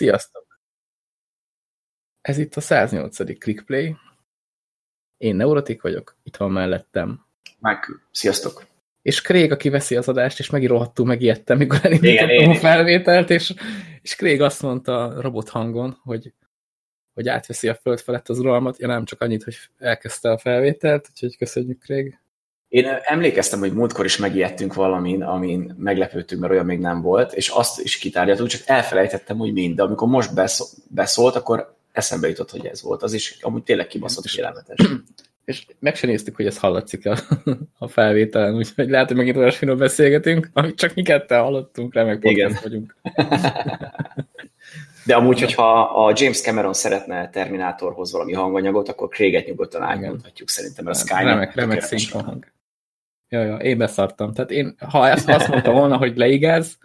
Sziasztok! Ez itt a 108. Clickplay. Én Neurotik vagyok, itt van mellettem. Meg, sziasztok! És Craig, aki veszi az adást, és megint rohadtul megijedtem, mikor elindítottam a felvételt, és, és Craig azt mondta robot hangon, hogy, hogy átveszi a föld felett az uralmat. Ja nem, csak annyit, hogy elkezdte a felvételt, úgyhogy köszönjük, Craig. Én emlékeztem, hogy múltkor is megijedtünk valamin, amin meglepődtünk, mert olyan még nem volt, és azt is kitárgyaltuk, csak elfelejtettem, hogy mind, de amikor most beszólt, akkor eszembe jutott, hogy ez volt. Az is amúgy tényleg kibaszott és jelentős. És meg sem néztük, hogy ez hallatszik a, a felvételen, úgyhogy lehet, hogy megint olyasmiről beszélgetünk, amit csak mi ketten hallottunk, remek podcast vagyunk. De amúgy, hogyha a James Cameron szeretne Terminátorhoz valami hanganyagot, akkor Craig-et nyugodtan átnyújthatjuk szerintem, mert a Sky Remek, remek hang. Ja, ja, én beszartam. Tehát én, ha ezt azt mondta volna, hogy leigáz,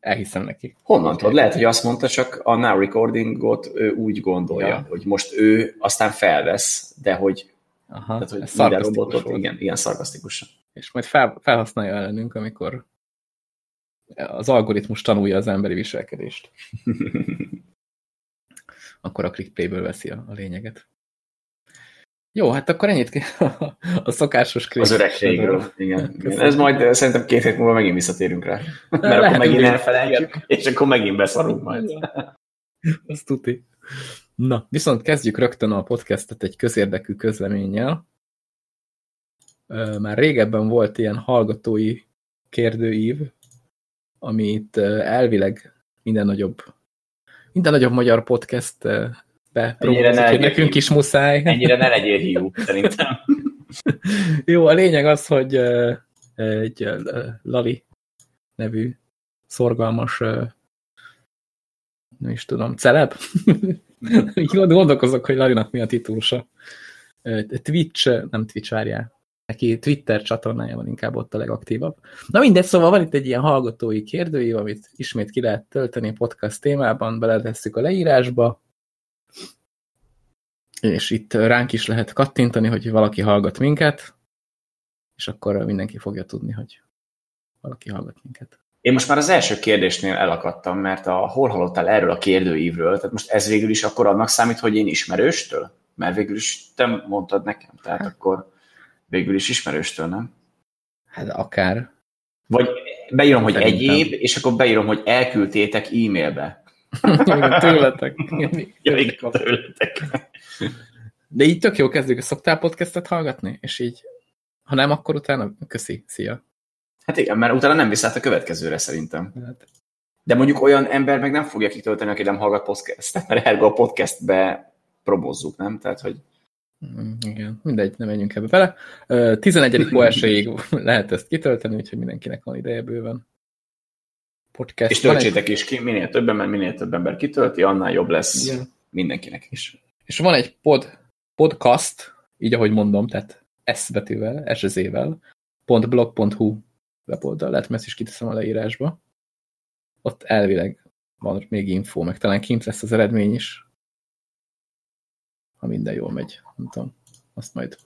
elhiszem neki. Honnan tudod? Lehet, hogy azt mondta, csak a Now Recordingot ő úgy gondolja, ja. hogy most ő aztán felvesz, de hogy, Aha, tehát, hogy minden robotot, volt. igen, ilyen szarkasztikusan. És majd fel, felhasználja ellenünk, amikor az algoritmus tanulja az emberi viselkedést. akkor a clickplayből veszi a, a lényeget. Jó, hát akkor ennyit a szokásos krész. Az öregségről, igen. igen. Ez majd szerintem két hét múlva megint visszatérünk rá. Mert Lehet, akkor megint elfelejtjük, és akkor megint beszarunk majd. Azt tuti. Na, viszont kezdjük rögtön a podcastet egy közérdekű közleménnyel. Már régebben volt ilyen hallgatói kérdőív, amit elvileg minden nagyobb, minden nagyobb magyar podcast be nekünk is muszáj. Ennyire ne legyél hiú, szerintem. Jó, a lényeg az, hogy egy Lali nevű szorgalmas nem is tudom, celeb? Gondolkozok, hogy Lalinak mi a titulusa. Twitch, nem Twitch, várjál. Neki Twitter csatornája van inkább ott a legaktívabb. Na mindegy, szóval van itt egy ilyen hallgatói kérdőív, amit ismét ki lehet tölteni podcast témában, beletesszük a leírásba, és itt ránk is lehet kattintani, hogy valaki hallgat minket, és akkor mindenki fogja tudni, hogy valaki hallgat minket. Én most már az első kérdésnél elakadtam, mert a, hol hallottál erről a kérdőívről, tehát most ez végül is akkor annak számít, hogy én ismerőstől? Mert végül is te mondtad nekem, tehát hát. akkor végül is ismerőstől, nem? Hát akár. Vagy beírom, hogy Szerintem. egyéb, és akkor beírom, hogy elküldtétek e-mailbe. Igen, tőletek. Ja, igen, tőletek. De így tök jó kezdők, szoktál podcastet hallgatni? És így, ha nem, akkor utána köszi, szia. Hát igen, mert utána nem visz a következőre szerintem. Hát. De mondjuk olyan ember meg nem fogja kitölteni, aki nem hallgat podcastet, mert ergo a podcastbe promozzuk, nem? Tehát, hogy mm, igen, mindegy, nem menjünk ebbe bele. 11. poesséig lehet ezt kitölteni, úgyhogy mindenkinek van ideje bőven. Podcast. És töltsétek egy... is ki, minél többen, mert minél több ember kitölti, annál jobb lesz igen. mindenkinek is. És van egy pod, podcast, így ahogy mondom, tehát S betűvel, S-zével, .blog.hu weboldal, lehet, mert is kiteszem a leírásba. Ott elvileg van még info, meg talán kint lesz az eredmény is. Ha minden jól megy, nem tudom. Azt majd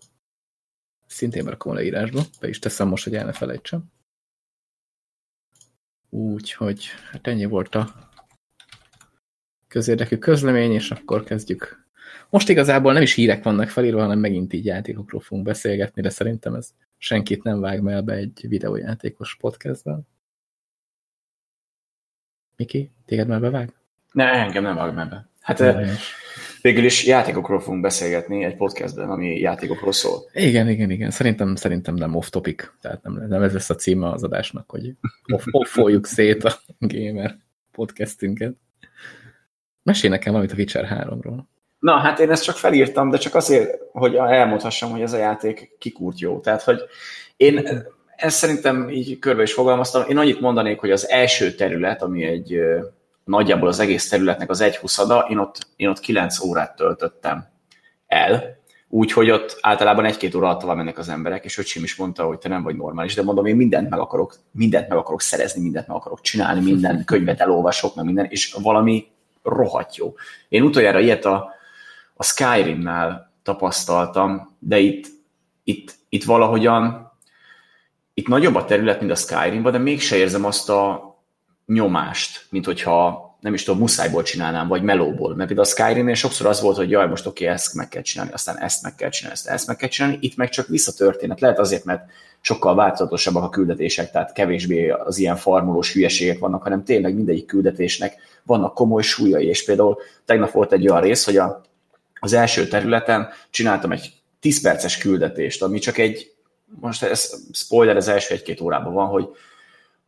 szintén berakom a leírásba, be is teszem most, hogy el ne felejtsem. Úgyhogy hát ennyi volt a közérdekű közlemény, és akkor kezdjük most igazából nem is hírek vannak felírva, hanem megint így játékokról fogunk beszélgetni, de szerintem ez senkit nem vág melbe egy videójátékos podcastben. Miki, téged már bevág? Ne, engem nem vág melbe. Hát nem, végül is játékokról fogunk beszélgetni egy podcastben, ami játékokról szól. Igen, igen, igen. Szerintem, szerintem nem off-topic. Tehát nem, nem ez lesz a címe az adásnak, hogy off, offoljuk szét a gamer podcastünket. Mesélj nekem valamit a Witcher 3-ról. Na, hát én ezt csak felírtam, de csak azért, hogy elmondhassam, hogy ez a játék kikúrt jó. Tehát, hogy én ezt szerintem így körbe is fogalmaztam. Én annyit mondanék, hogy az első terület, ami egy nagyjából az egész területnek az egy huszada, én ott, én ott 9 órát töltöttem el, úgyhogy ott általában egy-két óra alatt mennek az emberek, és öcsém is mondta, hogy te nem vagy normális, de mondom, én mindent meg akarok, mindent meg akarok szerezni, mindent meg akarok csinálni, minden könyvet elolvasok, meg minden, és valami rohadt jó. Én utoljára ilyet a, a Skyrimnál tapasztaltam, de itt, itt, itt valahogyan itt nagyobb a terület, mint a Skyrimban, de mégse érzem azt a nyomást, mint hogyha nem is tudom, muszájból csinálnám, vagy melóból. Mert például a Skyrim-nél sokszor az volt, hogy jaj, most oké, okay, ezt meg kell csinálni, aztán ezt meg kell csinálni, ezt, ezt meg kell csinálni, itt meg csak visszatörténet. Lehet azért, mert sokkal változatosabbak a küldetések, tehát kevésbé az ilyen farmolós hülyeségek vannak, hanem tényleg mindegyik küldetésnek vannak komoly súlyai, és például tegnap volt egy olyan rész, hogy a, az első területen csináltam egy 10 perces küldetést, ami csak egy, most ez spoiler, az első egy-két órában van, hogy,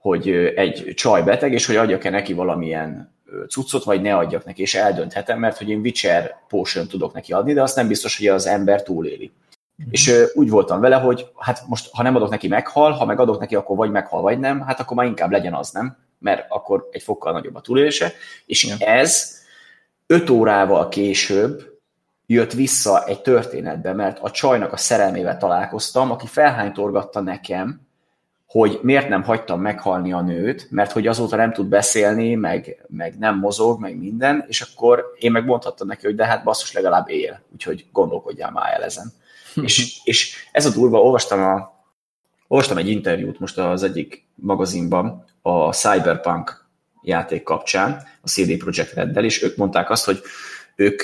hogy egy csaj beteg, és hogy adjak-e neki valamilyen cuccot, vagy ne adjak neki, és eldönthetem, mert hogy én Witcher potion tudok neki adni, de azt nem biztos, hogy az ember túléli. Mm. És úgy voltam vele, hogy hát most, ha nem adok neki, meghal, ha meg adok neki, akkor vagy meghal, vagy nem, hát akkor már inkább legyen az, nem? Mert akkor egy fokkal nagyobb a túlélése. És ja. ez öt órával később jött vissza egy történetbe, mert a csajnak a szerelmével találkoztam, aki felhánytorgatta nekem, hogy miért nem hagytam meghalni a nőt, mert hogy azóta nem tud beszélni, meg, meg nem mozog, meg minden, és akkor én meg mondhattam neki, hogy de hát basszus legalább él, úgyhogy gondolkodjál már el ezen. és, és ez a durva, olvastam, a, olvastam egy interjút most az egyik magazinban a Cyberpunk játék kapcsán, a CD Projekt Reddel, és ők mondták azt, hogy ők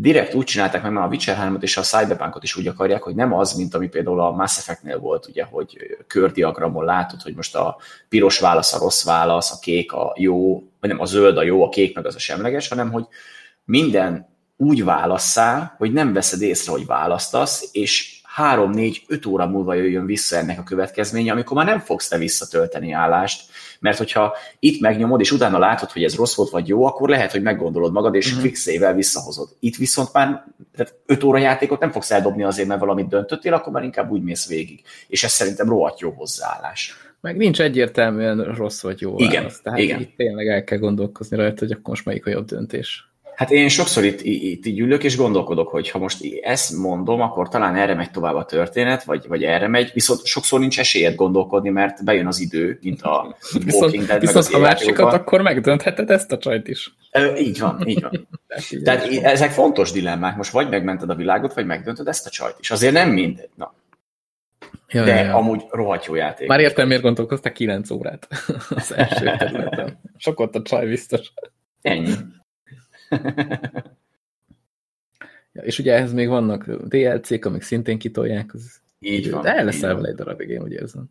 direkt úgy csinálták meg már a Witcher 3 és a Cyberpunkot is úgy akarják, hogy nem az, mint ami például a Mass Effect-nél volt, ugye, hogy kördiagramon látod, hogy most a piros válasz a rossz válasz, a kék a jó, vagy nem, a zöld a jó, a kék meg az a semleges, hanem hogy minden úgy válasszál, hogy nem veszed észre, hogy választasz, és három, négy, öt óra múlva jöjjön vissza ennek a következménye, amikor már nem fogsz te visszatölteni állást, mert hogyha itt megnyomod, és utána látod, hogy ez rossz volt vagy jó, akkor lehet, hogy meggondolod magad, és uh-huh. save visszahozod. Itt viszont már tehát öt óra játékot nem fogsz eldobni azért, mert valamit döntöttél, akkor már inkább úgy mész végig. És ez szerintem rohadt jó hozzáállás. Meg nincs egyértelműen rossz vagy jó igen, válasz. Tehát igen. itt tényleg el kell gondolkozni rajta, hogy akkor most melyik a jobb döntés. Hát én sokszor itt, itt így ülök, és gondolkodok, hogy ha most ezt mondom, akkor talán erre megy tovább a történet, vagy, vagy erre megy, viszont sokszor nincs esélyed gondolkodni, mert bejön az idő, mint a viszont, Walking Dead, viszont meg az a másikat, akkor megdöntheted ezt a csajt is. Ö, így van, így van. Tehát ezek fontos dilemmák. Most vagy megmented a világot, vagy megdöntöd ezt a csajt is. Azért nem mindegy. Na. Ja, De ja, ja. amúgy rohadt jó játék. Már értem, miért gondolkoztál 9 órát az első területen. Sok ott a csaj biztos. Ennyi. ja, és ugye ehhez még vannak DLC-k, amik szintén kitolják. Az... Így van. De el leszel vele egy darabig, én úgy érzem.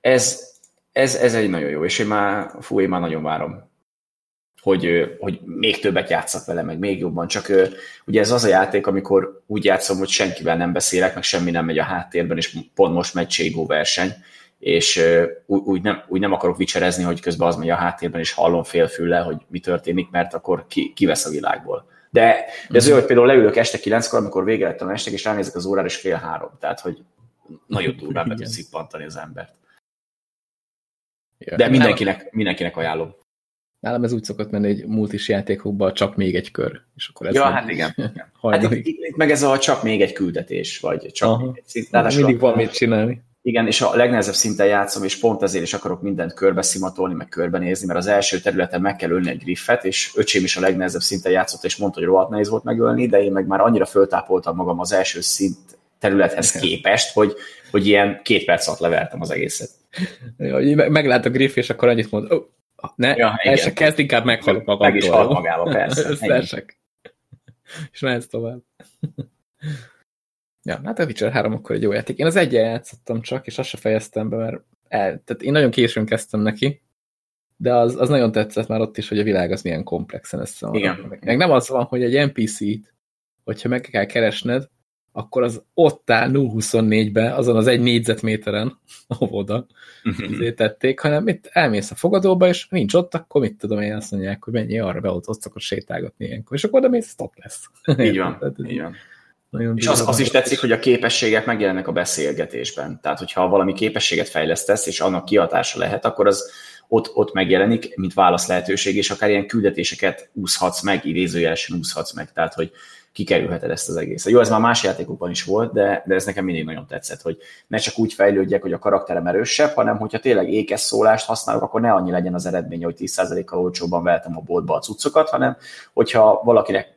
Ez, ez, ez egy nagyon jó, és én már, fú, én már nagyon várom, hogy, hogy még többet játszak vele, meg még jobban, csak ugye ez az a játék, amikor úgy játszom, hogy senkivel nem beszélek, meg semmi nem megy a háttérben, és pont most megy Cségó verseny, és úgy, úgy, nem, úgy nem akarok vicserezni, hogy közben az megy a háttérben, és hallom félfülle, hogy mi történik, mert akkor ki, kivesz a világból. De, de ez olyan, hogy például leülök este kilenckor, amikor vége lettem a este, és ránézek az órára, és fél három. Tehát, hogy nagyon durván be tud szippantani az embert. De mindenkinek, mindenkinek ajánlom. Nálam ez úgy szokott menni, hogy multis játékokban csak még egy kör. És akkor ez ja, hát igen. hát itt, itt, meg ez a csak még egy küldetés, vagy csak Aha. még egy szint. Mindig van mit csinálni. Igen, és a legnehezebb szinten játszom, és pont ezért is akarok mindent körbeszimatolni, meg körbenézni, mert az első területen meg kell ölni egy griffet, és öcsém is a legnehezebb szinten játszott, és mondta, hogy rohadt nehéz volt megölni, de én meg már annyira föltápoltam magam az első szint területhez képest, hogy, hogy ilyen két perc alatt levertem az egészet. Ja, meglát a griff, és akkor annyit mond, oh, ne, ja, el se kezd, inkább meghalok magamtól. Meg is hal magába, persze. és mehetsz tovább. Ja, hát a Witcher 3 akkor egy jó játék. Én az egyen játszottam csak, és azt se fejeztem be, mert el, tehát én nagyon későn kezdtem neki, de az, az nagyon tetszett már ott is, hogy a világ az milyen komplexen össze Igen. Meg, meg nem az van, hogy egy NPC-t, hogyha meg kell keresned, akkor az ott áll 0-24-be, azon az egy négyzetméteren, oda uh tették, hanem itt elmész a fogadóba, és nincs ott, akkor mit tudom én azt mondják, hogy mennyi arra be ott, ott szokott sétálgatni ilyenkor, és akkor oda mész, stop lesz. Így van, így van. Nagyon és az, az is tetszik, hogy a képességek megjelennek a beszélgetésben. Tehát, hogyha valami képességet fejlesztesz, és annak kihatása lehet, akkor az ott, ott megjelenik, mint válasz lehetőség, és akár ilyen küldetéseket úszhatsz meg, idézőjelesen úszhatsz meg, tehát, hogy kikerülheted ezt az egészet. Jó, ez már más játékokban is volt, de, de ez nekem mindig nagyon tetszett, hogy ne csak úgy fejlődjek, hogy a karakterem erősebb, hanem hogyha tényleg ékes szólást használok, akkor ne annyi legyen az eredmény, hogy 10%-kal olcsóban vehetem a boltba a cuccokat, hanem hogyha valakinek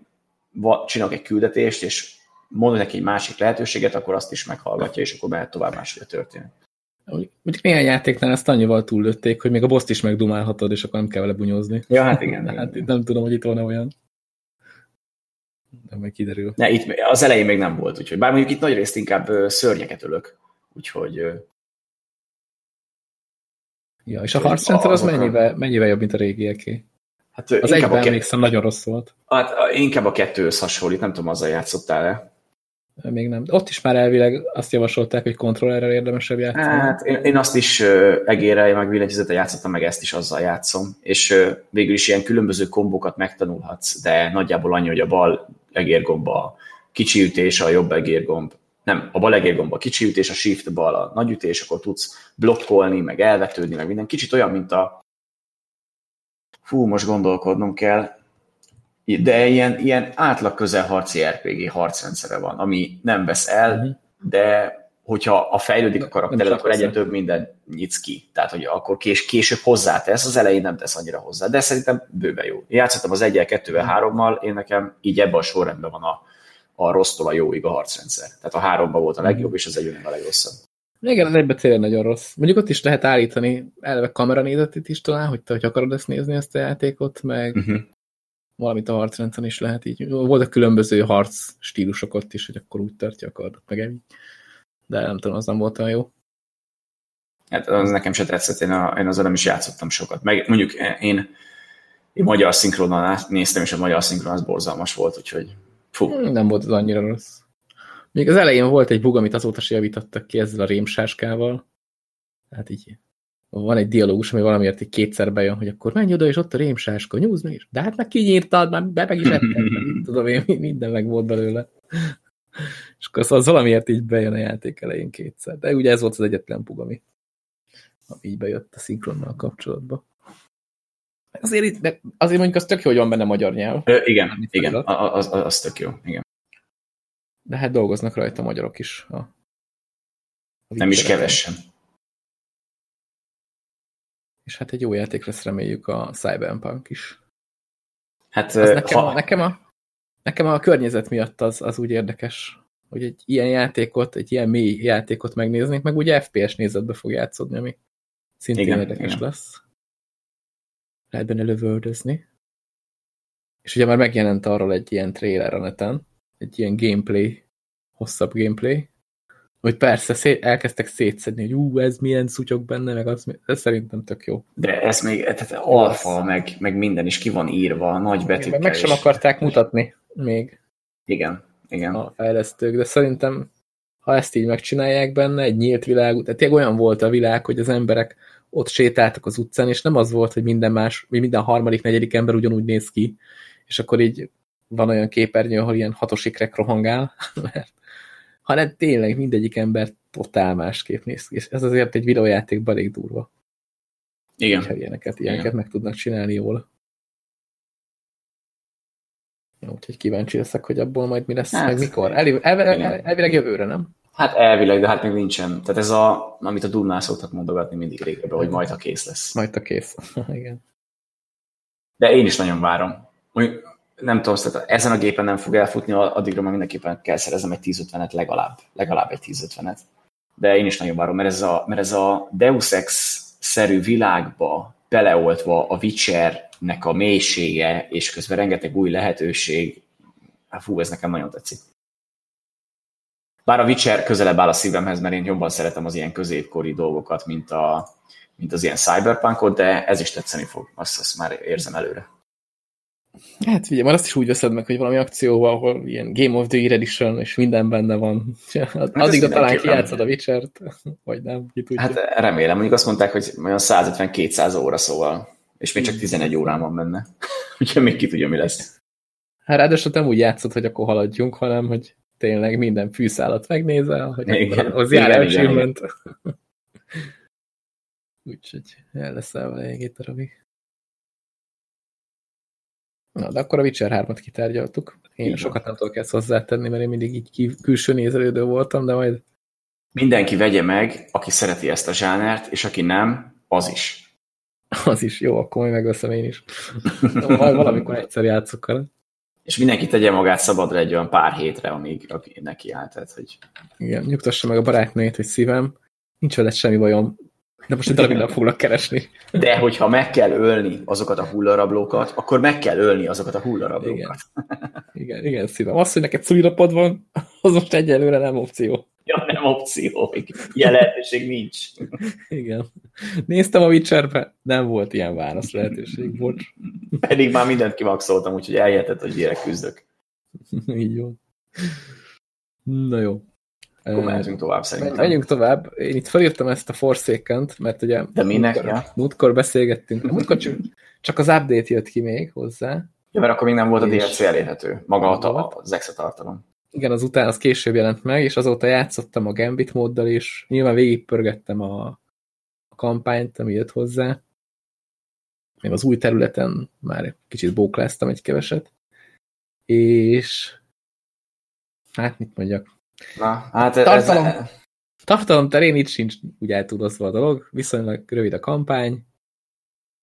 csinálok egy küldetést, és mondod neki egy másik lehetőséget, akkor azt is meghallgatja, és akkor mehet tovább máshogy a történet. Mondjuk néhány játéknál ezt annyival túllőtték, hogy még a boszt is megdumálhatod, és akkor nem kell vele bunyózni. Ja, hát igen. hát itt nem tudom, hogy itt van-e olyan. De majd kiderül. Ne, itt az elején még nem volt, úgyhogy bár mondjuk itt nagy részt inkább szörnyeket ölök. Úgyhogy... Ja, és a harcrendszer az mennyivel, mennyivel jobb, mint a régieké? Hát az egyben emlékszem, nagyon rossz volt. Hát inkább a kettőhöz hasonlít, nem tudom, azzal játszottál-e. Még nem. Ott is már elvileg azt javasolták, hogy kontrollerrel érdemesebb játszani. Hát én, én azt is uh, egérrel, meg billentyűzetre játszottam, meg ezt is azzal játszom. És uh, végül is ilyen különböző kombókat megtanulhatsz, de nagyjából annyi, hogy a bal egérgomb a kicsi ütés, a jobb egérgomb nem, a bal egérgomb a kicsi ütés, a shift bal a nagy ütés, akkor tudsz blokkolni, meg elvetődni, meg minden. Kicsit olyan, mint a fú, most gondolkodnom kell, de ilyen, ilyen átlag közelharci RPG harcrendszere van, ami nem vesz el, uh-huh. de hogyha a fejlődik a karaktered, akkor egyre több minden nyitsz ki. Tehát, hogy akkor kés, később hozzátesz, az elején nem tesz annyira hozzá, de szerintem bőven jó. Játszottam az 1 2 3 én nekem így ebben a sorrendben van a, a rossztól a jóig a harcrendszer. Tehát a háromban volt a legjobb, és az egyben a legrosszabb. Igen, az egyben tényleg nagyon rossz. Mondjuk ott is lehet állítani eleve kameranézetet is talán, hogy te hogy akarod ezt nézni, ezt a játékot, meg uh-huh. Valamit a harcrendszeren is lehet így. Voltak különböző harc stílusok ott is, hogy akkor úgy tartja a kardot, meg ennyi. De nem tudom, az nem volt olyan jó. Hát az nekem se tetszett, én, a, én azzal nem is játszottam sokat. Meg mondjuk én, én magyar szinkronon néztem, és a magyar szinkron az borzalmas volt, úgyhogy fú. Nem volt az annyira rossz. Még az elején volt egy bug, amit azóta se javítottak ki ezzel a rémsáskával. Hát így van egy dialógus, ami valamiért egy kétszer bejön, hogy akkor menj oda, és ott a rémsáska, nyúzd meg is. De hát meg kinyírtad, már be meg is ettem, tudom én, minden meg volt belőle. És akkor az valamiért így bejön a játék elején kétszer. De ugye ez volt az egyetlen bug, ami, ami így bejött a szinkronnal kapcsolatba. Azért, itt, de azért mondjuk az tök jó, hogy van benne magyar nyelv. Ö, igen, igen, az, az, az tök jó, igen. De hát dolgoznak rajta magyarok is. A, a Nem is kevesen. És hát egy jó játék lesz reméljük a Cyberpunk is. Hát az nekem, ha... a, nekem, a, nekem a környezet miatt az, az úgy érdekes, hogy egy ilyen játékot, egy ilyen mély játékot megnéznénk, meg ugye FPS nézetbe fog játszódni, ami szintén igen, érdekes igen. lesz. Lehet benne lövöldözni. És ugye már megjelent arról egy ilyen trailer a neten, egy ilyen gameplay, hosszabb gameplay, hogy persze szét, elkezdtek szétszedni, hogy ú, ez milyen szutyok benne, meg az, ez szerintem tök jó. De ez még, tehát alfa, meg, meg minden is ki van írva, nagy betűkkel. Meg sem akarták mutatni még. Igen, igen. A fejlesztők, de szerintem ha ezt így megcsinálják benne, egy nyílt világ, tehát tényleg olyan volt a világ, hogy az emberek ott sétáltak az utcán, és nem az volt, hogy minden más, minden harmadik, negyedik ember ugyanúgy néz ki, és akkor így van olyan képernyő, ahol ilyen hatosikrek rohangál, mert hanem tényleg mindegyik ember totál másképp néz ki. És ez azért egy videójátékban elég durva. Igen. Ha ilyeneket, ilyeneket Igen. meg tudnak csinálni jól. Úgyhogy kíváncsi leszek, hogy abból majd mi lesz, hát, meg mikor. Elvileg, elvileg, elvileg jövőre, nem? Hát elvileg, de hát még nincsen. Tehát ez a, amit a Dunnál szoktak mondogatni mindig régebben, hogy majd a kész lesz. Majd a kész, igen. De én is nagyon várom. Mondjuk nem tudom, tehát ezen a gépen nem fog elfutni, addigra már mindenképpen kell szereznem egy 1050-et legalább, legalább egy 1050-et. De én is nagyon várom, mert ez a, mert ez a Deus Ex-szerű világba beleoltva a Witchernek a mélysége, és közben rengeteg új lehetőség, hát fú, ez nekem nagyon tetszik. Bár a Witcher közelebb áll a szívemhez, mert én jobban szeretem az ilyen középkori dolgokat, mint, a, mint az ilyen cyberpunkot, de ez is tetszeni fog, azt, azt már érzem előre. Hát ugye, már azt is úgy veszed meg, hogy valami akcióval, ahol ilyen Game of the Year Edition, és minden benne van. Hát Addig talán kijátszod a Witcher-t, vagy nem, ki tudja. Hát remélem, mondjuk azt mondták, hogy olyan 150-200 óra, szóval, és még csak 11 órán van benne. Úgyhogy még ki tudja, mi lesz. Hát ráadásul nem úgy játszott, hogy akkor haladjunk, hanem, hogy tényleg minden fűszálat megnézel, hogy igen, az jár. Úgyhogy el leszel vele egy darabig. Na, de akkor a Witcher 3-at kitárgyaltuk. Én Igen. sokat nem tudok ezt hozzátenni, mert én mindig így külső nézelődő voltam, de majd... Mindenki vegye meg, aki szereti ezt a zsánert, és aki nem, az is. Az is jó, akkor majd megveszem én is. Majd valamikor egyszer játszok el. És mindenki tegye magát szabadra egy olyan pár hétre, amíg neki áll. Tehát, hogy... Igen, nyugtassa meg a barátnőjét, hogy szívem, nincs vele semmi bajom. De most darabig nem foglak keresni. De hogyha meg kell ölni azokat a hullarablókat, akkor meg kell ölni azokat a hullarablókat. Igen, igen, igen szívem. Az, hogy neked szújrapod van, az most egyelőre nem opció. Ja, nem opció. Ilyen lehetőség nincs. Igen. Néztem a Witcherbe, nem volt ilyen válasz lehetőség. Bocs. Pedig már mindent kimaxoltam, úgyhogy eljöhetett, hogy gyerek küzdök. Így jó. Na jó. Akkor mehetünk tovább szerintem. Menjünk tovább. Én itt felírtam ezt a forsaken mert ugye De minek? múltkor, Ja. múltkor beszélgettünk. Múltkor csak, csak az update jött ki még hozzá. ja, mert akkor még nem volt a DLC elérhető. Maga a, az extra tartalom. Igen, az után az később jelent meg, és azóta játszottam a Gambit móddal is. Nyilván végigpörgettem a, a kampányt, ami jött hozzá. Még az új területen már kicsit bókláztam egy keveset. És hát mit mondjak. Na, hát ez, Tartalom. ez, Tartalom terén itt sincs úgy eltudozva a dolog, viszonylag rövid a kampány.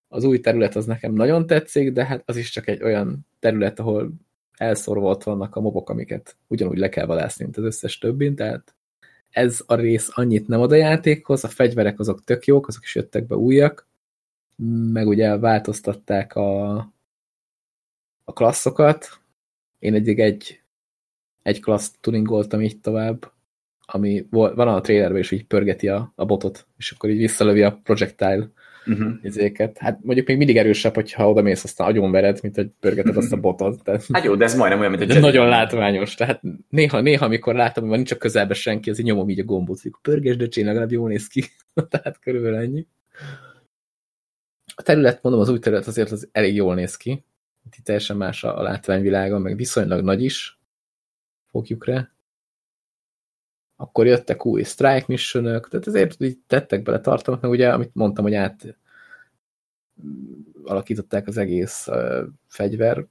Az új terület az nekem nagyon tetszik, de hát az is csak egy olyan terület, ahol elszorva ott vannak a mobok, amiket ugyanúgy le kell vadászni, mint az összes többin, tehát ez a rész annyit nem ad a játékhoz, a fegyverek azok tök jók, azok is jöttek be újak, meg ugye változtatták a, a klasszokat. Én eddig egy, egy klassz tuningoltam így tovább, ami van a trailerben is, így pörgeti a, a botot, és akkor így visszalövi a projectile uh-huh. izéket. Hát mondjuk még mindig erősebb, hogyha oda mész, aztán agyonvered, mint hogy pörgeted azt a botot. Tehát, Hát jó, de ez majdnem olyan, mint egy de nagyon látványos. Tehát néha, néha, amikor látom, hogy van nincs a közelben senki, azért nyomom így a gombot, hogy pörgesd, öcsém, legalább jól néz ki. Tehát körülbelül ennyi. A terület, mondom, az új terület azért az elég jól néz ki. Itt teljesen más a, a látványvilága, meg viszonylag nagy is. Fogjuk rá. Akkor jöttek új strike missionök, tehát azért így tettek bele tartalmat, meg ugye, amit mondtam, hogy át alakították az egész uh, fegyver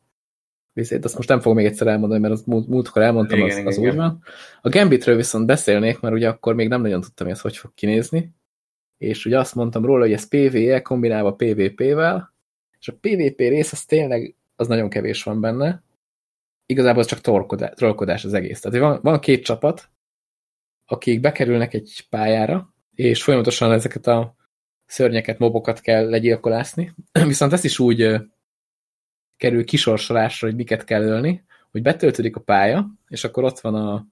viszont azt most nem fogom még egyszer elmondani, mert az múlt, múltkor elmondtam, Igen, az, igen, az igen. úgy van. A Gambitről viszont beszélnék, mert ugye akkor még nem nagyon tudtam, hogy ez hogy fog kinézni, és ugye azt mondtam róla, hogy ez PvE kombinálva PvP-vel, és a PvP rész az tényleg, az nagyon kevés van benne. Igazából az csak trollkodás, trollkodás az egész. Tehát van, van két csapat, akik bekerülnek egy pályára, és folyamatosan ezeket a szörnyeket, mobokat kell legyilkolászni. Viszont ez is úgy kerül kisorsolásra, hogy miket kell ölni, hogy betöltődik a pálya, és akkor ott van a,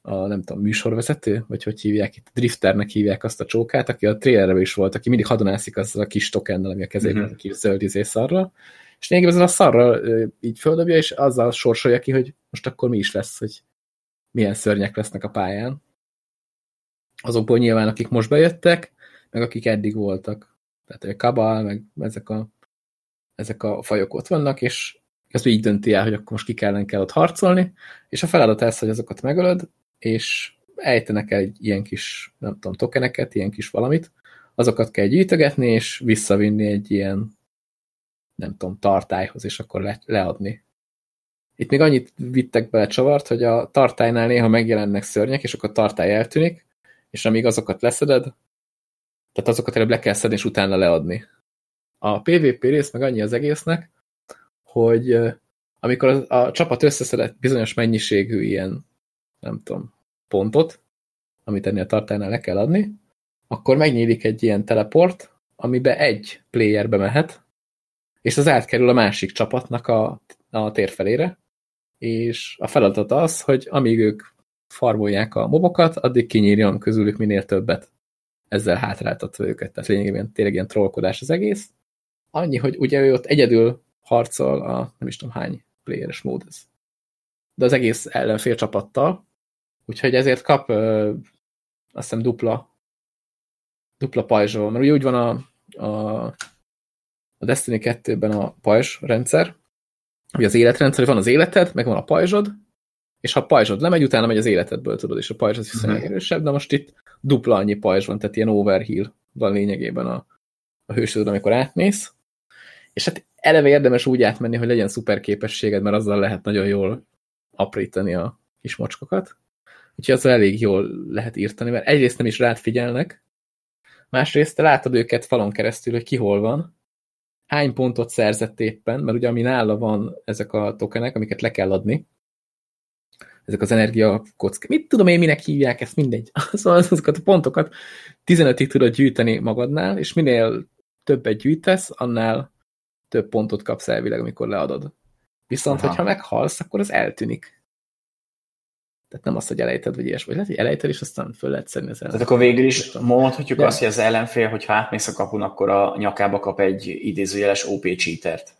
a nem tudom, műsorvezető, vagy hogy hívják itt, drifternek hívják azt a csókát, aki a trailerben is volt, aki mindig hadonászik azzal a kis tokennel, ami a kezében Mhm. uh-huh. kis zöld izé szarra, és lényegében ezzel a szarral ö, így földobja, és azzal sorsolja ki, hogy most akkor mi is lesz, hogy milyen szörnyek lesznek a pályán. Azokból nyilván, akik most bejöttek, meg akik eddig voltak. Tehát a kabal, meg ezek a, ezek a fajok ott vannak, és ez így dönti el, hogy akkor most ki kellene kell ott harcolni, és a feladat ez, hogy azokat megölöd, és ejtenek el egy ilyen kis, nem tudom, tokeneket, ilyen kis valamit, azokat kell gyűjtögetni, és visszavinni egy ilyen, nem tudom, tartályhoz, és akkor le, leadni. Itt még annyit vittek bele csavart, hogy a tartálynál néha megjelennek szörnyek, és akkor a tartály eltűnik, és amíg azokat leszeded, tehát azokat előbb le kell szedni, és utána leadni. A PvP rész meg annyi az egésznek, hogy amikor a, a csapat összeszedett bizonyos mennyiségű ilyen, nem tudom, pontot, amit ennél a tartálynál le kell adni, akkor megnyílik egy ilyen teleport, amibe egy player bemehet, és az átkerül a másik csapatnak a, a térfelére, és a feladat az, hogy amíg ők farmolják a mobokat, addig kinyírjon közülük minél többet. Ezzel hátráltatva őket. Tehát lényegében tényleg ilyen trollkodás az egész. Annyi, hogy ugye ő ott egyedül harcol a nem is tudom hány playeres mód ez. De az egész ellenfél csapattal, úgyhogy ezért kap ö, azt hiszem dupla dupla pajzsol, mert ugye úgy van a, a, a Destiny 2-ben a pajzs rendszer, hogy az életrendszer, van az életed, meg van a pajzsod, és ha a pajzsod lemegy, utána megy az életedből, tudod, és a pajzs az viszonylag Mhm. erősebb, de most itt dupla annyi pajzs van, tehát ilyen overheal van lényegében a, a hősödön, amikor átmész. És hát eleve érdemes úgy átmenni, hogy legyen szuper képességed, mert azzal lehet nagyon jól aprítani a kis mocskokat. Úgyhogy azzal elég jól lehet írtani, mert egyrészt nem is rád figyelnek, másrészt te látod őket falon keresztül, hogy ki hol van, hány pontot szerzett éppen, mert ugye ami nála van ezek a tokenek, amiket le kell adni, ezek az energiakockák. Mit tudom én, minek hívják ezt, mindegy. Szóval azokat a pontokat 15-ig tudod gyűjteni magadnál, és minél többet gyűjtesz, annál több pontot kapsz elvileg, amikor leadod. Viszont, Aha. hogyha meghalsz, akkor az eltűnik. Tehát nem azt, hogy elejted, vagy ilyesmi. Lehet, hogy elejted, és aztán föl lehet szedni az Tehát akkor végül is mondhatjuk De. azt, hogy az ellenfél, hogyha átmész a kapun, akkor a nyakába kap egy idézőjeles OP cheatert.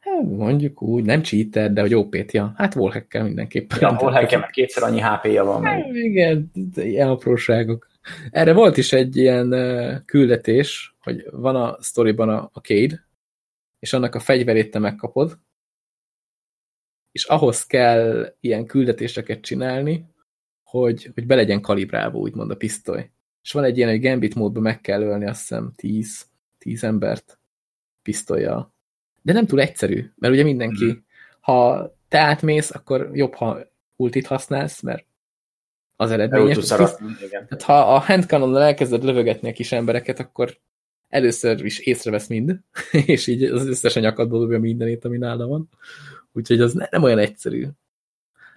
Hát, mondjuk úgy, nem cheater, de hogy OP-t, ja. Hát wallhack mindenképpen. Ja, wallhack mert kétszer annyi HP-ja van. Hát, igen, ilyen apróságok. Erre volt is egy ilyen küldetés, hogy van a sztoriban a, a Cade, és annak a fegyverét te megkapod, és ahhoz kell ilyen küldetéseket csinálni, hogy, hogy be legyen kalibrálva, úgymond a pisztoly. És van egy ilyen, hogy Gambit módban meg kell ölni, azt hiszem, 10, 10 embert pisztolya. De nem túl egyszerű, mert ugye mindenki, mm. ha te átmész, akkor jobb, ha ultit használsz, mert az eredményes. Tehát ha a handcannonnal elkezded lövögetni a kis embereket, akkor először is észrevesz mind, és így az összes a nyakadból dobja mindenét, ami nála van. Úgyhogy az nem olyan egyszerű.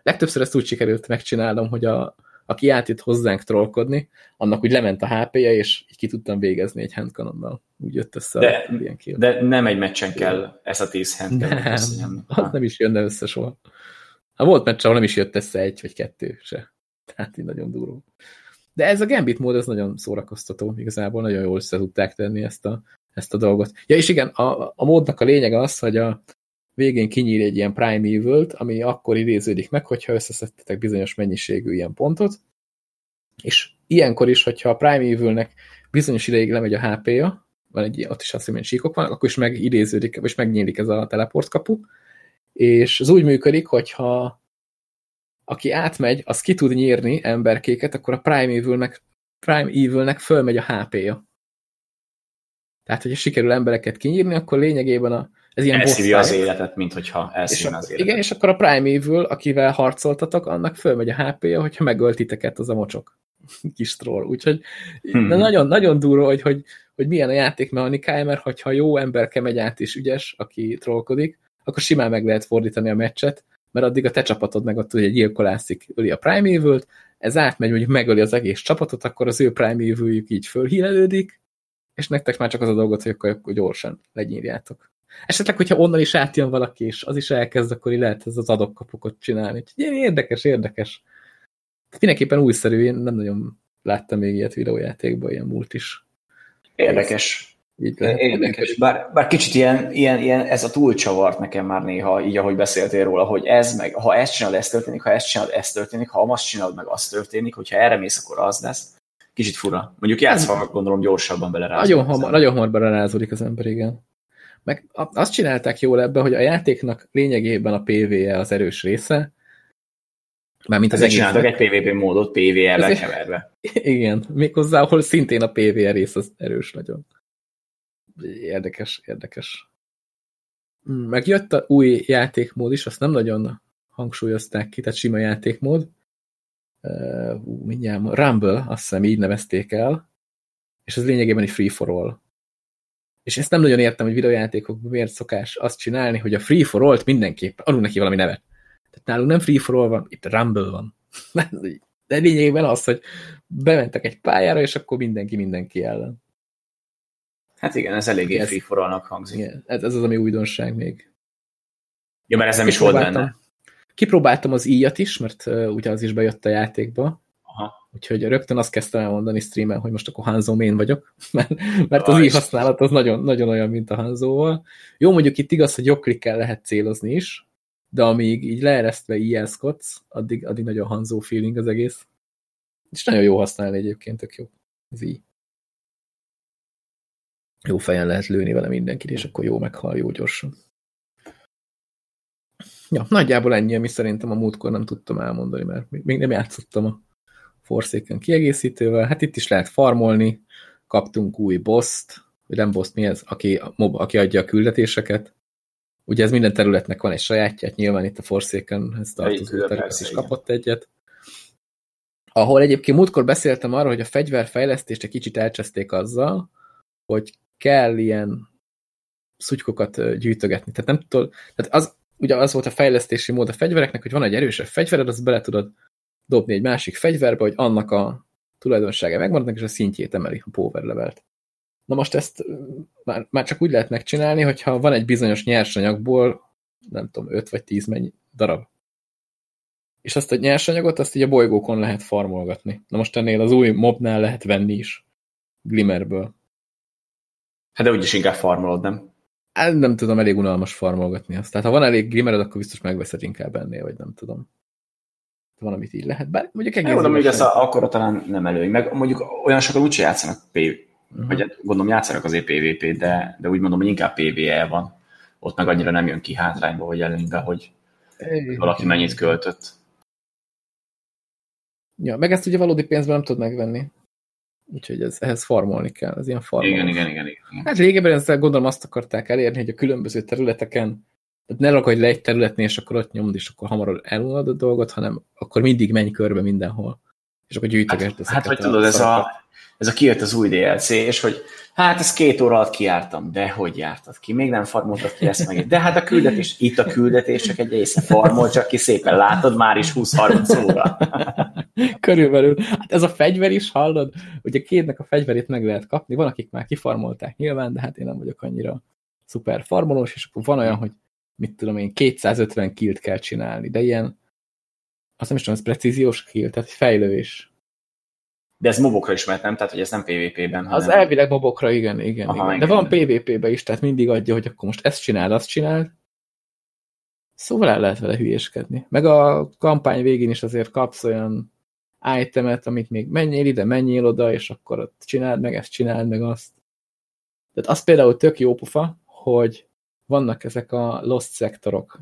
Legtöbbször ezt úgy sikerült megcsinálnom, hogy a, aki átjött hozzánk trollkodni, annak úgy lement a HP-je, és így ki tudtam végezni egy handcanonnal. Úgy jött össze de, a ilyen kill. De nem egy meccsen kell ez a tíz handcannon. Nem, az nem is jönne össze soha. Ha volt meccs, ahol nem is jött össze egy vagy kettő se. Tehát így nagyon duró. De ez a Gambit mód, ez nagyon szórakoztató. Igazából nagyon jól össze tudták tenni ezt a, ezt a dolgot. Ja, és igen, a, a módnak a lényeg az, hogy a, végén kinyír egy ilyen Prime evil ami akkor idéződik meg, hogyha összeszedtetek bizonyos mennyiségű ilyen pontot, és ilyenkor is, hogyha a Prime Evil-nek bizonyos ideig lemegy a HP-ja, van egy, ott is azt hiszem, síkok vannak, akkor is megidéződik, vagy megnyílik ez a teleport kapu, és az úgy működik, hogyha aki átmegy, az ki tud nyírni emberkéket, akkor a Prime Evil-nek Prime Evil-nek fölmegy a HP-ja. Tehát, hogyha sikerül embereket kinyírni, akkor lényegében a, ez ilyen Elszívja az életet, mint hogyha elszívja az életet. Igen, és akkor a Prime Evil, akivel harcoltatok, annak fölmegy a HP-ja, hogyha megölt titeket az a mocsok. Kis troll. Úgyhogy hmm. nagyon, nagyon durva, hogy, hogy, hogy milyen a játékmechanikája, mert hogyha jó emberke megy át is ügyes, aki trollkodik, akkor simán meg lehet fordítani a meccset, mert addig a te csapatod meg ott hogy egy gyilkolászik, öli a Prime Evil-t, ez átmegy, mondjuk megöli az egész csapatot, akkor az ő Prime evil így fölhílelődik, és nektek már csak az a dolgot, hogy akkor, akkor gyorsan legyírjátok. Esetleg, hogyha onnan is átjön valaki, és az is elkezd, akkor így lehet ez az adokkapukot csinálni. Úgyhogy érdekes, érdekes. Mindenképpen újszerű, én nem nagyon láttam még ilyet videójátékban, ilyen múlt is. Érdekes. Így lehet. Érdekes. Bár, bár kicsit ilyen, ilyen, ilyen, ez a túlcsavart nekem már néha, így ahogy beszéltél róla, hogy ez, meg ha ezt csinálod, ez történik, ha ezt csinálod, ez történik, ha azt csinálod, meg az történik, hogyha erre mész, akkor az lesz. Kicsit fura. Mondjuk játszva, gondolom, gyorsabban belerázódik. Nagyon hamar, nagyon hamar belerázódik az ember, igen. Meg azt csinálták jól ebbe, hogy a játéknak lényegében a PvE az erős része, Mármint az egész. Csináltak egy PvP módot PvE-vel keverve. Igen, méghozzá, ahol szintén a PvE rész az erős nagyon. Érdekes, érdekes. Megjött a új játékmód is, azt nem nagyon hangsúlyozták ki, tehát sima játékmód. Uh, mindjárt, Rumble, azt hiszem így nevezték el, és ez lényegében egy free for all és ezt nem nagyon értem, hogy videójátékokban miért szokás azt csinálni, hogy a free for all-t mindenképpen adunk neki valami nevet. Tehát nálunk nem free for all van, itt Rumble van. De lényegében az, hogy bementek egy pályára, és akkor mindenki mindenki ellen. Hát igen, ez eléggé ez, free for hangzik. Igen, ez, ez az, ami újdonság még. Ja, mert ez nem is volt benne. Kipróbáltam az íjat is, mert ugye az is bejött a játékba, Aha. Úgyhogy rögtön azt kezdtem elmondani streamen, hogy most akkor Hanzo én vagyok, mert, mert az így használat az nagyon, nagyon olyan, mint a Hanzóval. Jó, mondjuk itt igaz, hogy jobbklikkel lehet célozni is, de amíg így leeresztve ijelszkodsz, addig, addig nagyon Hanzo feeling az egész. És nagyon jó használni egyébként, tök jó. Az így. Jó fejen lehet lőni vele mindenkit, és akkor jó meghal, jó gyorsan. Ja, nagyjából ennyi, ami szerintem a múltkor nem tudtam elmondani, mert még nem játszottam a Forsaken kiegészítővel. Hát itt is lehet farmolni, kaptunk új boszt, vagy nem boszt, mi ez, aki, mob, aki adja a küldetéseket. Ugye ez minden területnek van egy sajátját, nyilván itt a Forsakenhez tartozó terület is kapott egyet. Ahol egyébként múltkor beszéltem arról, hogy a fegyverfejlesztést egy kicsit elcseszték azzal, hogy kell ilyen szutykokat gyűjtögetni. Tehát nem tudod, tehát az, ugye az volt a fejlesztési mód a fegyvereknek, hogy van egy erősebb fegyvered, azt bele tudod dobni egy másik fegyverbe, hogy annak a tulajdonsága megmaradnak, és a szintjét emeli a power levelt. Na most ezt már, már csak úgy lehet megcsinálni, hogyha van egy bizonyos nyersanyagból, nem tudom, 5 vagy 10 mennyi darab. És azt a nyersanyagot, azt így a bolygókon lehet farmolgatni. Na most ennél az új mobnál lehet venni is. Glimmerből. Hát de úgyis inkább farmolod, nem? Hát nem tudom, elég unalmas farmolgatni azt. Tehát ha van elég glimmered, akkor biztos megveszed inkább ennél, vagy nem tudom. Van, amit így lehet. Bár mondjuk egész... Mondom, hogy ez akkor talán nem előny. Meg mondjuk olyan sokan úgyse játszanak PV, uh -huh. vagy hát gondolom játszanak azért PvP, de, de úgy mondom, hogy inkább PvE van. Ott meg annyira nem jön ki hátrányba, vagy előnybe, hogy é, valaki mennyit költött. Ja, meg ezt ugye valódi pénzben nem tud megvenni. Úgyhogy ez, ehhez farmolni kell, ez ilyen farmolni. Igen, igen, igen, igen. Hát régebben ezzel gondolom azt akarták elérni, hogy a különböző területeken tehát ne rakodj le egy területnél, és akkor ott nyomd, és akkor hamar elunod a dolgot, hanem akkor mindig menj körbe mindenhol. És akkor gyűjtögesd hát, hát, hogy tudod, ez a, ez a kijött az új DLC, és hogy hát ez két óra alatt kijártam, de hogy jártad ki? Még nem farmoltad ki ezt meg. De hát a küldetés, itt a küldetések egy része farmol, csak ki szépen látod, már is 20-30 óra. Körülbelül. Hát ez a fegyver is, hallod? Ugye kétnek a fegyverét meg lehet kapni, van, akik már kifarmolták nyilván, de hát én nem vagyok annyira szuper farmolós, és akkor van olyan, hogy mit tudom én, 250 kilt kell csinálni, de ilyen, azt nem is tudom, ez precíziós kill, tehát fejlővés. De ez mobokra is mehet, nem? Tehát, hogy ez nem PvP-ben, hanem... Az elvileg mobokra, igen, igen. Aha, igen. De van PvP-ben is, tehát mindig adja, hogy akkor most ezt csinál, azt csinál. Szóval el lehet vele hülyéskedni. Meg a kampány végén is azért kapsz olyan itemet, amit még menjél ide, menjél oda, és akkor ott csináld meg ezt, csináld meg azt. Tehát az például tök jó pufa, hogy vannak ezek a lost szektorok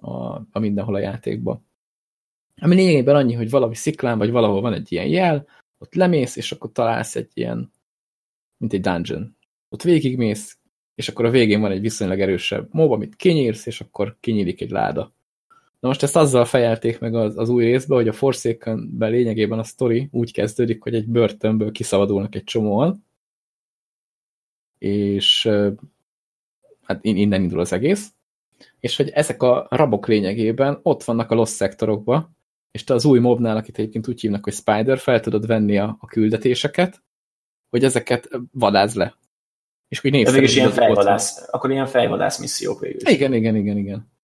a, a mindenhol a játékban. Ami lényegében annyi, hogy valami sziklán, vagy valahol van egy ilyen jel, ott lemész, és akkor találsz egy ilyen, mint egy dungeon. Ott végigmész, és akkor a végén van egy viszonylag erősebb mob, amit kinyírsz, és akkor kinyílik egy láda. Na most ezt azzal fejelték meg az, az új részbe, hogy a Forsaken-ben lényegében a sztori úgy kezdődik, hogy egy börtönből kiszabadulnak egy csomóan, és hát innen indul az egész, és hogy ezek a rabok lényegében ott vannak a lost szektorokba, és te az új mobnál, akit egyébként úgy hívnak, hogy Spider, fel tudod venni a, a küldetéseket, hogy ezeket vadáz le. És hogy nézd. is ilyen fejvadász, akkor ilyen fejvadász missziók végül is. Igen, igen, igen, igen.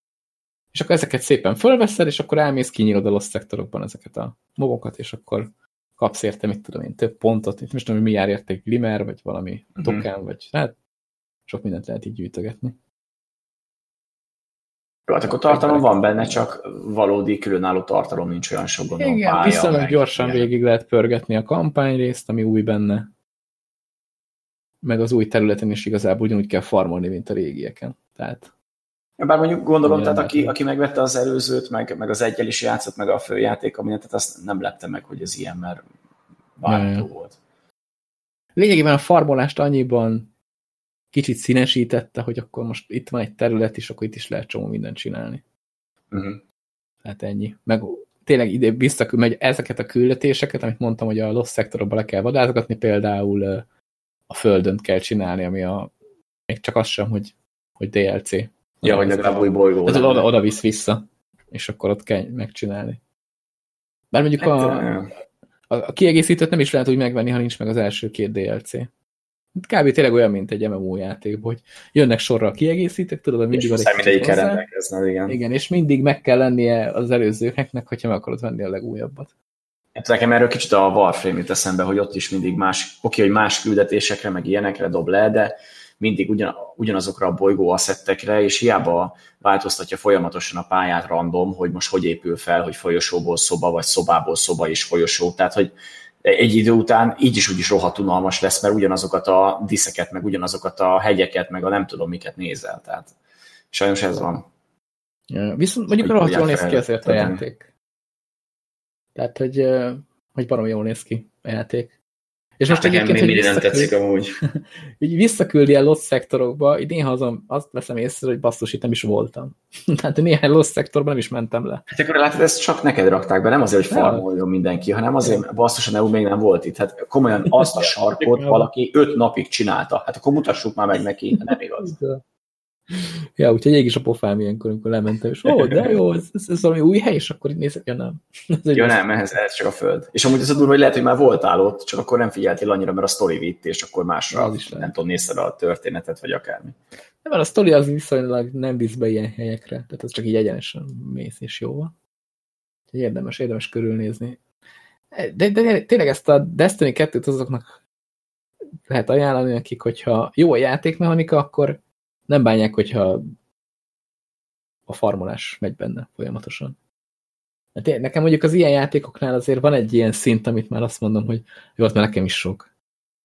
És akkor ezeket szépen fölveszed, és akkor elmész, kinyírod a lost szektorokban ezeket a mobokat, és akkor kapsz érte, mit tudom én, több pontot, itt most tudom, hogy mi jár érte, glimmer, vagy valami. -huh. token, vagy hát sok mindent lehet így gyűjtögetni. Jó, hát akkor tartalom van benne, csak valódi különálló tartalom nincs olyan sok gondolom. Igen, pálya, viszonylag gyorsan igen. végig lehet pörgetni a kampányrészt, ami új benne. Meg az új területen is igazából ugyanúgy kell farmolni, mint a régieken. Tehát bár mondjuk gondolom, tehát aki, aki megvette az előzőt, meg, meg az egyel is játszott, meg a főjáték, tehát azt nem lepte meg, hogy ez ilyen, mert váltó volt. Lényegében a farmolást annyiban kicsit színesítette, hogy akkor most itt van egy terület, és akkor itt is lehet csomó mindent csinálni. Uh mhm. -huh. Hát ennyi. Meg tényleg ide visszakül, megy ezeket a küldetéseket, amit mondtam, hogy a lost szektorokba le kell vadázgatni, például a földön kell csinálni, ami a, még csak az sem, hogy, hogy DLC. Ja, hogy legalább új bolygó. Hát oda, oda visz vissza, és akkor ott kell megcsinálni. Bár mondjuk hát, a, a, a kiegészítőt nem is lehet úgy megvenni, ha nincs meg az első két DLC. Kb. tényleg olyan, mint egy MMO játék, hogy jönnek sorra a kiegészítők, tudod, hogy mindig... És mindegyikkel rendelkezne, igen. Igen, és mindig meg kell lennie az előzőknek, hogyha meg akarod venni a legújabbat. Hát nekem erről kicsit a Warframe jut eszembe, hogy ott is mindig más, oké, hogy más küldetésekre, meg ilyenekre dob le, de mindig ugyan, ugyanazokra a bolygó asszettekre, és hiába változtatja folyamatosan a pályát random, hogy most hogy épül fel, hogy folyosóból szoba, vagy szobából szoba is folyosó. Tehát, hogy egy idő után így is úgy is rohadt unalmas lesz, mert ugyanazokat a diszeket, meg ugyanazokat a hegyeket, meg a nem tudom miket nézel. Tehát sajnos ez van. Ja, viszont mondjuk rohadt jól néz ki azért a játék. Tehát, hogy, hogy barom jól néz ki a játék. És most hát egyébként, hogy nem tetszik amúgy. így visszaküldi el lost szektorokba, így néha azon azt veszem észre, hogy basszus, itt nem is voltam. Tehát néhány lost szektorban nem is mentem le. Hát akkor látod, ezt csak neked rakták be, nem azért, hogy farmoljon mindenki, hanem azért, basszus, a EU még nem volt itt. Hát komolyan azt a sarkot valaki öt napig csinálta. Hát akkor mutassuk már meg neki, nem igaz. Ja, úgyhogy ég is a pofám ilyenkor, amikor lementem, és ó, de jó, ez, ez, ez valami új hely, és akkor így nézek, ja nem. Ez ja nem, ez, ez csak a föld. És amúgy ez a durva, hogy lehet, hogy már voltál ott, csak akkor nem figyeltél annyira, mert a sztori vitt, és akkor másra az is nem tudom, nézted a történetet, vagy akármi. Nem, mert a sztori az viszonylag nem visz be ilyen helyekre, tehát az csak így egyenesen mész, és jó van. Érdemes, érdemes körülnézni. De, de tényleg ezt a Destiny 2-t azoknak lehet ajánlani nekik, hogyha jó a játékmechanika, akkor nem bánják, hogyha a farmolás megy benne folyamatosan. Hát nekem mondjuk az ilyen játékoknál azért van egy ilyen szint, amit már azt mondom, hogy jó, ott már nekem is sok.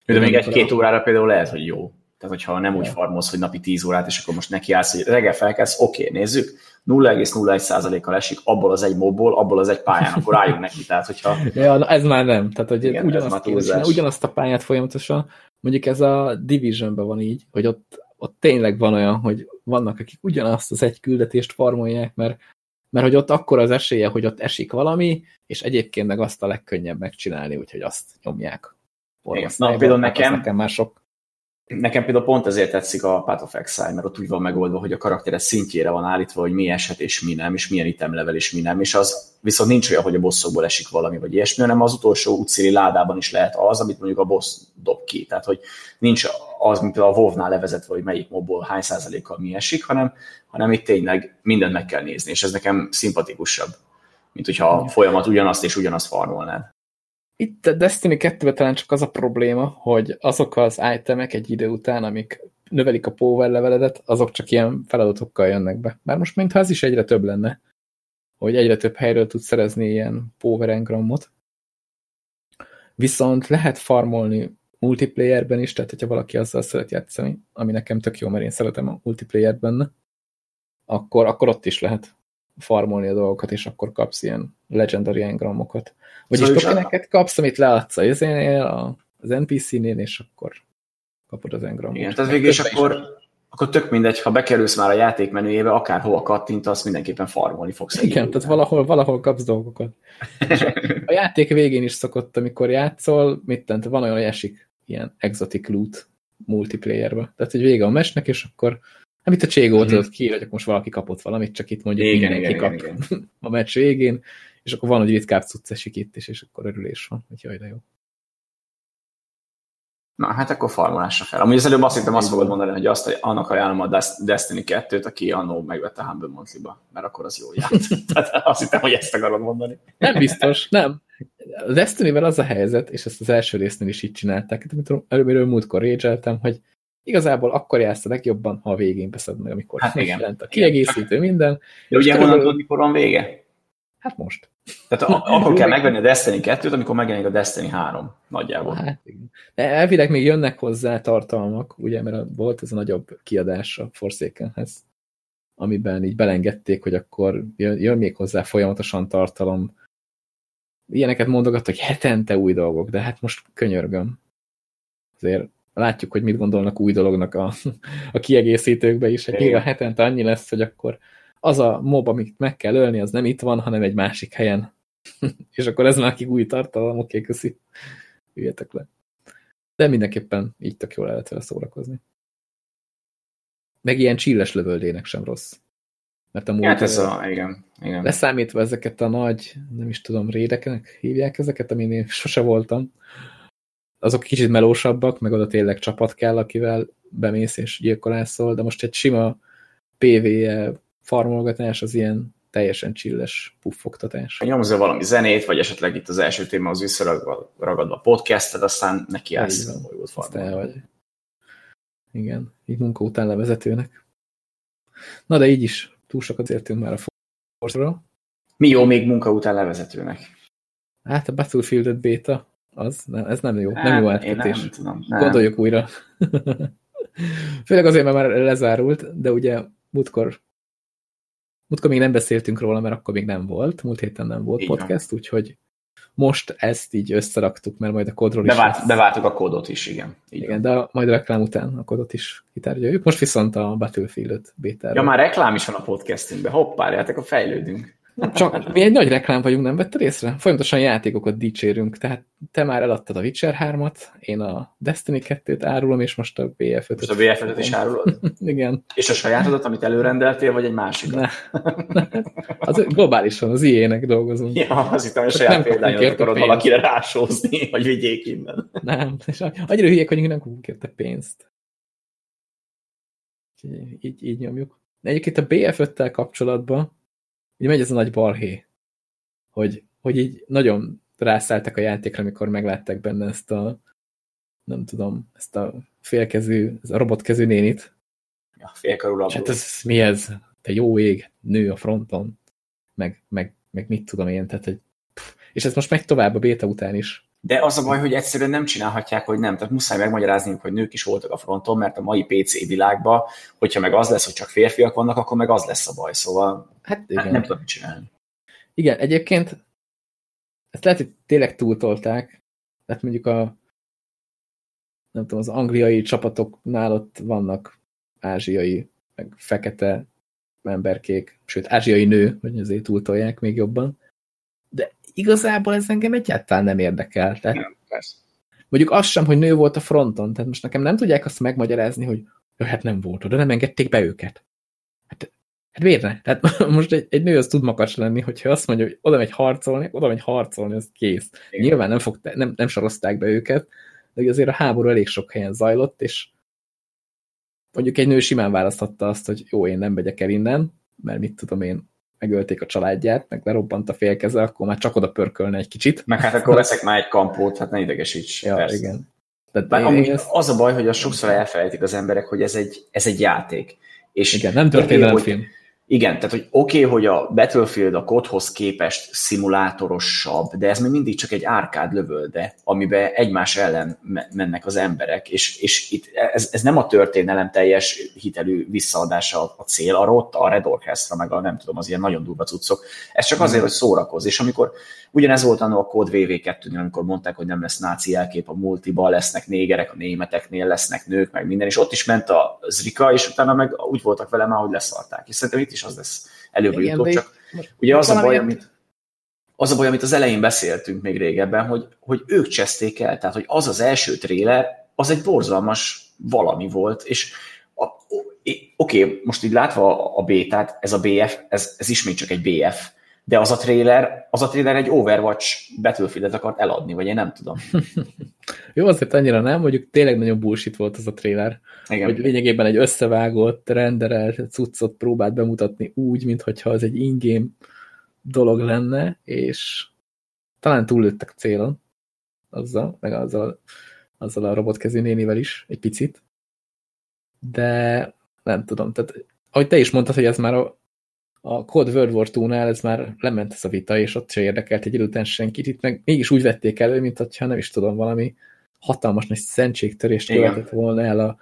De még egy-két órára például lehet, hogy jó. Tehát, hogyha nem úgy farmolsz, hogy napi 10 órát, és akkor most neki állsz, hogy reggel felkelsz, oké, okay, nézzük, 0,01%-kal esik abból az egy mobból, abból az egy pályán, akkor álljunk neki. Tehát, hogyha... Ja, na ez már nem. Tehát, hogy Igen, ugyanazt, ugyanazt a pályát folyamatosan, mondjuk ez a Divisionben van így, hogy ott, ott tényleg van olyan, hogy vannak, akik ugyanazt az egy küldetést farmolják, mert, mert hogy ott akkor az esélye, hogy ott esik valami, és egyébként meg azt a legkönnyebb megcsinálni, úgyhogy azt nyomják. Na, például nekem, nekem már sok Nekem például pont ezért tetszik a Path of Exile, mert ott úgy van megoldva, hogy a karaktere szintjére van állítva, hogy mi eset és mi nem, és milyen item level és mi nem, és az viszont nincs olyan, hogy a bosszokból esik valami, vagy ilyesmi, hanem az utolsó utcéli ládában is lehet az, amit mondjuk a boss dob ki. Tehát, hogy nincs az, mint például a WoW-nál levezetve, hogy melyik mobból hány százalékkal mi esik, hanem, hanem itt tényleg mindent meg kell nézni, és ez nekem szimpatikusabb, mint hogyha a folyamat ugyanazt és ugyanazt farmolnád. Itt a Destiny 2 talán csak az a probléma, hogy azok az itemek egy idő után, amik növelik a power leveledet, azok csak ilyen feladatokkal jönnek be. Már most mintha ez is egyre több lenne, hogy egyre több helyről tudsz szerezni ilyen power engramot. Viszont lehet farmolni multiplayerben is, tehát hogyha valaki azzal szeret játszani, ami nekem tök jó, mert én szeretem a multiplayer benne, akkor, akkor ott is lehet farmolni a dolgokat, és akkor kapsz ilyen legendary engramokat. Vagyis szóval tokeneket kapsz, amit leadsz az NPC-nél, és akkor kapod az engramot. Igen, tehát végül is akkor, akkor tök mindegy, ha bekerülsz már a játék menüjébe, akárhova kattintasz, mindenképpen farmolni fogsz. Igen, tehát valahol, valahol kapsz dolgokat. És a, a játék végén is szokott, amikor játszol, mit tent, van olyan, hogy esik ilyen exotic loot multiplayerbe. Tehát, hogy vége a mesnek, és akkor nem itt a Cségó mm. tudod ki, hogy most valaki kapott valamit, csak itt mondjuk igen, mindenki igen, kap igen, igen. a meccs végén, és akkor van, hogy ritkább cucc esik itt is, és akkor örülés van, hogy jaj, de jó. Na, hát akkor farmolásra fel. Amúgy az előbb azt hittem, azt fogod mondani, hogy azt, hogy annak ajánlom a Destiny 2-t, aki annó megvette Humble Monthly-ba, mert akkor az jó járt. Tehát azt hittem, hogy ezt akarod mondani. Nem biztos, nem. A Destiny-vel az a helyzet, és ezt az első résznél is így csinálták, amit előbb múltkor régyeltem, hogy igazából akkor jársz a legjobban, ha a végén beszed meg, amikor hát igen. jelent a kiegészítő, igen. minden. De ugye honnan tudod, mikor van vége? Hát most. Tehát akkor kell megvenni a Destiny 2-t, amikor megjelenik a Destiny 3 nagyjából. Hát igen. Elvileg még jönnek hozzá tartalmak, ugye, mert volt ez a nagyobb kiadás a Forsakenhez, amiben így belengedték, hogy akkor jön, jön még hozzá folyamatosan tartalom. Ilyeneket mondogat, hogy hetente új dolgok, de hát most könyörgöm. Azért látjuk, hogy mit gondolnak új dolognak a, a kiegészítőkbe is. Egy a hetente annyi lesz, hogy akkor az a mob, amit meg kell ölni, az nem itt van, hanem egy másik helyen. és akkor ez már új tartalom, oké, köszi. Üljetek le. De mindenképpen így tök jól lehet vele szórakozni. Meg ilyen csilles lövöldének sem rossz. Mert a múlt hát ez a, igen, igen. Leszámítva ezeket a nagy, nem is tudom, rédeknek hívják ezeket, amin én sose voltam, azok kicsit melósabbak, meg oda tényleg csapat kell, akivel bemész és gyilkolászol, de most egy sima PvE farmolgatás az ilyen teljesen csilles puffogtatás. Nyomzol valami zenét, vagy esetleg itt az első téma az visszaragadva a podcastet, aztán neki állsz a bolyót vagy. Igen, így munka után levezetőnek. Na de így is, túl sokat értünk már a force Mi jó még munka után levezetőnek? Hát a Battlefield beta, az, nem, ez nem jó, nem jó átkötés. Nem, tudom, nem. Gondoljuk újra. Főleg azért, mert már lezárult, de ugye múltkor, múltkor még nem beszéltünk róla, mert akkor még nem volt, múlt héten nem volt így podcast, úgyhogy most ezt így összeraktuk, mert majd a kódról is Bevált, Beváltuk a kódot is, igen. Így igen, van. de majd a reklám után a kódot is kitárgyaljuk. Most viszont a Battlefield-öt beta Ja, már reklám is van a podcastünkben. Hoppá, a fejlődünk. Csak mi egy nagy reklám vagyunk, nem vetted észre? Folyamatosan játékokat dicsérünk, tehát te már eladtad a Witcher 3-at, én a Destiny 2-t árulom, és most a BF5-öt. Most a BF5-öt is árulod? Igen. És a sajátodat, amit előrendeltél, vagy egy másik? Ne. Az globálisan, az IE-nek dolgozunk. Ja, az itt a saját példányodat akarod valakire rásózni, hogy vigyék innen. Nem, és annyira hülyék vagyunk, nem kapunk érte pénzt. Így, így nyomjuk. Egyébként a BF5-tel kapcsolatban ugye megy ez a nagy balhé, hogy, hogy így nagyon rászálltak a játékra, amikor meglátták benne ezt a nem tudom, ezt a félkezű, ez a robotkezű nénit. Ja, félkarú Hát ez mi ez? Te jó ég, nő a fronton, meg, meg, meg mit tudom én, tehát pff, és ez most megy tovább a béta után is. De az a baj, hogy egyszerűen nem csinálhatják, hogy nem. Tehát muszáj megmagyarázni, hogy nők is voltak a fronton, mert a mai PC világban, hogyha meg az lesz, hogy csak férfiak vannak, akkor meg az lesz a baj. Szóval hát, igen. Hát nem tudom mit csinálni. Igen, egyébként ezt lehet, hogy tényleg túltolták. Tehát mondjuk a nem tudom, az angliai csapatoknál ott vannak ázsiai, meg fekete emberkék, sőt, ázsiai nő, hogy azért túltolják még jobban. Igazából ez engem egyáltalán nem érdekel. Tehát nem, persze. Mondjuk az sem, hogy nő volt a fronton, tehát most nekem nem tudják azt megmagyarázni, hogy hát nem volt oda, nem engedték be őket. Hát, hát miért ne? Tehát most egy, egy nő az tud makacs lenni, hogyha azt mondja, hogy oda megy harcolni, oda megy harcolni, az kész. Igen. Nyilván nem, fog, nem, nem sorozták be őket, de azért a háború elég sok helyen zajlott, és mondjuk egy nő simán választhatta azt, hogy jó, én nem megyek el innen, mert mit tudom én, megölték a családját, meg lerobbant a félkeze, akkor már csak oda pörkölne egy kicsit. Meg hát akkor veszek már egy kampót, hát ne idegesíts. Ja, persze. igen. Tehát én, ezt... Az a baj, hogy az sokszor elfelejtik az emberek, hogy ez egy, ez egy játék. És igen, nem történelem film. Igen, tehát hogy oké, okay, hogy a Battlefield a kodhoz képest szimulátorosabb, de ez még mindig csak egy árkád lövölde, amiben egymás ellen mennek az emberek, és, és itt ez, ez nem a történelem teljes hitelű visszaadása a cél, arra ott a Red Orchestra, meg a nem tudom, az ilyen nagyon durva cuccok. Ez csak azért, hogy szórakoz, és amikor ugyanez volt annól a kód VV2-nél, amikor mondták, hogy nem lesz náci elkép a multiba, lesznek négerek, a németeknél lesznek nők, meg minden, és ott is ment a Zrika, és utána meg úgy voltak vele már, hogy leszarták. És szerintem itt is az lesz. Előbb jutó, csak ugye az a baj, amit, az a baj, amit az elején beszéltünk még régebben, hogy, hogy ők cseszték el, tehát hogy az az első tréler, az egy borzalmas valami volt, és oké, okay, most így látva a bétát, ez a BF, ez, ez ismét csak egy BF, de az a trailer, az a trailer egy Overwatch Battlefield-et akart eladni, vagy én nem tudom. Jó, azért annyira nem, mondjuk tényleg nagyon bullshit volt az a trailer, Igen. hogy lényegében egy összevágott, renderelt cuccot próbált bemutatni úgy, mintha az egy in-game dolog lenne, és talán túllőttek célon azzal, meg azzal, azzal a robotkezű nénivel is, egy picit. De nem tudom, tehát ahogy te is mondtad, hogy ez már a a Cold World War 2-nál ez már lement ez a vita, és ott se érdekelt egy idő után senkit. Itt meg mégis úgy vették elő, mint hogyha nem is tudom, valami hatalmas nagy szentségtörést követett volna el a,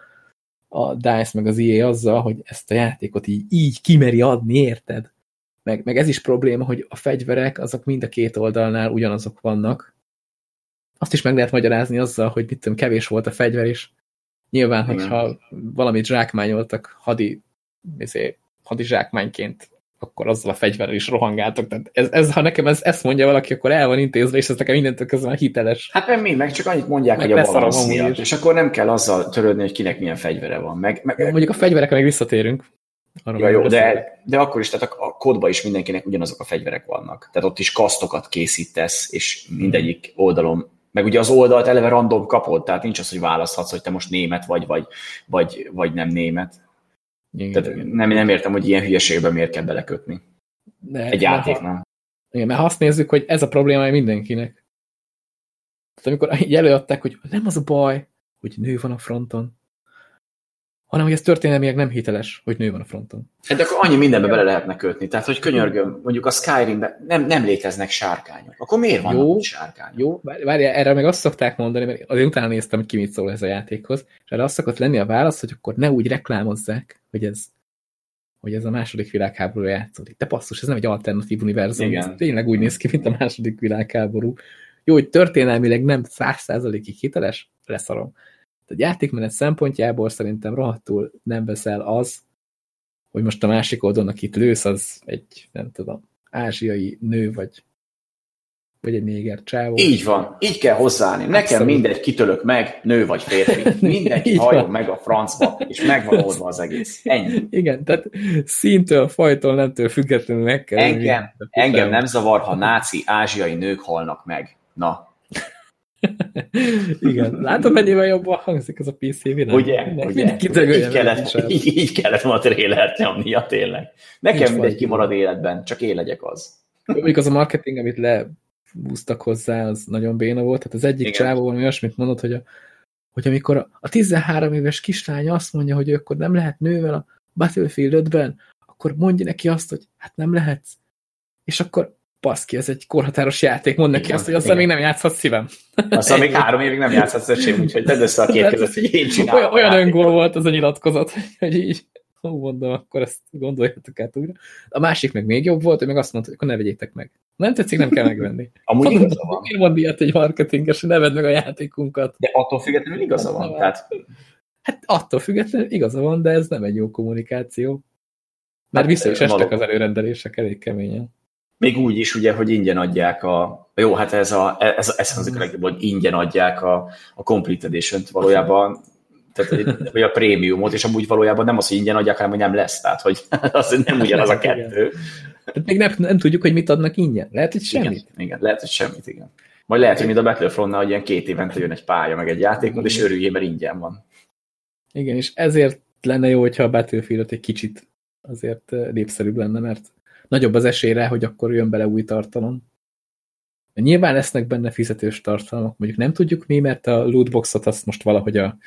a DICE meg az EA azzal, hogy ezt a játékot így, így kimeri adni, érted? Meg, meg ez is probléma, hogy a fegyverek azok mind a két oldalnál ugyanazok vannak. Azt is meg lehet magyarázni azzal, hogy mit tudom, kevés volt a fegyver, és nyilván, Igen. hogyha valamit zsákmányoltak hadi, izé, hadi zsákmányként akkor azzal a fegyverrel is rohangáltok. Tehát ez, ez, ha nekem ez, ezt mondja valaki, akkor el van intézve, és ez nekem mindentől közben hiteles. Hát nem mi, meg csak annyit mondják, meg hogy a balansz miatt, és akkor nem kell azzal törődni, hogy kinek milyen fegyvere van. Meg, meg... Mondjuk a fegyverekre meg visszatérünk. Arra ja, jó, de, de akkor is, tehát a, a kódban is mindenkinek ugyanazok a fegyverek vannak. Tehát ott is kasztokat készítesz, és mindegyik oldalon meg ugye az oldalt eleve random kapod, tehát nincs az, hogy választhatsz, hogy te most német vagy, vagy, vagy, vagy nem német. Igen, Tehát igen. Nem, nem értem, hogy ilyen hülyeségbe miért kell belekötni. De, Egy játék, nem? Igen, mert ha azt nézzük, hogy ez a probléma mindenkinek. Tehát amikor így előadták, hogy nem az a baj, hogy nő van a fronton, hanem hogy ez történelmileg nem hiteles, hogy nő van a fronton. Hát de akkor annyi mindenbe bele lehetne kötni. Tehát, hogy könyörgöm, mondjuk a Skyrimben nem, nem léteznek sárkányok. Akkor miért van jó, sárkányok? Jó, várjál, erre meg azt szokták mondani, mert azért utána néztem, hogy ki mit szól ez a játékhoz, és erre azt szokott lenni a válasz, hogy akkor ne úgy reklámozzák, hogy ez hogy ez a második világháború játszódik. De passzus, ez nem egy alternatív univerzum. Igen. Ez tényleg úgy néz ki, mint a második világháború. Jó, hogy történelmileg nem száz százalékig hiteles, leszarom. A játékmenet szempontjából szerintem rohadtul nem veszel az, hogy most a másik oldalon, akit lősz, az egy, nem tudom, ázsiai nő, vagy, vagy egy néger csávó. Így van, így kell hozzáállni. Nekem Abszolút. mindegy, kitölök meg, nő vagy férfi. Mindenki hajol meg a francba, és megvan oldva az egész. Ennyi. Igen, tehát szintől, fajtól, nemtől függetlenül meg kell. Engem, engem nem zavar, ha náci ázsiai nők halnak meg. Na, igen. Látom, mennyivel jobban hangzik ez a PC videó. Ugye? Ugye? Így kellett, így, így kellett volna a trélert nyomnia, tényleg. Nekem mindegy kimarad életben, csak én legyek az. Mondjuk az a marketing, amit lebúztak hozzá, az nagyon béna volt. Tehát az egyik csávó valami olyasmit mondott, hogy, a, hogy amikor a 13 éves kislány azt mondja, hogy ő akkor nem lehet nővel a Battlefield 5-ben, akkor mondja neki azt, hogy hát nem lehetsz. És akkor baszki, ez egy korhatáros játék, mond neki azt, hogy azzal még nem játszhat szívem. Aztán még három évig nem játszhat öcsém, úgyhogy tedd össze a két között, hogy én csinálom. Olyan, olyan öngól volt az a nyilatkozat, hogy így, hú, mondom, akkor ezt gondoljátok át újra. A másik meg még jobb volt, hogy meg azt mondta, hogy akkor ne vegyétek meg. Nem tetszik, nem kell megvenni. Amúgy igaza van. Miért mond ilyet egy marketinges, hogy ne vedd meg a játékunkat? De attól függetlenül igaza van. Tehát... Hát attól függetlenül igaza van, de ez nem egy jó kommunikáció. Mert hát, vissza is estek az előrendelések elég keményen. Még úgy is, ugye, hogy ingyen adják a... Jó, hát ez, a, ez, ez hangzik a legjobb, hogy ingyen adják a, a Complete Edition-t valójában, tehát, vagy a prémiumot, és amúgy valójában nem az, hogy ingyen adják, hanem hogy nem lesz, tehát hogy az nem ugyanaz a kettő. Tehát még nem, nem tudjuk, hogy mit adnak ingyen. Lehet, hogy semmit. Igen, igen lehet, hogy semmit, igen. Majd lehet, hogy mint a Battlefront-nál, hogy ilyen két évente jön egy pálya, meg egy játék, és örüljél, mert ingyen van. Igen, és ezért lenne jó, hogyha a Battlefield egy kicsit azért népszerűbb lenne, mert nagyobb az esélyre, hogy akkor jön bele új tartalom. Nyilván lesznek benne fizetős tartalmak, mondjuk nem tudjuk mi, mert a lootboxot azt most valahogy a,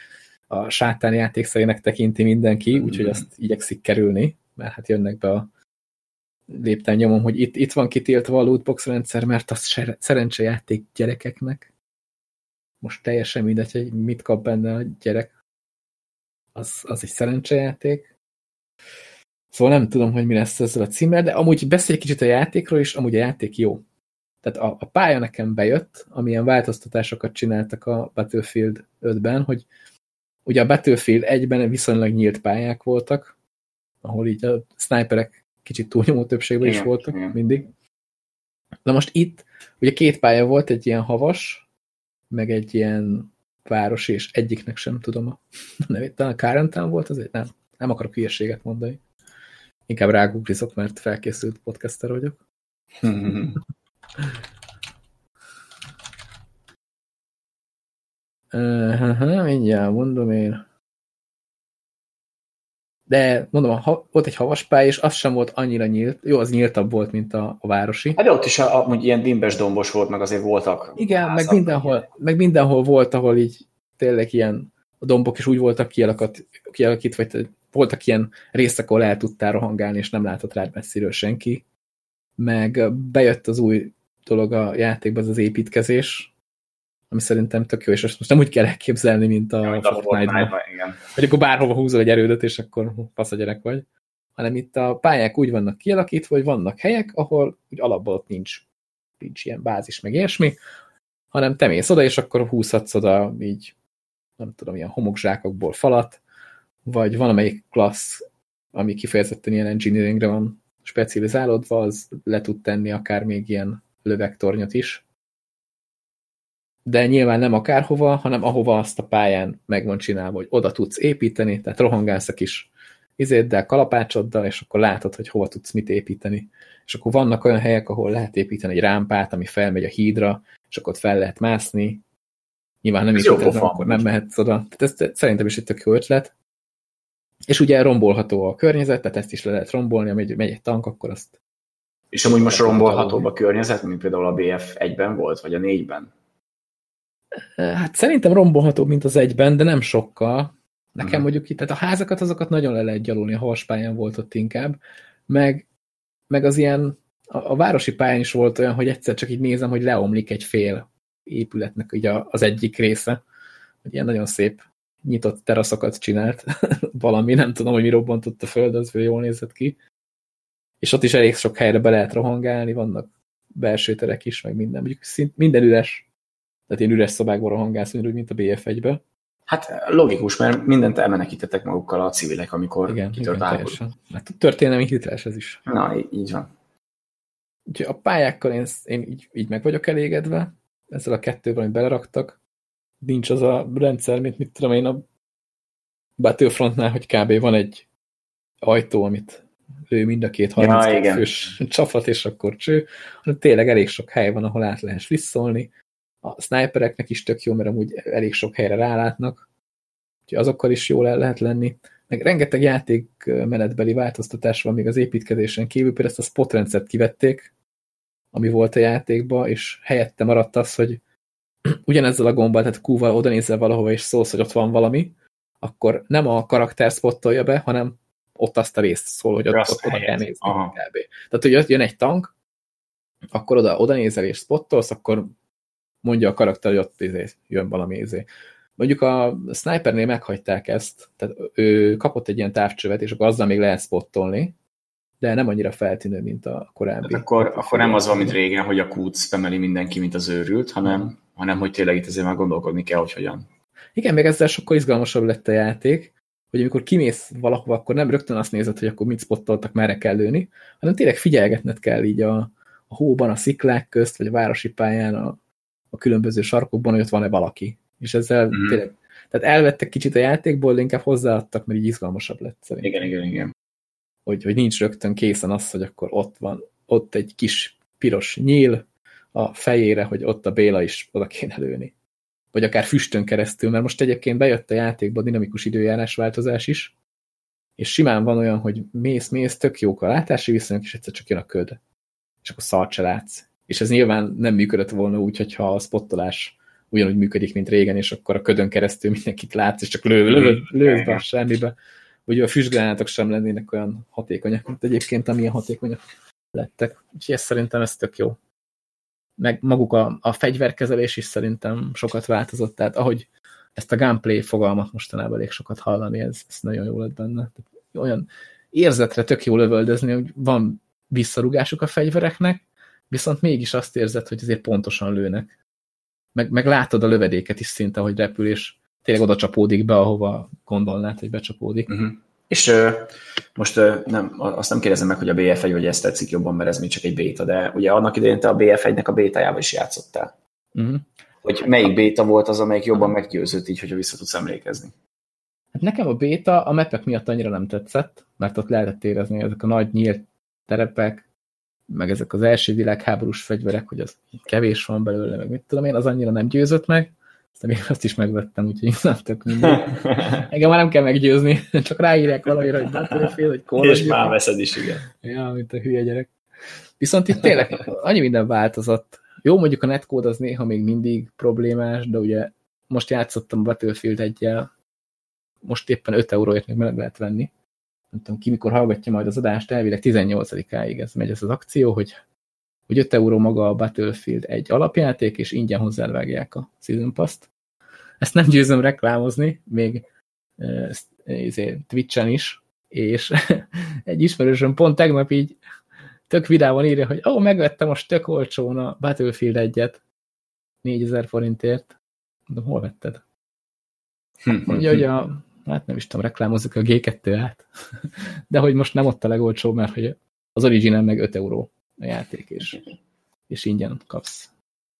a sátán játékszerének tekinti mindenki, úgyhogy azt igyekszik kerülni, mert hát jönnek be a lépten nyomom, hogy itt, itt van kitiltva a lootbox rendszer, mert az szerencsejáték gyerekeknek. Most teljesen mindegy, hogy mit kap benne a gyerek. Az, az egy szerencsejáték. Szóval nem tudom, hogy mi lesz ezzel a címmel, de amúgy beszélj kicsit a játékról, és amúgy a játék jó. Tehát a, a pálya nekem bejött, amilyen változtatásokat csináltak a Battlefield 5-ben, hogy ugye a Battlefield 1-ben viszonylag nyílt pályák voltak, ahol így a sniperek kicsit túlnyomó többségben igen, is voltak igen. mindig. Na most itt ugye két pálya volt, egy ilyen havas, meg egy ilyen város, és egyiknek sem tudom a nevét. Talán Kárentán volt, azért nem, nem akarok hülyeséget mondani. Inkább ráguglizok, mert felkészült podcaster vagyok. uh, mindjárt mondom én. De mondom, ha, volt egy havaspály, és az sem volt annyira nyílt. Jó, az nyíltabb volt, mint a, a városi. Hát de ott is a, amúgy ilyen dimbes dombos volt, meg azért voltak. Igen, meg mindenhol, meg mindenhol volt, ahol így tényleg ilyen a dombok is úgy voltak kialakítva, vagy voltak ilyen részek, ahol el tudtál rohangálni, és nem látott rád messziről senki. Meg bejött az új dolog a játékban, az az építkezés, ami szerintem tök jó, és azt most nem úgy kell elképzelni, mint a, ja, Fortnite-ban. Fortnite hogy akkor bárhova húzol egy erődet, és akkor fasz a gyerek vagy. Hanem itt a pályák úgy vannak kialakítva, hogy vannak helyek, ahol úgy alapból ott nincs, nincs ilyen bázis, meg ilyesmi, hanem te mész oda, és akkor húzhatsz oda így, nem tudom, ilyen homokzsákokból falat, vagy van amelyik klassz, ami kifejezetten ilyen engineeringre van specializálódva, az le tud tenni akár még ilyen lövegtornyot is. De nyilván nem akárhova, hanem ahova azt a pályán meg van csinálva, hogy oda tudsz építeni, tehát rohangálsz a kis izéddel, kalapácsoddal, és akkor látod, hogy hova tudsz mit építeni. És akkor vannak olyan helyek, ahol lehet építeni egy rámpát, ami felmegy a hídra, és akkor ott fel lehet mászni. Nyilván nem építed, akkor nem mehetsz oda. Tehát ez szerintem is egy tök jó ötlet. És ugye rombolható a környezet, tehát ezt is le lehet rombolni, amíg megy egy tank, akkor azt... És amúgy most rombolhatóbb a környezet, mint például a BF1-ben volt, vagy a 4-ben? Hát szerintem rombolhatóbb, mint az egyben, de nem sokkal. Nekem hmm. mondjuk itt, tehát a házakat, azokat nagyon le lehet gyalulni, a haspályán volt ott inkább, meg, meg az ilyen, a, a városi pályán is volt olyan, hogy egyszer csak így nézem, hogy leomlik egy fél épületnek ugye az egyik része, hogy ilyen nagyon szép nyitott teraszokat csinált, valami, nem tudom, hogy mi robbantott a föld, az jól nézett ki. És ott is elég sok helyre be lehet rohangálni, vannak belső terek is, meg minden. Mondjuk szint, minden üres, tehát én üres szobákban rohangálsz, úgy, mint a BF1-be. Hát logikus, mert mindent elmenekítettek magukkal a civilek, amikor igen, kitört igen, Mert történelmi hiteles ez is. Na, így van. Úgyhogy a pályákkal én, én így, így meg vagyok elégedve, ezzel a kettővel, amit beleraktak. Nincs az a rendszer, mint mit tudom én a Battlefrontnál, hogy kb. van egy ajtó, amit lő mind a két 32 ja, fős csapat, és akkor cső, hanem tényleg elég sok hely van, ahol át lehet visszolni. A snipereknek is tök jó, mert amúgy elég sok helyre rálátnak, úgyhogy azokkal is jól el lehet lenni. Meg rengeteg játékmenetbeli változtatás van még az építkezésen kívül, például ezt a spot rendszert kivették, ami volt a játékban, és helyette maradt az, hogy ugyanezzel a gombbal, tehát Q-val oda nézel valahova, és szólsz, hogy ott van valami, akkor nem a karakter spottolja be, hanem ott azt a részt szól, hogy ott, ott oda kell nézni. Kb. Tehát, hogy jön egy tank, akkor oda, oda nézel és spottolsz, akkor mondja a karakter, hogy ott izé, jön valami izé. Mondjuk a snipernél meghagyták ezt, tehát ő kapott egy ilyen távcsövet, és akkor azzal még lehet spottolni, de nem annyira feltűnő, mint a korábbi. Hát akkor, akkor nem az van, mint régen, hogy a kút spameli mindenki, mint az őrült, hanem, hanem hogy tényleg itt azért már gondolkodni kell, hogy hogyan. Igen, még ezzel sokkal izgalmasabb lett a játék, hogy amikor kimész valahova, akkor nem rögtön azt nézed, hogy akkor mit spottoltak, merre kell lőni, hanem tényleg figyelgetned kell így a, a hóban, a sziklák közt, vagy a városi pályán, a, a különböző sarkokban, hogy ott van-e valaki. És ezzel mm. tényleg, tehát elvettek kicsit a játékból, de inkább hozzáadtak, mert így izgalmasabb lett szerintem. Igen, igen, igen. Hogy, hogy nincs rögtön készen az, hogy akkor ott van, ott egy kis piros nyíl a fejére, hogy ott a Béla is oda kéne lőni vagy akár füstön keresztül, mert most egyébként bejött a játékba a dinamikus időjárás változás is, és simán van olyan, hogy mész-mész, tök jók a látási viszonyok, és egyszer csak jön a köd. És akkor szart se látsz. És ez nyilván nem működött volna úgy, hogyha a spottolás ugyanúgy működik, mint régen, és akkor a ködön keresztül mindenkit látsz, és csak lő, lő, lő, be semmibe. Ugye a füstgránátok sem lennének olyan hatékonyak, mint egyébként amilyen hatékonyak lettek. Úgyhogy ez szerintem ez tök jó meg maguk a, a fegyverkezelés is szerintem sokat változott, tehát ahogy ezt a gameplay fogalmat mostanában elég sokat hallani, ez, ez nagyon jó lett benne. Olyan érzetre tök jó lövöldözni, hogy van visszarugásuk a fegyvereknek, viszont mégis azt érzed, hogy azért pontosan lőnek. Meg, meg látod a lövedéket is szinte, hogy repül, és tényleg oda csapódik be, ahova gondolnád, hogy becsapódik. Uh mhm. -huh. És uh, most uh, nem, azt nem kérdezem meg, hogy a BF1 vagy ezt tetszik jobban, mert ez még csak egy béta, de ugye annak idején te a BF1-nek a bétájával is játszottál. Uh mhm. -huh. Hogy melyik béta volt az, amelyik jobban meggyőzött így, hogyha vissza tudsz emlékezni? Hát nekem a béta a mepek miatt annyira nem tetszett, mert ott lehetett érezni ezek a nagy nyílt terepek, meg ezek az első világháborús fegyverek, hogy az kevés van belőle, meg mit tudom én, az annyira nem győzött meg. Aztán még azt is megvettem, úgyhogy nem tök mindegy. Engem már nem kell meggyőzni, csak ráírják valamire, hogy Battlefield, hogy Call És már veszed is, igen. Ja, mint a hülye gyerek. Viszont itt tényleg annyi minden változott. Jó, mondjuk a netcode az néha még mindig problémás, de ugye most játszottam a Battlefield egyel, most éppen 5 euróért még meg lehet venni. Nem tudom ki, mikor hallgatja majd az adást, elvileg 18-áig ez megy ez az akció, hogy hogy 5 euró maga a Battlefield egy alapjáték, és ingyen hozzávágják a Season Pass-t. Ezt nem győzöm reklámozni, még ezért Twitch-en is, és egy ismerősöm pont tegnap így tök vidában írja, hogy ó, oh, megvettem most tök olcsón a Battlefield egyet 4000 forintért. De hol vetted? Mondja, hogy a, hát nem is tudom, reklámozzuk a G2 át, de hogy most nem ott a legolcsóbb, mert hogy az Origin meg 5 euró a játék, és, és ingyen kapsz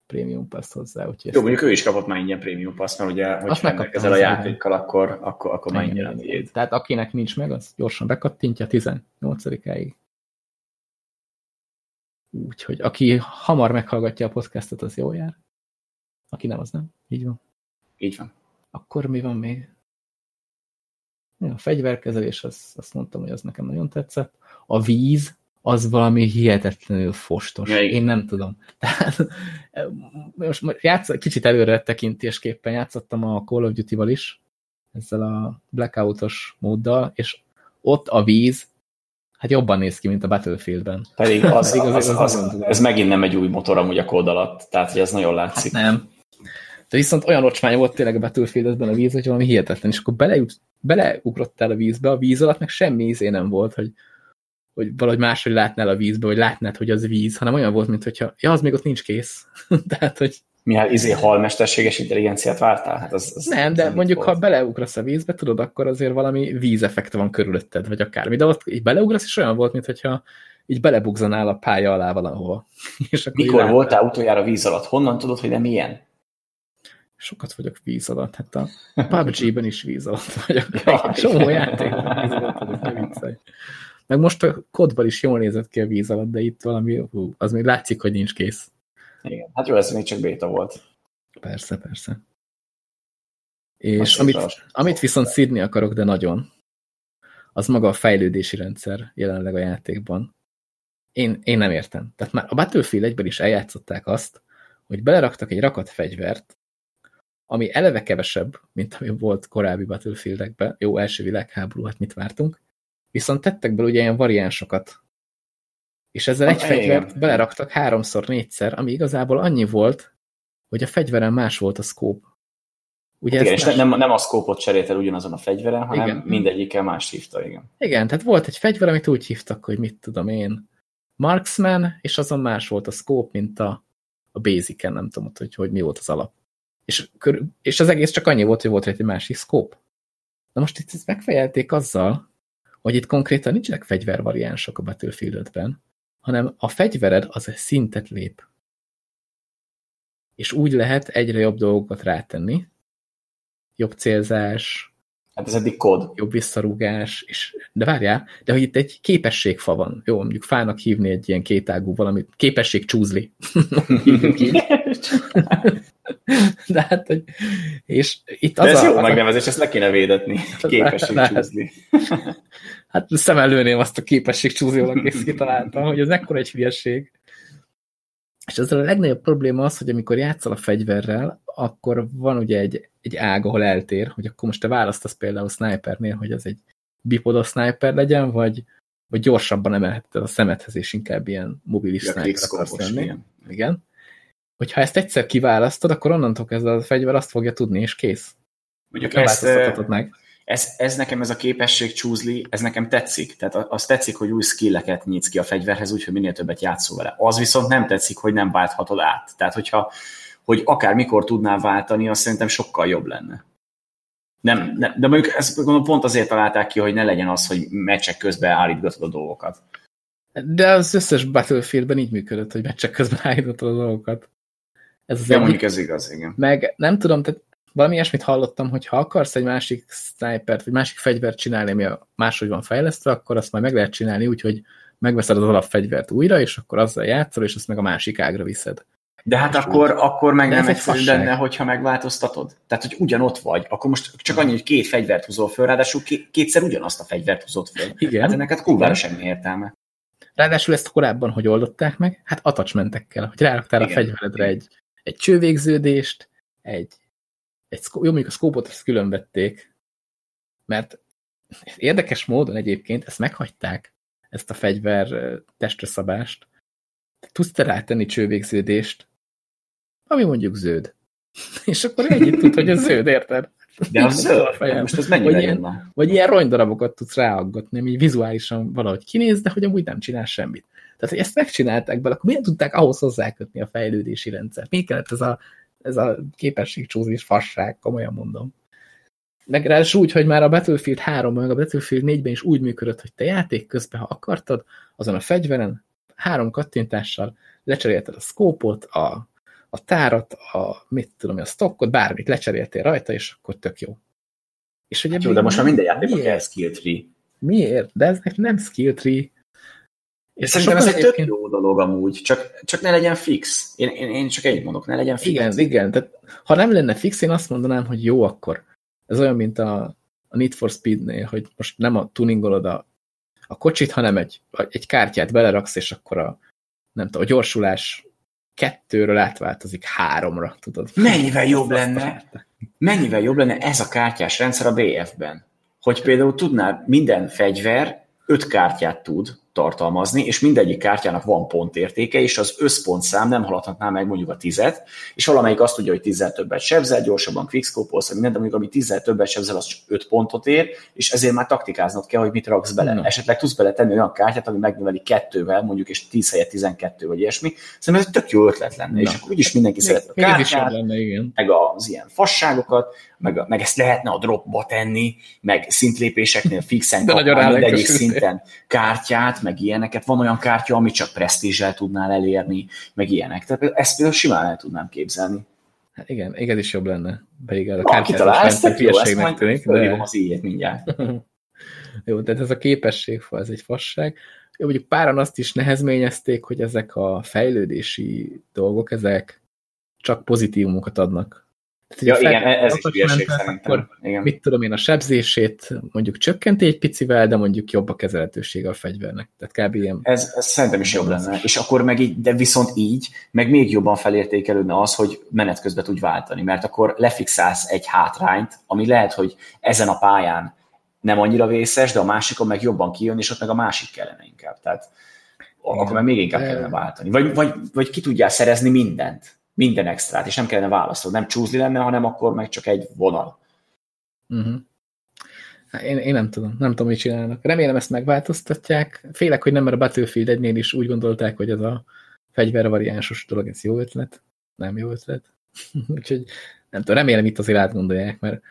Premium Pass hozzá. Úgyhogy Jó, mondjuk ő is kapott már ingyen Premium Pass, mert ugye, hogy ezzel a játékkal, akkor, akkor, akkor már ingyen Tehát akinek nincs meg, az gyorsan bekattintja 18-áig. Úgyhogy aki hamar meghallgatja a podcastot, az jó jár. Aki nem, az nem. Így van. Így van. Akkor mi van még? A fegyverkezelés, az, azt mondtam, hogy az nekem nagyon tetszett. A víz, az valami hihetetlenül fostos. Ja, Én nem tudom. Tehát, most játsz, kicsit előre tekintésképpen játszottam a Call of Duty-val is, ezzel a blackoutos móddal, és ott a víz hát jobban néz ki, mint a Battlefieldben. Pedig az, az, az, az, az, az, ez megint nem egy új motor amúgy a kód alatt, tehát hogy ez nagyon látszik. Hát nem. De viszont olyan ocsmány volt tényleg a Battlefieldben a víz, hogy valami hihetetlen, és akkor bele, beleugrottál a vízbe, a víz alatt meg semmi ízé nem volt, hogy hogy valahogy máshogy látnál a vízbe, vagy látnád, hogy az víz, hanem olyan volt, mint hogyha, ja, az még ott nincs kész. Tehát, hogy... Mi hát izé halmesterséges intelligenciát vártál? Hát az, az nem, de mondjuk, volt. ha beleugrasz a vízbe, tudod, akkor azért valami vízeffekt van körülötted, vagy akármi. De ott így beleugrasz, és olyan volt, mint hogyha így belebugzanál a pálya alá valahova. És akkor Mikor voltál utoljára víz alatt? Honnan tudod, hogy nem ilyen? Sokat vagyok víz alatt. Hát a PUBG-ben is víz alatt vagyok. Ja, Csomó játékban víz alatt vagyok, Meg most a kodban is jól nézett ki a víz alatt, de itt valami, hú, az még látszik, hogy nincs kész. Igen, hát jó, ez még csak béta volt. Persze, persze. És amit, amit viszont szídni akarok, de nagyon, az maga a fejlődési rendszer jelenleg a játékban. Én, én nem értem. Tehát már a Battlefield 1 is eljátszották azt, hogy beleraktak egy rakat fegyvert, ami eleve kevesebb, mint ami volt korábbi Battlefieldekben. Jó, első világháború, hát mit vártunk. Viszont tettek bele ugye ilyen variánsokat. És ezzel egy fegyvert beleraktak háromszor, négyszer, ami igazából annyi volt, hogy a fegyveren más volt a scope. Ugye hát igen, és más... nem, nem a szkópot cserélt el ugyanazon a fegyveren, hanem igen. mindegyikkel más hívta, igen. Igen, tehát volt egy fegyver, amit úgy hívtak, hogy mit tudom én, Marksman, és azon más volt a scope, mint a, a basic-en, nem tudom, hogy, hogy mi volt az alap. És, és az egész csak annyi volt, hogy volt egy másik scope. Na most itt ezt megfejelték azzal, hogy itt konkrétan nincsenek fegyvervariánsok a Battlefield hanem a fegyvered az egy szintet lép. És úgy lehet egyre jobb dolgokat rátenni, jobb célzás, Hát ez eddig kód. Jobb visszarúgás, és, de várjál, de hogy itt egy képességfa van. Jó, mondjuk fának hívni egy ilyen kétágú valamit, képesség csúzli. de hát, hogy, és itt az de ez a, jó megnevezés, ezt ne kéne védetni. Képesség csúzli. hát szem előném azt a képesség csúzli, valaki kitaláltam, hogy ez nekkora egy hülyeség. És ezzel a legnagyobb probléma az, hogy amikor játszol a fegyverrel, akkor van ugye egy, egy ág, ahol eltér, hogy akkor most te választasz például snipernél, hogy az egy bipoda sniper legyen, vagy, vagy gyorsabban emelheted a szemethez, és inkább ilyen mobilis ja, sniper akarsz lenni. Igen. igen. Hogyha ezt egyszer kiválasztod, akkor onnantól kezdve a fegyver azt fogja tudni, és kész. Mondjuk ezt, meg ez, ez nekem ez a képesség csúzli, ez nekem tetszik. Tehát az tetszik, hogy új skilleket nyitsz ki a fegyverhez, úgyhogy minél többet játszol vele. Az viszont nem tetszik, hogy nem válthatod át. Tehát, hogyha hogy akár mikor tudnál váltani, az szerintem sokkal jobb lenne. Nem, nem, de mondjuk ezt gondolom pont azért találták ki, hogy ne legyen az, hogy meccsek közben állítgatod a dolgokat. De az összes Battlefieldben így működött, hogy meccsek közben állítgatod a dolgokat. Ez az ja, mondjuk ez igaz, igen. Meg nem tudom, tehát valami ilyesmit hallottam, hogy ha akarsz egy másik snipert, vagy másik fegyvert csinálni, ami máshogy van fejlesztve, akkor azt majd meg lehet csinálni úgy, hogy megveszed az alapfegyvert újra, és akkor azzal játszol, és azt meg a másik ágra viszed. De hát akkor, akkor meg nem egyszerű lenne, hogyha megváltoztatod. Tehát, hogy ugyanott vagy, akkor most csak annyi, hogy két fegyvert húzol föl, ráadásul kétszer ugyanazt a fegyvert húzott föl. Igen. Hát ennek hát kurvára semmi értelme. Ráadásul ezt korábban hogy oldották meg? Hát attachmentekkel, hogy ráraktál Igen. a fegyveredre egy, egy csővégződést, egy egy, jó, mondjuk a szkópot ezt külön vették, mert érdekes módon egyébként ezt meghagyták, ezt a fegyver testre szabást. Tudsz te rátenni csővégződést, ami mondjuk zöld. És akkor együtt tud, hogy ez zöld, érted? De az zöld, most ez mennyire vagy ilyen, vagy ilyen ronydarabokat tudsz ráaggatni, ami vizuálisan valahogy kinéz, de hogy amúgy nem csinál semmit. Tehát, hogy ezt megcsinálták bele, akkor miért tudták ahhoz hozzákötni a fejlődési rendszert? Mi kellett ez a ez a képességcsúzés fasság, komolyan mondom. Meg ráadásul úgy, hogy már a Battlefield 3 meg a Battlefield 4-ben is úgy működött, hogy te játék közben, ha akartad, azon a fegyveren három kattintással lecserélted a szkópot, a, a tárat, a, mit tudom, a stockot, bármit lecseréltél rajta, és akkor tök jó. És hogy hát jó, de most már minden játékban kell skill tree. Miért? De ez nem skill tree. És szerintem ez egy tök jó dolog amúgy, csak, csak ne legyen fix. Én, én, én csak egy mondok, ne legyen fix. Igen, igen. Tehát, ha nem lenne fix, én azt mondanám, hogy jó akkor. Ez olyan, mint a, a Need for Speed-nél, hogy most nem a tuningolod a, a kocsit, hanem egy, egy kártyát beleraksz, és akkor a, nem tudom, a gyorsulás kettőről átváltozik háromra, tudod. Mennyivel jobb lenne, mennyivel jobb lenne ez a kártyás rendszer a BF-ben? Hogy például tudnál minden fegyver öt kártyát tud, tartalmazni, és mindegyik kártyának van pontértéke, és az összpontszám nem haladhatná meg mondjuk a tizet, és valamelyik azt tudja, hogy tízzel többet sebzel, gyorsabban quickscope-olsz, minden, de mondjuk ami tízzel többet sebzel, az csak öt pontot ér, és ezért már taktikáznod kell, hogy mit raksz bele. No. Esetleg tudsz bele tenni olyan kártyát, ami megnöveli kettővel, mondjuk, és 10 helyett 12 vagy ilyesmi. Szerintem ez egy tök jó ötlet lenne, no. és akkor úgyis mindenki szeret a kártyát, lenne, igen. meg az ilyen fasságokat, meg, meg ezt lehetne a dropba tenni, meg szintlépéseknél fixen kapnál mindegyik szinten kártyát, meg ilyeneket. Van olyan kártya, amit csak presztízsel tudnál elérni, meg ilyenek. Tehát ezt például simán el tudnám képzelni. Hát igen, igen, is jobb lenne. Pedig a Valaki kártyázás talál, ezt tök jó, ezt majd tűnik, de... az íjét mindjárt. Jó, tehát ez a képességfa, ez egy fasság. Jó, mondjuk páran azt is nehezményezték, hogy ezek a fejlődési dolgok, ezek csak pozitívumokat adnak. Tehát, Ja, igen, e- ez is hülyeség mentek, szerintem. Akkor, Igen. mit tudom én, a sebzését mondjuk csökkenti egy picivel, de mondjuk jobb a kezelhetősége a fegyvernek. Tehát kb. ilyen Ez, ez szerintem is jobb lenne. És akkor meg így, de viszont így, meg még jobban felértékelődne az, hogy menet közben tudj váltani, mert akkor lefixálsz egy hátrányt, ami lehet, hogy ezen a pályán nem annyira vészes, de a másikon meg jobban kijön, és ott meg a másik kellene inkább. Tehát Igen. akkor meg még inkább De- kellene váltani. Vagy, vagy, vagy ki tudjál szerezni mindent, minden extrát, és nem kellene válaszolni. Nem csúzli lenne, hanem akkor meg csak egy vonal. Uh-huh. Hát én, én nem tudom, nem tudom, mit csinálnak. Remélem ezt megváltoztatják. Félek, hogy nem, mert a Battlefield 1 is úgy gondolták, hogy ez a fegyvervariánsos dolog, ez jó ötlet. Nem jó ötlet. Úgyhogy nem tudom, remélem itt azért átgondolják, mert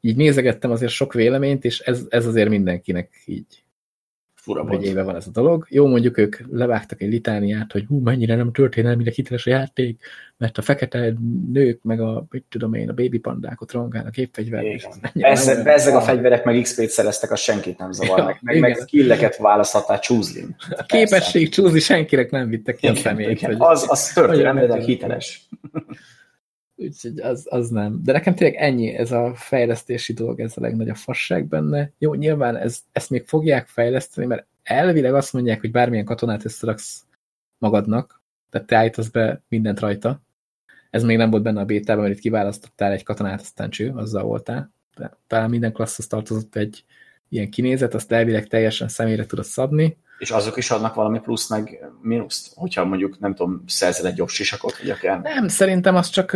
így nézegettem azért sok véleményt, és ez, ez azért mindenkinek így Fura egy volt. éve van ez a dolog. Jó, mondjuk ők levágtak egy litániát, hogy hú, mennyire nem történelmileg hiteles a játék, mert a fekete nők, meg a, mit tudom én, a baby pandák ott rongálnak nem de ezek a fegyverek meg XP-t szereztek, az senkit nem zavar. Ja, meg, meg, meg igen. skilleket választhattál csúzlin. A képesség csúzni senkinek nem vitte ki a hogy- Az, az történelmileg hiteles. Úgyhogy az, az nem. De nekem tényleg ennyi, ez a fejlesztési dolog, ez a legnagyobb fasság benne. Jó, nyilván ez, ezt még fogják fejleszteni, mert elvileg azt mondják, hogy bármilyen katonát összeraksz magadnak, tehát te állítasz be mindent rajta. Ez még nem volt benne a bétában, mert itt kiválasztottál egy katonát, aztán cső, azzal voltál. De talán minden klasszhoz tartozott egy ilyen kinézet, azt elvileg teljesen személyre tudod szabni. És azok is adnak valami plusz meg mínuszt, hogyha mondjuk, nem tudom, szerzel egy jobb sisakot, vagy akár. Nem, szerintem az csak,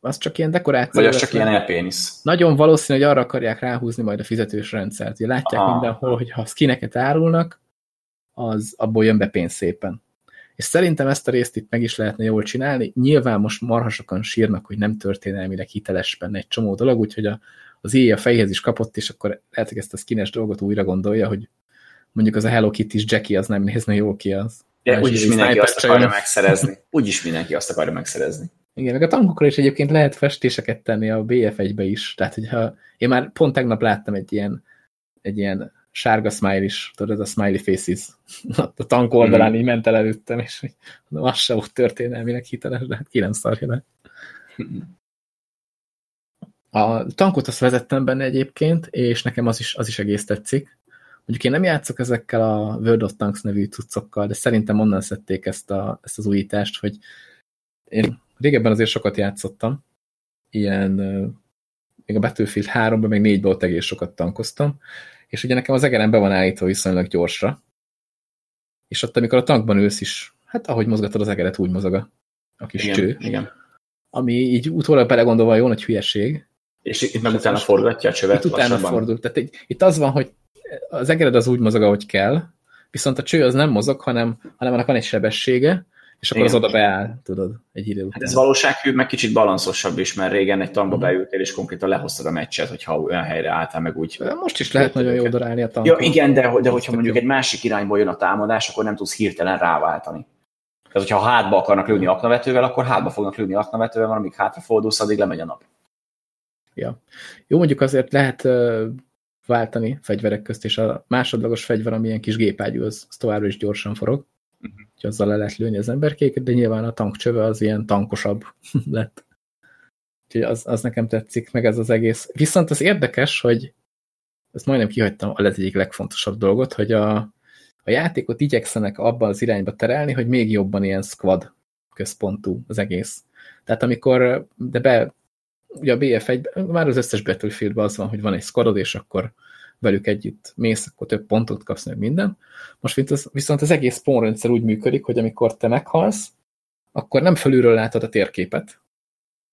az csak ilyen dekoráció. Vagy az csak ilyen elpénisz. nagyon valószínű, hogy arra akarják ráhúzni majd a fizetős rendszert. Ugye látják Aha. mindenhol, hogy ha skineket árulnak, az abból jön be pénz szépen. És szerintem ezt a részt itt meg is lehetne jól csinálni. Nyilván most marhasokan sírnak, hogy nem történelmileg hiteles benne egy csomó dolog, úgyhogy a, az éj a fejhez is kapott, és akkor lehet, hogy ezt a skines dolgot újra gondolja, hogy mondjuk az a Hello Kitty-s Jackie az nem nézne jól ki az. De úgyis mindenki azt akarja megszerezni. Úgyis mindenki azt akarja megszerezni. Igen, meg a tankokra is egyébként lehet festéseket tenni a BF1-be is. Tehát, hogyha én már pont tegnap láttam egy ilyen, egy ilyen sárga smile is, tudod, ez a smiley faces. A tank oldalán Mhm. így ment el előttem, és mondom, az se volt történelmileg hiteles, de hát ki nem szarja le. A tankot azt vezettem benne egyébként, és nekem az is, az is egész tetszik. Mondjuk én nem játszok ezekkel a World of Tanks nevű cuccokkal, de szerintem onnan szedték ezt, a, ezt az újítást, hogy én régebben azért sokat játszottam, ilyen, még a Battlefield 3-ban, meg 4-ben ott egész sokat tankoztam, és ugye nekem az egerem be van állítva viszonylag gyorsra, és ott, amikor a tankban ülsz is, hát ahogy mozgatod az egeret, úgy mozog a, a kis Igen, cső, igen. ami így utólag belegondolva jó nagy hülyeség, És itt meg utána forgatja a csövet itt utána fordul. Tehát egy, itt az van, hogy az egered az úgy mozog, ahogy kell, viszont a cső az nem mozog, hanem, hanem annak van egy sebessége, és akkor Igen. az oda beáll, tudod, egy idő után. Hát ez valósághű, meg kicsit balanszosabb is, mert régen egy tankba beültél, és konkrétan lehoztad a meccset, hogyha olyan helyre álltál meg úgy. Most is lehet nagyon jó darálni a Ja, tankot. igen, de, de hogyha mondjuk egy másik irányból jön a támadás, akkor nem tudsz hirtelen ráváltani. Tehát, hogyha hátba akarnak lőni aknavetővel, akkor hátba fognak lőni aknavetővel, van, amíg hátrafordulsz, addig lemegy a nap. Ja. Jó, mondjuk azért lehet váltani fegyverek közt, és a másodlagos fegyver, ami ilyen kis gépágyú, az, az továbbra is gyorsan forog. Mhm. Úgyhogy azzal le lehet lőni az emberkéket, de nyilván a tankcsöve az ilyen tankosabb lett. Úgyhogy az, az nekem tetszik, meg ez az egész. Viszont az érdekes, hogy ezt majdnem kihagytam a egyik legfontosabb dolgot, hogy a, a játékot igyekszenek abban az irányba terelni, hogy még jobban ilyen squad központú az egész. Tehát amikor, de be, ugye a BF1, már az összes Battlefieldben az van, hogy van egy squadod, és akkor velük együtt mész, akkor több pontot kapsz, meg minden. Most viszont az, egész spawnrendszer úgy működik, hogy amikor te meghalsz, akkor nem fölülről látod a térképet,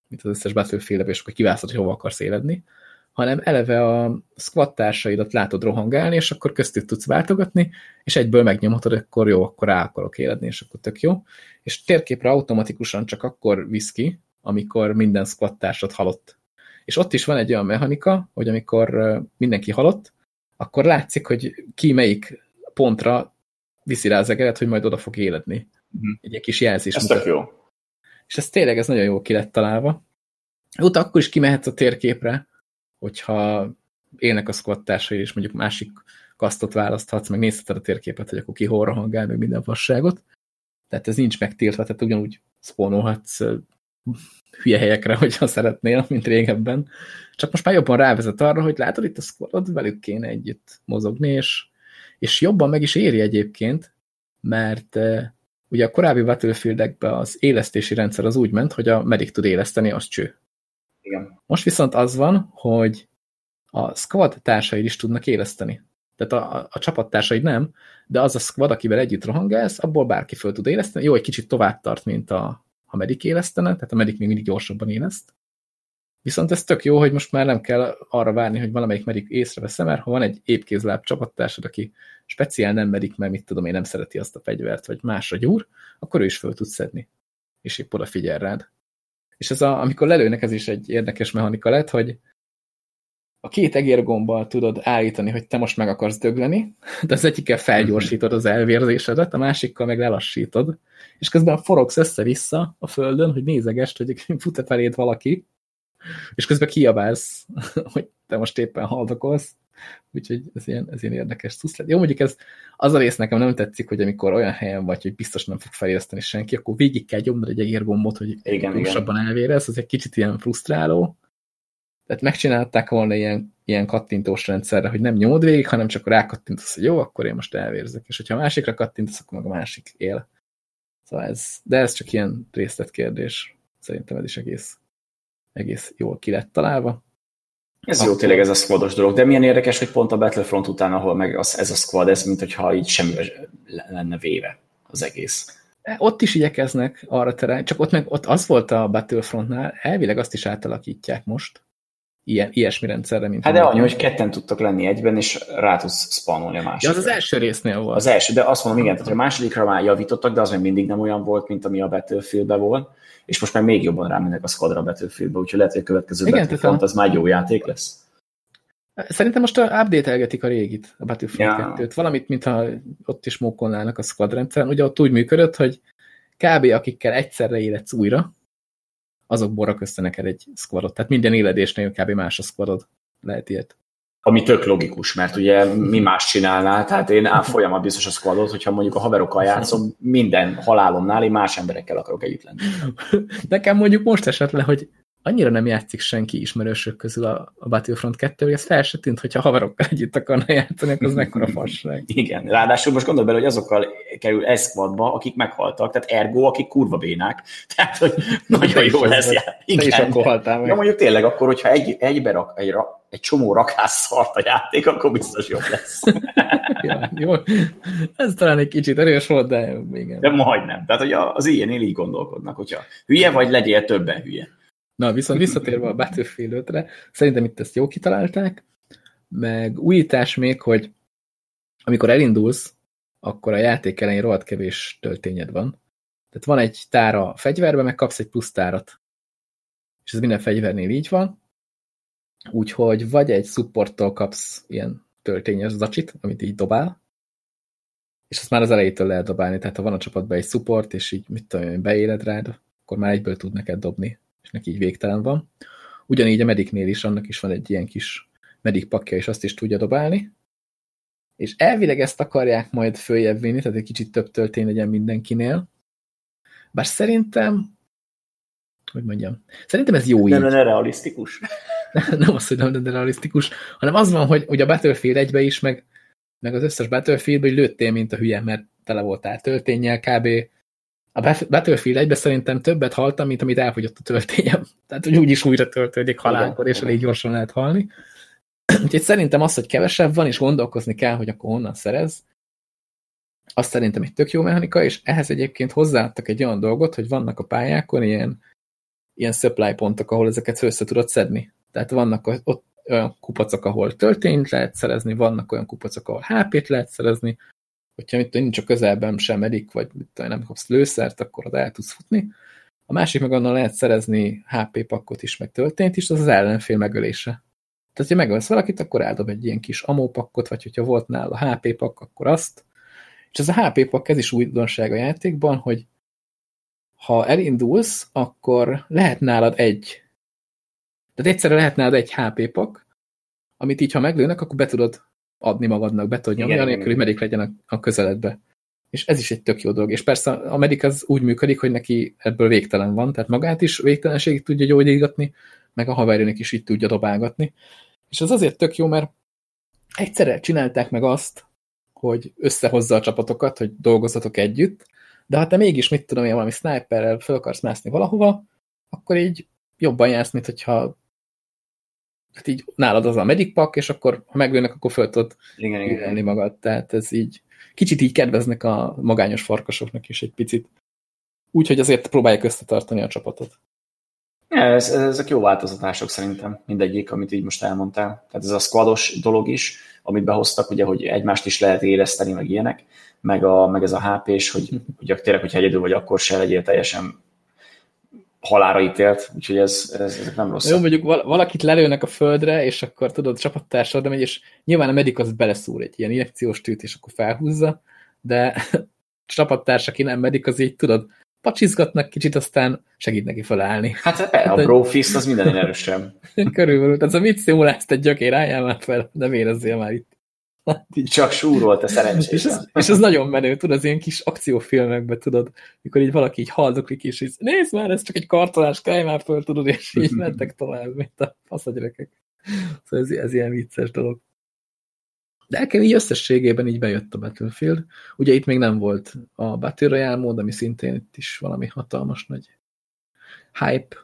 mint az összes battlefield és akkor kiválasztod, hogy hova akarsz éledni, hanem eleve a squad társaidat látod rohangálni, és akkor köztük tudsz váltogatni, és egyből megnyomhatod, akkor jó, akkor rá akarok éledni, és akkor tök jó. És térképre automatikusan csak akkor visz ki, amikor minden squad társad halott. És ott is van egy olyan mechanika, hogy amikor mindenki halott, akkor látszik, hogy ki melyik pontra viszi rá az egeret, hogy majd oda fog éledni. Uh Mhm. -huh. Egy kis jelzés. Ez tök jó. És ez tényleg ez nagyon jó ki lett találva. Utána akkor is kimehetsz a térképre, hogyha élnek a squad társai, és mondjuk másik kasztot választhatsz, meg nézheted a térképet, hogy akkor ki hol rohangál, meg minden fasságot. Tehát ez nincs megtiltva, tehát ugyanúgy spónolhatsz ö, hülye helyekre, hogyha szeretnél, mint régebben. Csak most már jobban rávezet arra, hogy látod itt a squadot, velük kéne együtt mozogni, és, és jobban meg is éri egyébként, mert uh, ugye a korábbi Battlefieldekben az élesztési rendszer az úgy ment, hogy a medic tud éleszteni, az cső. Igen. Most viszont az van, hogy a squad társaid is tudnak éleszteni. Tehát a, a, a csapattársaid nem, de az a squad, akivel együtt rohangálsz, abból bárki föl tud éleszteni. Jó, egy kicsit tovább tart, mint a, a medic élesztene, tehát a medic még mindig gyorsabban éleszt. Viszont ez tök jó, hogy most már nem kell arra várni, hogy valamelyik medic észrevesz, mert ha van egy épkézláb csapattársad, aki speciál nem medic, mert mit tudom én, nem szereti azt a fegyvert, vagy másra gyúr, akkor ő is föl tud szedni. És épp odafigyel rád. És ez a, amikor lelőnek, ez is egy érdekes mechanika lett, hogy a két egérgombbal tudod állítani, hogy te most meg akarsz dögleni, de az egyikkel felgyorsítod az elvérzésedet, a másikkal meg lelassítod, és közben forogsz össze-vissza a földön, hogy nézegest, hogy fut-e feléd valaki, és közben kiabálsz, hogy te most éppen haldokolsz, úgyhogy ez ilyen, ez ilyen érdekes szusz lett. Jó, mondjuk ez az a rész nekem nem tetszik, hogy amikor olyan helyen vagy, hogy biztos nem fog feléreszteni senki, akkor végig kell gyomnod egy egérgombot, hogy gyorsabban elvérez, az egy kicsit ilyen frusztráló. Tehát megcsinálták volna ilyen, ilyen kattintós rendszerre, hogy nem nyomod végig, hanem csak rákattintasz, hogy jó, akkor én most elvérzek. És hogyha másikra kattintasz, akkor meg a másik él. Szóval ez, de ez csak ilyen részletkérdés. Szerintem ez is egész, egész jól ki lett találva. Ez jó tényleg ez a squados dolog, de milyen érdekes, hogy pont a Battlefront után, ahol meg az, ez a squad, ez mint hogyha így semmi lenne véve az egész. Ott is igyekeznek arra terelni, csak ott meg ott az volt a Battlefrontnál, elvileg azt is átalakítják most, ilyen, ilyesmi rendszerre, mint Hát de annyi, hogy ketten tudtak lenni egyben, és rá tudsz spanolni a másikra. Ja, az az első résznél volt. Az első, de azt mondom, igen, tehát a másodikra már javítottak, de az még mindig nem olyan volt, mint ami a Battlefieldben volt, és most már még jobban rámennek a squadra a Battlefieldbe, úgyhogy lehet, hogy a következő igen, Battlefront az már jó játék lesz. Szerintem most update-elgetik a régit, a Battlefield ja. 2-t. Valamit, mintha ott is mókolnának a squad rendszeren. Ugye ott úgy működött, hogy kb. akikkel egyszerre életsz újra, azokból rak össze neked egy squadot. Tehát minden éledésnél kb. más a squadod. Lehet ilyet. Ami tök logikus, mert ugye mi más csinálnál, tehát én folyamat biztos a squadot, hogyha mondjuk a haverokkal játszom, minden halálomnál én más emberekkel akarok együtt lenni. Nekem mondjuk most esett le, hogy annyira nem játszik senki ismerősök közül a, a Battlefront 2, hogy ez fel se tűnt, hogyha haverokkal együtt akarna játszani, akkor az mekkora fasság. Igen, ráadásul most gondolj bele, hogy azokkal kerül egy squadba, akik meghaltak, tehát ergo, akik kurva bénák. Tehát, hogy nagyon jó lesz. Igen. Te is akkor haltál meg. Ja, mondjuk tényleg akkor, hogyha egy, egybe rak, egy, egy csomó rakás szart a játék, akkor biztos jobb lesz. ja, jó. Ez talán egy kicsit erős volt, de igen. De majdnem. Tehát, hogy az ilyenél így gondolkodnak, hogyha hülye vagy, legyél többen hülye. Na, viszont visszatérve a Battlefield 5-re, szerintem itt ezt jó kitalálták, meg újítás még, hogy amikor elindulsz, akkor a játék elején rohadt kevés töltényed van. Tehát van egy tár a fegyverbe, meg kapsz egy plusz tárat. És ez minden fegyvernél így van. Úgyhogy vagy egy supporttól kapsz ilyen töltényes zacsit, amit így dobál, és azt már az elejétől lehet dobálni, tehát ha van a csapatban egy support, és így mit tudom beéled rád, akkor már egyből tud neked dobni és neki így végtelen van. Ugyanígy a mediknél is, annak is van egy ilyen kis medik pakja, és azt is tudja dobálni. És elvileg ezt akarják majd följebb vinni, tehát egy kicsit több töltény legyen mindenkinél. Bár szerintem, hogy mondjam, szerintem ez jó nem így. Nem realisztikus. nem az, hogy nem lenne realisztikus, hanem az van, hogy, hogy a Battlefield egybe is, meg, meg az összes Battlefieldbe, hogy lőttél, mint a hülye, mert tele voltál töltényel, kb a Battlefield 1 szerintem többet haltam, mint amit elfogyott a töltényem. Tehát, hogy úgyis újra töltődik halálkor, és elég gyorsan lehet halni. Úgyhogy szerintem az, hogy kevesebb van, és gondolkozni kell, hogy akkor honnan szerez, azt szerintem egy tök jó mechanika, és ehhez egyébként hozzáadtak egy olyan dolgot, hogy vannak a pályákon ilyen, ilyen supply pontok, ahol ezeket össze tudod szedni. Tehát vannak ott olyan kupacok, ahol töltényt lehet szerezni, vannak olyan kupacok, ahol HP-t lehet szerezni, hogyha mit nincs a közelben sem medik, vagy nem kapsz lőszert, akkor az el tudsz futni. a másik meg onnan lehet szerezni HP pakkot is, meg töltényt is, az az ellenfél megölése. Tehát, ha megölsz valakit, akkor eldob egy ilyen kis amópakkot, vagy hogyha volt nála HP pakk, akkor azt. És ez a HP pakk, ez is újdonság a játékban, hogy ha elindulsz, akkor lehet nálad egy. Tehát egyszerre lehet nálad egy HP pak, amit így, ha meglőnek, akkor be tudod adni magadnak, be tudod nyomni, anélkül, hogy medik legyen a, a közeledbe. És ez is egy tök jó dolog. És persze a medik az úgy működik, hogy neki ebből végtelen van, tehát magát is végtelenségig tudja gyógyítgatni, meg a haverjének is így tudja dobálgatni. És ez azért tök jó, mert egyszerre csinálták meg azt, hogy összehozza a csapatokat, hogy dolgozzatok együtt, de ha te mégis, mit tudom én, valami sniperrel fel akarsz mászni valahova, akkor így jobban jársz, mint hogyha hát így nálad az a medic pack, és akkor ha meglőnek, akkor föl tudod igen, igen. magad. Tehát ez így kicsit így kedveznek a magányos farkasoknak is egy picit. Úgyhogy azért próbálják összetartani a csapatot. Ja, ez, ezek jó változatások szerintem, mindegyik, amit így most elmondtál. Tehát ez a squados dolog is, amit behoztak, ugye, hogy egymást is lehet érezteni, meg ilyenek, meg, a, meg ez a HP-s, hogy ugye tényleg, hogyha egyedül vagy, akkor se legyél teljesen halára ítélt, úgyhogy ez, ez, ez nem rossz. Jó, mondjuk valakit lelőnek a földre, és akkor tudod, csapattársad megy, és nyilván a medik az beleszúr egy ilyen injekciós tűt, és akkor felhúzza, de csapattárs, aki nem medik, az így tudod, pacsizgatnak kicsit, aztán segít neki felállni. Hát, hát a brofist az minden erősebb. Körülbelül. Tehát a mit szimulálsz, egy gyökér, álljál már fel, nem érezzél már itt. Csak súrol, te szerencsés. És ez, és ez nagyon menő, tudod, az ilyen kis akciófilmekben, tudod, mikor így valaki így haldoklik, és így, nézd már, ez csak egy kartolás, kelj már föl, tudod, és így mentek tovább, mint a faszagyerekek. Szóval ez, ez ilyen vicces dolog. De nekem így összességében így bejött a Battlefield. Ugye itt még nem volt a Battle Royale mód, ami szintén itt is valami hatalmas nagy hype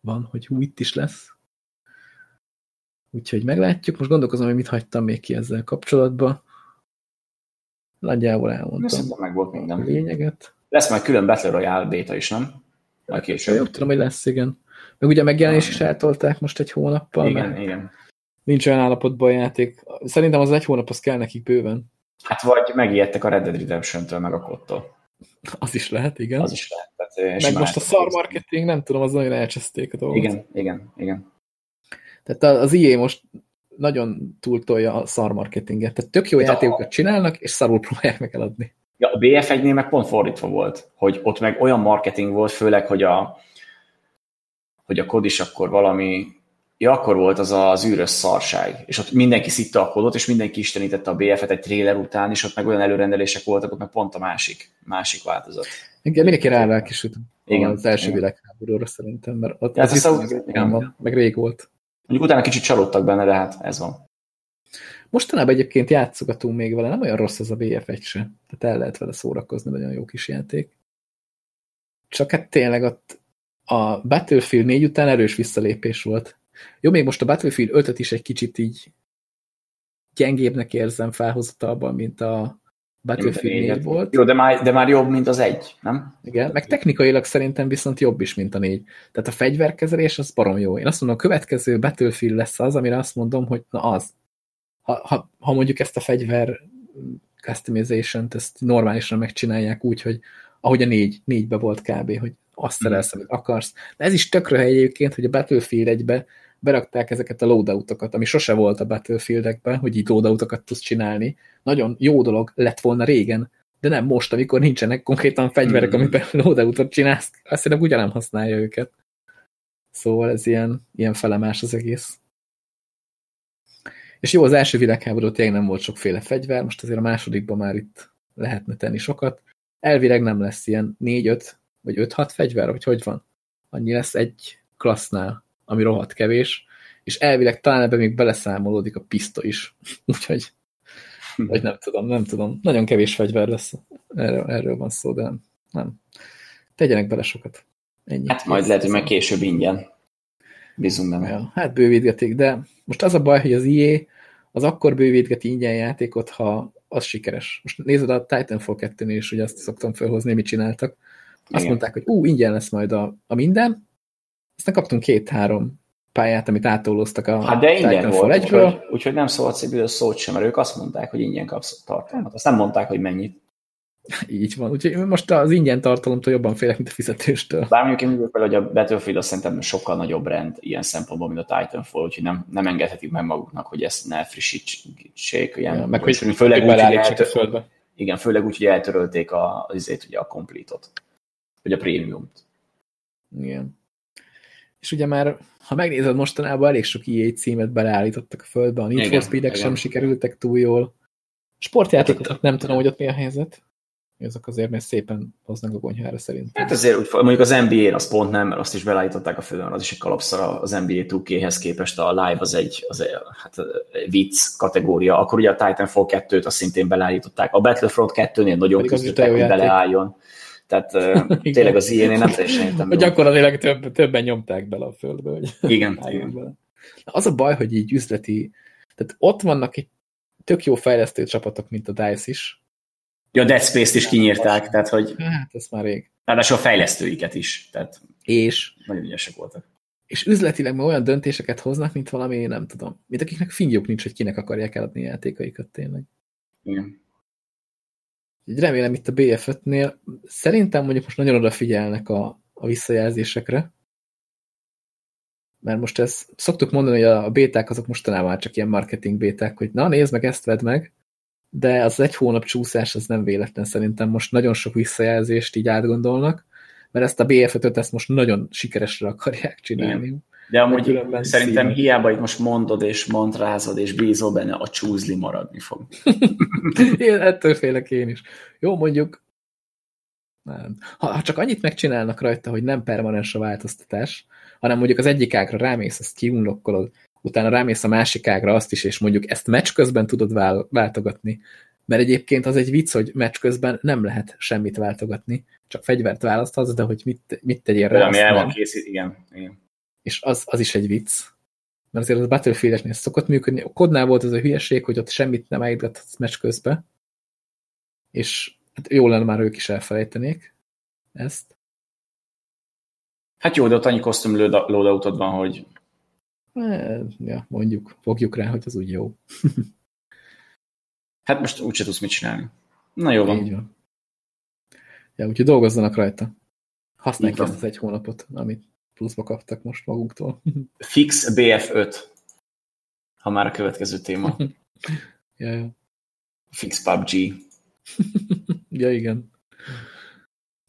van, hogy hú, itt is lesz. Úgyhogy meglátjuk. Most gondolkozom, hogy mit hagytam még ki ezzel kapcsolatban. Nagyjából elmondtam. Szerintem meg volt minden. A lényeget. Lesz majd külön Battle Royale beta is, nem? Majd később. Jó, tudom, hogy lesz, igen. Meg ugye megjelenés is eltolták most egy hónappal. Igen, igen. Nincs olyan állapotban a játék. Szerintem az egy hónap az kell nekik bőven. Hát vagy megijedtek a Red Dead Redemption-től, meg a kottól. Az is lehet, igen. Az is lehet. Tehát, meg most a szar marketing, nem tudom, az nagyon elcseszték a dolgot. Igen, igen, igen. Tehát az IE most nagyon túltolja a szar marketinget. Tehát tök jó De játékokat a... csinálnak, és szarul próbálják meg eladni. Ja, a BF1-nél meg pont fordítva volt, hogy ott meg olyan marketing volt, főleg, hogy a, hogy a kod is akkor valami, ja, akkor volt az az űrös szarság, és ott mindenki szitta a kodot, és mindenki istenítette a BF-et egy trailer után, és ott meg olyan előrendelések voltak, ott meg pont a másik, másik változat. Igen, mindenki rá rákisült igen, az első világháborúra szerintem, mert ott ja, az, az, az, az igen. van, meg rég volt. Mondjuk utána kicsit csalódtak benne, de hát ez van. Mostanában egyébként játszogatunk még vele, nem olyan rossz az a BF1 se. Tehát el lehet vele szórakozni, nagyon jó kis játék. Csak hát tényleg ott a Battlefield 4 után erős visszalépés volt. Jó, még most a Battlefield 5-öt is egy kicsit így gyengébbnek érzem felhozatalban, mint a Battlefield 4 volt. Jó, de már, de már jobb, mint az egy, nem? Igen, meg technikailag szerintem viszont jobb is, mint a négy. Tehát a fegyverkezelés az barom jó. Én azt mondom, a következő Battlefield lesz az, amire azt mondom, hogy na az. Ha, ha, ha mondjuk ezt a fegyver customization-t, ezt normálisan megcsinálják úgy, hogy ahogy a négy, négybe volt kb., hogy azt hmm. szerelsz, amit akarsz. De ez is tökre egyébként, hogy a Battlefield egybe berakták ezeket a loadoutokat, ami sose volt a Battlefield-ekben, hogy így loadoutokat tudsz csinálni. Nagyon jó dolog lett volna régen, de nem most, amikor nincsenek konkrétan fegyverek, mm. amiben loadoutot csinálsz, azt hiszem ugyan nem használja őket. Szóval ez ilyen, ilyen felemás az egész. És jó, az első világháború tényleg nem volt sokféle fegyver, most azért a másodikban már itt lehetne tenni sokat. Elvileg nem lesz ilyen 4-5 vagy 5-6 fegyver, vagy hogy van? Annyi lesz egy klassznál ami rohadt kevés, és elvileg talán ebben még beleszámolódik a pisztoly is. Úgyhogy, vagy nem tudom, nem tudom. Nagyon kevés fegyver lesz. Erről, erről van szó, de nem. nem. Tegyenek bele sokat. Ennyi. Hát majd lehet, hogy meg később ingyen. Bízunk benne. Ja, hát bővítgetik, de most az a baj, hogy az IE az akkor bővítgeti ingyen játékot, ha az sikeres. Most nézed a Titanfall 2-nél is, ugye azt szoktam felhozni, mit csináltak. Azt Igen. mondták, hogy ú, ingyen lesz majd a, a minden, aztán kaptunk két-három pályát, amit átolóztak a Hát de ingyen volt, egyből. Úgyhogy, úgyhogy nem szólt szívből szót sem, mert ők azt mondták, hogy ingyen kapsz tartalmat. Azt nem mondták, hogy mennyit. Így van. Úgyhogy most az ingyen tartalomtól jobban félek, mint a fizetéstől. Bár mondjuk én művök hogy a Battlefield azt szerintem sokkal nagyobb rend ilyen szempontból, mint a Titanfall, úgyhogy nem, nem engedhetik meg maguknak, hogy ezt ne frissítsék. Ilyen, Ja, meg hogy főleg úgy, hogy a földbe. igen, főleg úgy, hogy eltörölték a, azért, ugye a complete-ot, vagy a prémiumot. Igen. És ugye már, ha megnézed mostanában, elég sok EA címet beleállítottak a földbe, a Need Igen, for Speed-ek sem sikerültek túl jól. Sportjátékokat nem tudom, hogy ott mi a helyzet. Ezek azért még szépen hoznak a konyhára szerintem. Hát azért úgy, mondjuk az NBA-n az pont nem, mert azt is belállították a földön, az is egy kalapszara az NBA 2K-hez képest a live az egy, az egy hát, vicc kategória. Akkor ugye a Titanfall 2-t azt szintén belállították. A Battlefront 2-nél nagyon küzdöttek, hogy játék. beleálljon. Tehát tényleg az ilyen nem teljesen értem. Gyakorlatilag több, többen nyomták bele a földbe, hogy Igen, igen. bele. Az a baj, hogy így üzleti, tehát ott vannak egy tök jó fejlesztő csapatok, mint a DICE is. Ja, Dead Space-t is kinyírták, tehát hogy Hát, ez már rég. ráadásul a fejlesztőiket is, tehát És, nagyon ügyesek voltak. és üzletileg már olyan döntéseket hoznak, mint valami, nem tudom, mint akiknek fingjuk nincs, hogy kinek akarják eladni játékaikat tényleg. Igen. Így remélem itt a BF5-nél szerintem mondjuk most nagyon odafigyelnek a, a visszajelzésekre, mert most ez, szoktuk mondani, hogy a béták azok mostanában már csak ilyen marketing béták, hogy na nézd meg, ezt vedd meg, de az egy hónap csúszás az nem véletlen szerintem. Most nagyon sok visszajelzést így átgondolnak, mert ezt a BF5-öt ezt most nagyon sikeresre akarják csinálni. De amúgy szerintem szívem. hiába itt most mondod és mantrázod és bízol benne, a csúzli maradni fog. Én ettől félek én is. Jó, mondjuk, nem. Ha, ha csak annyit megcsinálnak rajta, hogy nem permanens a változtatás, hanem mondjuk az egyik ágra rámész, azt kiunlokkolod, utána rámész a másik ágra azt is, és mondjuk ezt meccs közben tudod vál, váltogatni. Mert egyébként az egy vicc, hogy meccs közben nem lehet semmit váltogatni, csak fegyvert választhatsz, de hogy mit, mit tegyél rá, ami el van készít, igen. igen. És az, az is egy vicc. Mert azért az Battlefield-esnél szokott működni. A kodnál volt az a hülyeség, hogy ott semmit nem állítgatsz meccs közben. És hát jó lenne már ők is elfelejtenék ezt. Hát jó, de ott annyi kosztüm load- loadoutod van, hogy Eh, Ja, mondjuk, fogjuk rá, hogy az úgy jó. hát most úgyse tudsz mit csinálni. Na jó van. Így van. Ja, úgyhogy dolgozzanak rajta. Használják ezt az egy hónapot, amit pluszba kaptak most maguktól. Fix BF5, ha már a következő téma. ja, ja. Fix PUBG. ja, igen.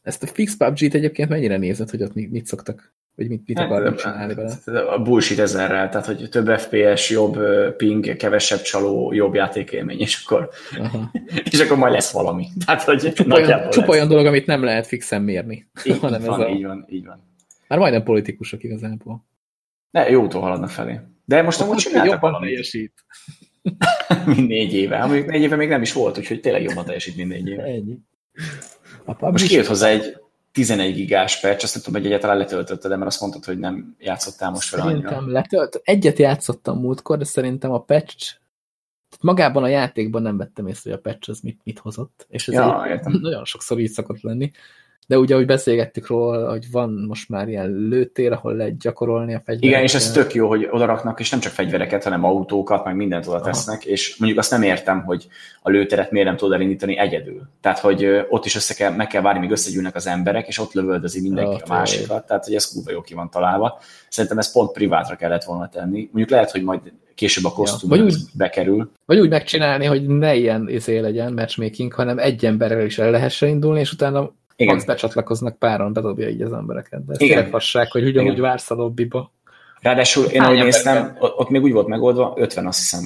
Ezt a fix PUBG-t egyébként mennyire nézed, hogy ott mit, szoktak, vagy mit, mit akarnak csinálni vele? A bullshit ezerrel, tehát hogy több FPS, jobb ping, kevesebb csaló, jobb játékélmény, és akkor, Aha. és akkor majd lesz valami. Tehát, hogy Csupa olyan, csupa olyan dolog, amit nem lehet fixen mérni. Így hanem ez van, a- így van, így van. Már majdnem politikusok igazából. Ne, jó úton haladnak felé. De most amúgy csináltak valamit, teljesít. mint négy éve. Mondjuk négy éve még nem is volt, úgyhogy tényleg jobban teljesít, mint négy éve. Ennyi. A Most kijött hozzá egy 11 gigás patch, azt nem tudom, hogy egyáltalán letöltötted, mert azt mondtad, hogy nem játszottál most vele annyira. Szerintem letölt. Egyet játszottam múltkor, de szerintem a patch magában a játékban nem vettem észre, hogy a patch az mit, mit hozott. És ez Ja, egy, nagyon sokszor így szokott lenni. De ugye, ahogy beszélgettük róla, hogy van most már ilyen lőtér, ahol lehet gyakorolni a fegyvereket. Igen, és ez tök jó, hogy odaraknak, és nem csak fegyvereket, hanem autókat, meg mindent oda tesznek, és mondjuk azt nem értem, hogy a lőteret miért nem tudod elindítani egyedül. Tehát, hogy ott is össze kell, meg kell várni, míg összegyűlnek az emberek, és ott lövöldözi mindenki Ja, a másikat. Tehát, hogy ez kurva jó ki van találva. Szerintem ez pont privátra kellett volna tenni. Mondjuk lehet, hogy majd később a kosztüm Vagy ja, úgy- bekerül. Vagy úgy megcsinálni, hogy ne ilyen izé legyen matchmaking, hanem egy emberrel is el lehessen indulni, és utána Igen. max becsatlakoznak páron, bedobja így az embereket. De Igen. fasság, hogy ugyanúgy Igen. vársz a lobbiba. Ráadásul én ahogy néztem, ott, ott még úgy volt megoldva, 50 azt hiszem.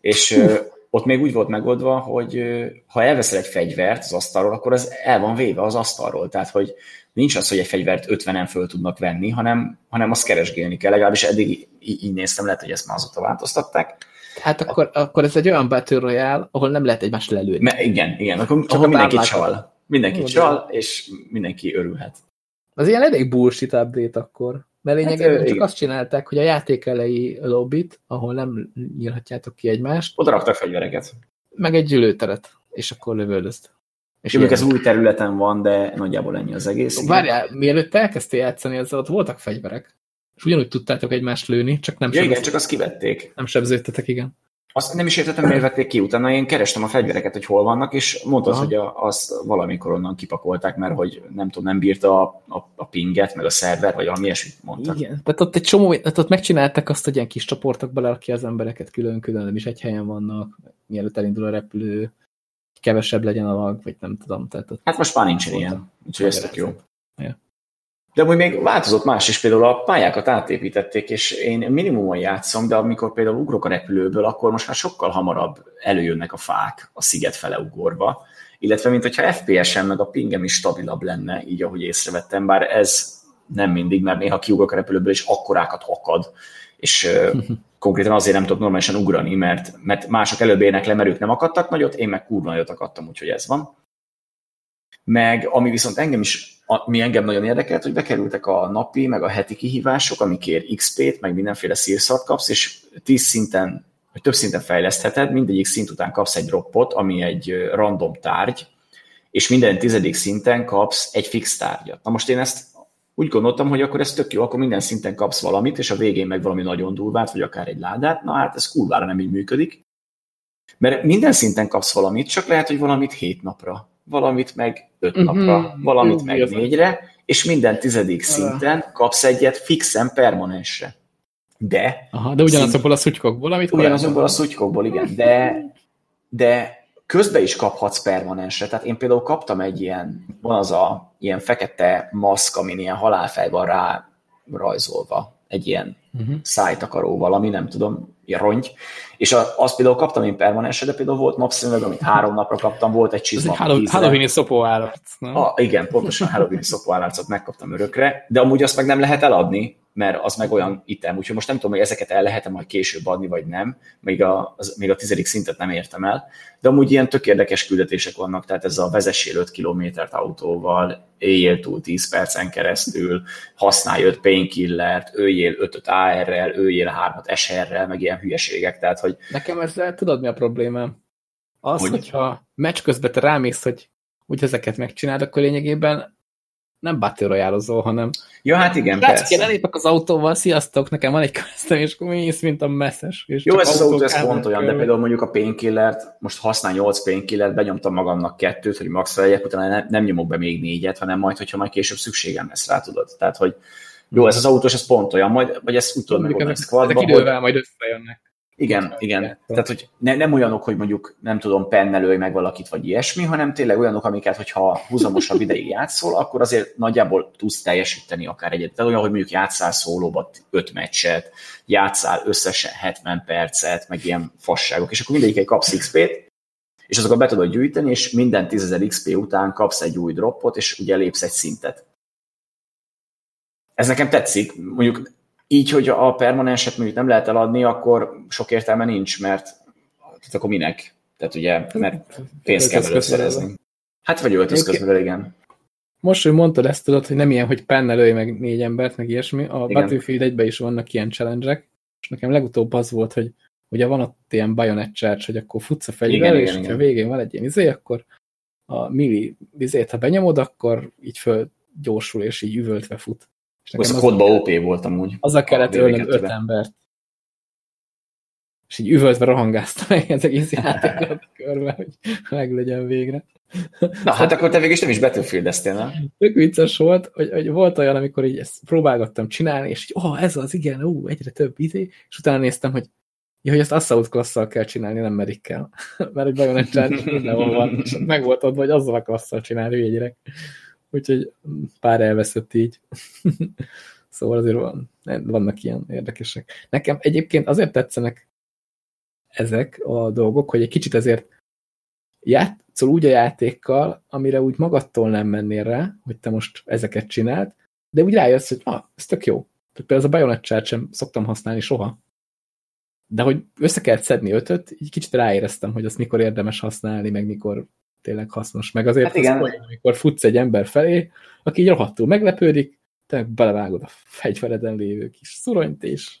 És ö, ott még úgy volt megoldva, hogy ha elveszel egy fegyvert az asztalról, akkor az el van véve az asztalról. Tehát, hogy nincs az, hogy egy fegyvert 50-en föl tudnak venni, hanem, hanem azt keresgélni kell. Legalábbis eddig így, így néztem, lehet, hogy ezt már azóta változtatták. Hát akkor, akkor ez egy olyan Battle Royale, ahol nem lehet egymást lelőni. Mert igen, igen, akkor, Ahol akkor mindenki csal. Mindenki Jó, csal, és mindenki örülhet. Az ilyen elég bullshit update akkor. Mert lényegében ö, hát, csak igen. azt csinálták, hogy a játék elejé lobbit, ahol nem nyílhatjátok ki egymást, Oda raktak fegyvereket. meg egy gyűlőteret, és akkor lövöldözt. És mondjuk ez új területen van, de nagyjából ennyi az egész. igen. Várjál, mielőtt elkezdtél játszani, ezzel ott voltak fegyverek. És ugyanúgy tudtátok egymást lőni, csak nem, Ja, igen, sebez... csak azt kivették. nem sebződtetek, igen. Azt nem is értettem, miért vették ki. Utána én kerestem a fegyvereket, hogy hol vannak, és mondtad, Aha. hogy a, azt valamikor onnan kipakolták, mert hogy nem tudom, nem bírta a, a, a pinget, meg a szerver, vagy valami ilyesmit mondtak. Igen, tehát ott egy csomó, tehát ott megcsináltak azt, hogy ilyen kis csoportokba ki az embereket külön-külön, nem is egy helyen vannak, mielőtt elindul a repülő, kevesebb legyen a lag, vagy nem tudom. Tehát hát most már nincsen ilyen, úgyhogy ez tök jó. De amúgy még változott más is, például a pályákat átépítették, és én minimumon játszom, de amikor például ugrok a repülőből, akkor most már sokkal hamarabb előjönnek a fák a sziget fele ugorva, illetve mint hogyha FPS-en meg a pingem is stabilabb lenne, így ahogy észrevettem, bár ez nem mindig, mert néha kiugrok a repülőből, és akkorákat akad, és konkrétan azért nem tudok normálisan ugrani, mert, mert mások előbb érnek le, mert ők nem akadtak nagyot, én meg kurva nagyot akadtam, úgyhogy ez van. Meg ami viszont engem is mi engem nagyon érdekelt, hogy bekerültek a napi, meg a heti kihívások, amikért XP-t, meg mindenféle szírszart kapsz, és tíz szinten, vagy több szinten fejlesztheted, mindegyik szint után kapsz egy droppot, ami egy random tárgy, és minden tizedik szinten kapsz egy fix tárgyat. Na most én ezt úgy gondoltam, hogy akkor ez tök jó, akkor minden szinten kapsz valamit, és a végén meg valami nagyon durvát, vagy akár egy ládát. Na hát ez kurvára nem így működik. Mert minden szinten kapsz valamit, csak lehet, hogy valamit hét napra valamit meg öt uh-huh. napra, valamit uh, meg négyre, és minden tizedik szinten kapsz egyet fixen permanensre. De... Aha, de ugyanazokból a szutykokból, amit Ugyanazokból a szutykokból, igen. De, de közben is kaphatsz permanensre. Tehát én például kaptam egy ilyen, van az a ilyen fekete maszk, amin ilyen halálfej van rá rajzolva. Egy ilyen uh-huh. szájtakaró valami, nem tudom, rongy, és azt például kaptam én permanensre, de például volt napszemüveg, amit három napra kaptam, volt egy csizma. Ez egy Halloween-i szopóállarc, nem? Ah, igen, pontosan Halloween-i szopóállarcot megkaptam örökre, de amúgy azt meg nem lehet eladni, mert az meg olyan item, úgyhogy most nem tudom, hogy ezeket el lehet-e majd később adni, vagy nem, még a, az, még a tizedik szintet nem értem el, de amúgy ilyen tök érdekes küldetések vannak, tehát ez a vezessél 5 kilométert autóval, éljél túl 10 percen keresztül, használj 5 painkillert, öljél 5 AR-rel, öljél 3 SR-rel, meg ilyen hülyeségek, tehát hogy... Nekem ezzel tudod mi a problémám? Az, hogy... hogyha meccs közben te rámész, hogy úgy ezeket megcsináld, akkor lényegében nem Battle royale hanem... Jó, hát igen, Látsz, persze. Én elépek az autóval, sziasztok, nekem van egy köztem, és akkor mész, mint a messzes. És Jó, ez az autó, ez pont olyan, de például mondjuk a painkillert, most használ 8 painkillert, benyomtam magamnak kettőt, hogy max legyek, utána nem, nem nyomok be még négyet, hanem majd, hogyha majd később szükségem lesz rá, tudod. Tehát, hogy jó, ez az autós, ez pont olyan, majd, vagy ezt úgy tudod megoldani squadba. Ezek idővel majd összejönnek. Igen, igen. Tehát, hogy ne, nem olyanok, hogy mondjuk nem tudom, pennelőj meg valakit, vagy ilyesmi, hanem tényleg olyanok, amiket, hogyha húzamosabb ideig játszol, akkor azért nagyjából tudsz teljesíteni akár egyet. Tehát olyan, hogy mondjuk játszál szólóba öt meccset, játszál összesen 70 percet, meg ilyen fasságok, és akkor mindegyik egy kapsz XP-t, és azokat be tudod gyűjteni, és minden 10.000 XP után kapsz egy új droppot, és ugye lépsz egy szintet. Ez nekem tetszik. Mondjuk így, hogy a permanenset mondjuk nem lehet eladni, akkor sok értelme nincs, mert tehát akkor minek? Tehát ugye, mert pénzt kell előszerezni. Hát vagy öltözközből, igen. Most, hogy mondtad ezt, tudod, hogy nem ilyen, hogy pennelőj meg négy embert, meg ilyesmi. A igen. Battlefield 1 is vannak ilyen challenge és nekem legutóbb az volt, hogy ugye van ott ilyen bayonet charge, hogy akkor futsz a fegyver, és igen, ha végén van egy ilyen izé, akkor a milli izét, ha benyomod, akkor így föl gyorsul, és így üvöltve fut. Az a kodba OP volt amúgy. Azzal kellett ölnöm öt embert. És így üvöltve rohangáztam meg az egész játékot körbe, hogy meg legyen végre. Na, hát akkor te végig is nem is Battlefield-eztél, nem? Tök vicces volt, hogy, hogy, volt olyan, amikor így ezt próbálgattam csinálni, és így, oh, ez az, igen, ú, egyre több izé, és utána néztem, hogy Ja, hogy ezt Assault klasszal kell csinálni, nem merikkel. Mert egy Bayonet Charge mindenhol van, és meg volt ott, hogy azzal a klasszal csinálni, hülye gyerek úgyhogy pár elveszett így. szóval azért van, vannak ilyen érdekesek. Nekem egyébként azért tetszenek ezek a dolgok, hogy egy kicsit azért játszol úgy a játékkal, amire úgy magadtól nem mennél rá, hogy te most ezeket csináld, de úgy rájössz, hogy ah, ez tök jó. Például ez a Bayonet sem szoktam használni soha. De hogy össze kellett szedni ötöt, így kicsit ráéreztem, hogy azt mikor érdemes használni, meg mikor tényleg hasznos. Meg azért, hát igen. Az, olyan, amikor futsz egy ember felé, aki így rohadtul meglepődik, te belevágod a fegyvereden lévő kis szuronyt, és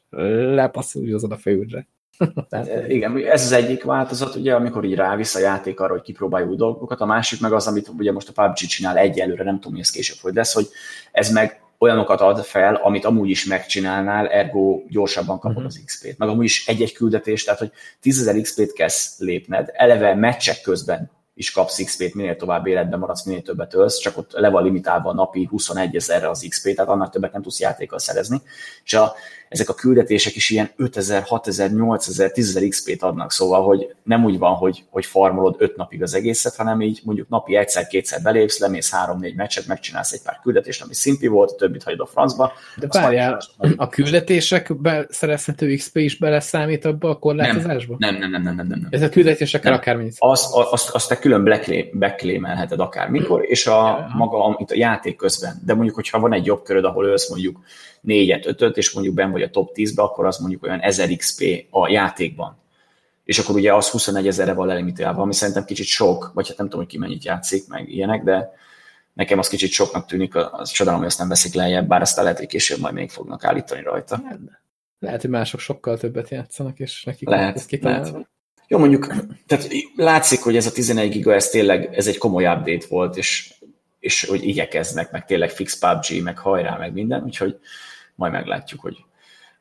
lepasszoljuk a főre. Tehát, igen, ez az egyik változat, ugye, amikor így rávisz a játék arra, hogy kipróbálj új dolgokat, a másik meg az, amit ugye most a PUBG csinál egyelőre, nem tudom, mi ez később hogy lesz, hogy ez meg olyanokat ad fel, amit amúgy is megcsinálnál, ergo gyorsabban kapod uh-huh. az XP-t. Meg amúgy is egy-egy küldetés, tehát hogy 10.000 XP-t kezd lépned, eleve meccsek közben is kapsz XP-t, minél tovább életben maradsz, minél többet ölsz, csak ott le van limitálva a napi 21 ezerre az XP, tehát annak többet nem tudsz játékkal szerezni. És a, ezek a küldetések is ilyen 5000, 6000, 8000, 10000 XP-t adnak, szóval, hogy nem úgy van, hogy, hogy farmolod 5 napig az egészet, hanem így mondjuk napi egyszer-kétszer belépsz, lemész 3-4 meccset, megcsinálsz egy pár küldetést, ami szimpi volt, a többit hagyod a francba. De várjál, a küldetésekbe szerezhető XP is beleszámít abba a korlátozásba? Nem, nem, nem, nem, nem, nem. nem. Ez a küldetésekkel akármennyit. Azt, azt, azt te külön beklémelheted akármikor, és a maga amit a játék közben. De mondjuk, hogyha van egy jobb köröd, ahol ölsz mondjuk négyet, ötöt, és mondjuk ben vagy a top 10-be, akkor az mondjuk olyan 1000 XP a játékban. És akkor ugye az 21 ezerre van lelimitálva, ami szerintem kicsit sok, vagy hát nem tudom, hogy ki mennyit játszik, meg ilyenek, de nekem az kicsit soknak tűnik, az csodálom, hogy azt nem veszik lejjebb, bár aztán lehet, hogy később majd még fognak állítani rajta. Lehet, hogy mások sokkal többet játszanak, és nekik lehet, lehet. Jó, mondjuk, tehát látszik, hogy ez a 11 giga, ez tényleg ez egy komoly update volt, és, és hogy igyekeznek, meg tényleg fix PUBG, meg hajrá, meg minden, úgyhogy majd meglátjuk, hogy,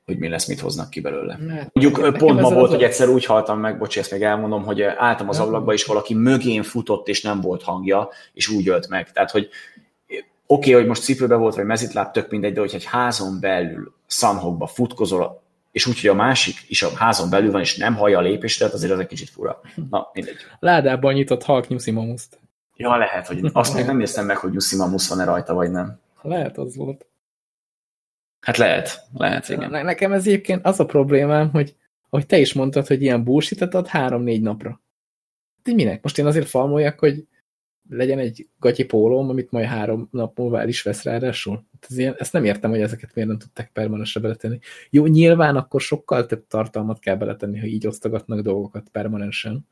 hogy mi lesz, mit hoznak ki belőle. Mert, Mondjuk pont ma volt, hogy egyszer úgy haltam meg, bocsi, ezt még elmondom, hogy álltam az ablakba, és valaki mögén futott, és nem volt hangja, és úgy ölt meg. Tehát, hogy oké, okay, hogy most cipőbe volt, vagy mezitláb, tök mindegy, de hogyha egy házon belül szanhokba futkozol, és úgy, hogy a másik is a házon belül van, és nem hallja a lépésre, azért az egy kicsit fura. Na, mindegy. Ládában nyitott halk Mamuszt. Ja, lehet, hogy azt még nem néztem meg, hogy Mamusz van-e rajta, vagy nem. Lehet, az volt. Hát lehet, lehet, igen. Ne, nekem ez egyébként az a problémám, hogy ahogy te is mondtad, hogy ilyen bullshit ad három-négy napra. De minek? Most én azért falmoljak, hogy legyen egy gatyi pólóm, amit majd három nap múlva el is vesz ráadásul. Hát ez ezt nem értem, hogy ezeket miért nem tudták permanensre beletenni. Jó, nyilván akkor sokkal több tartalmat kell beletenni, ha így osztogatnak dolgokat permanensen.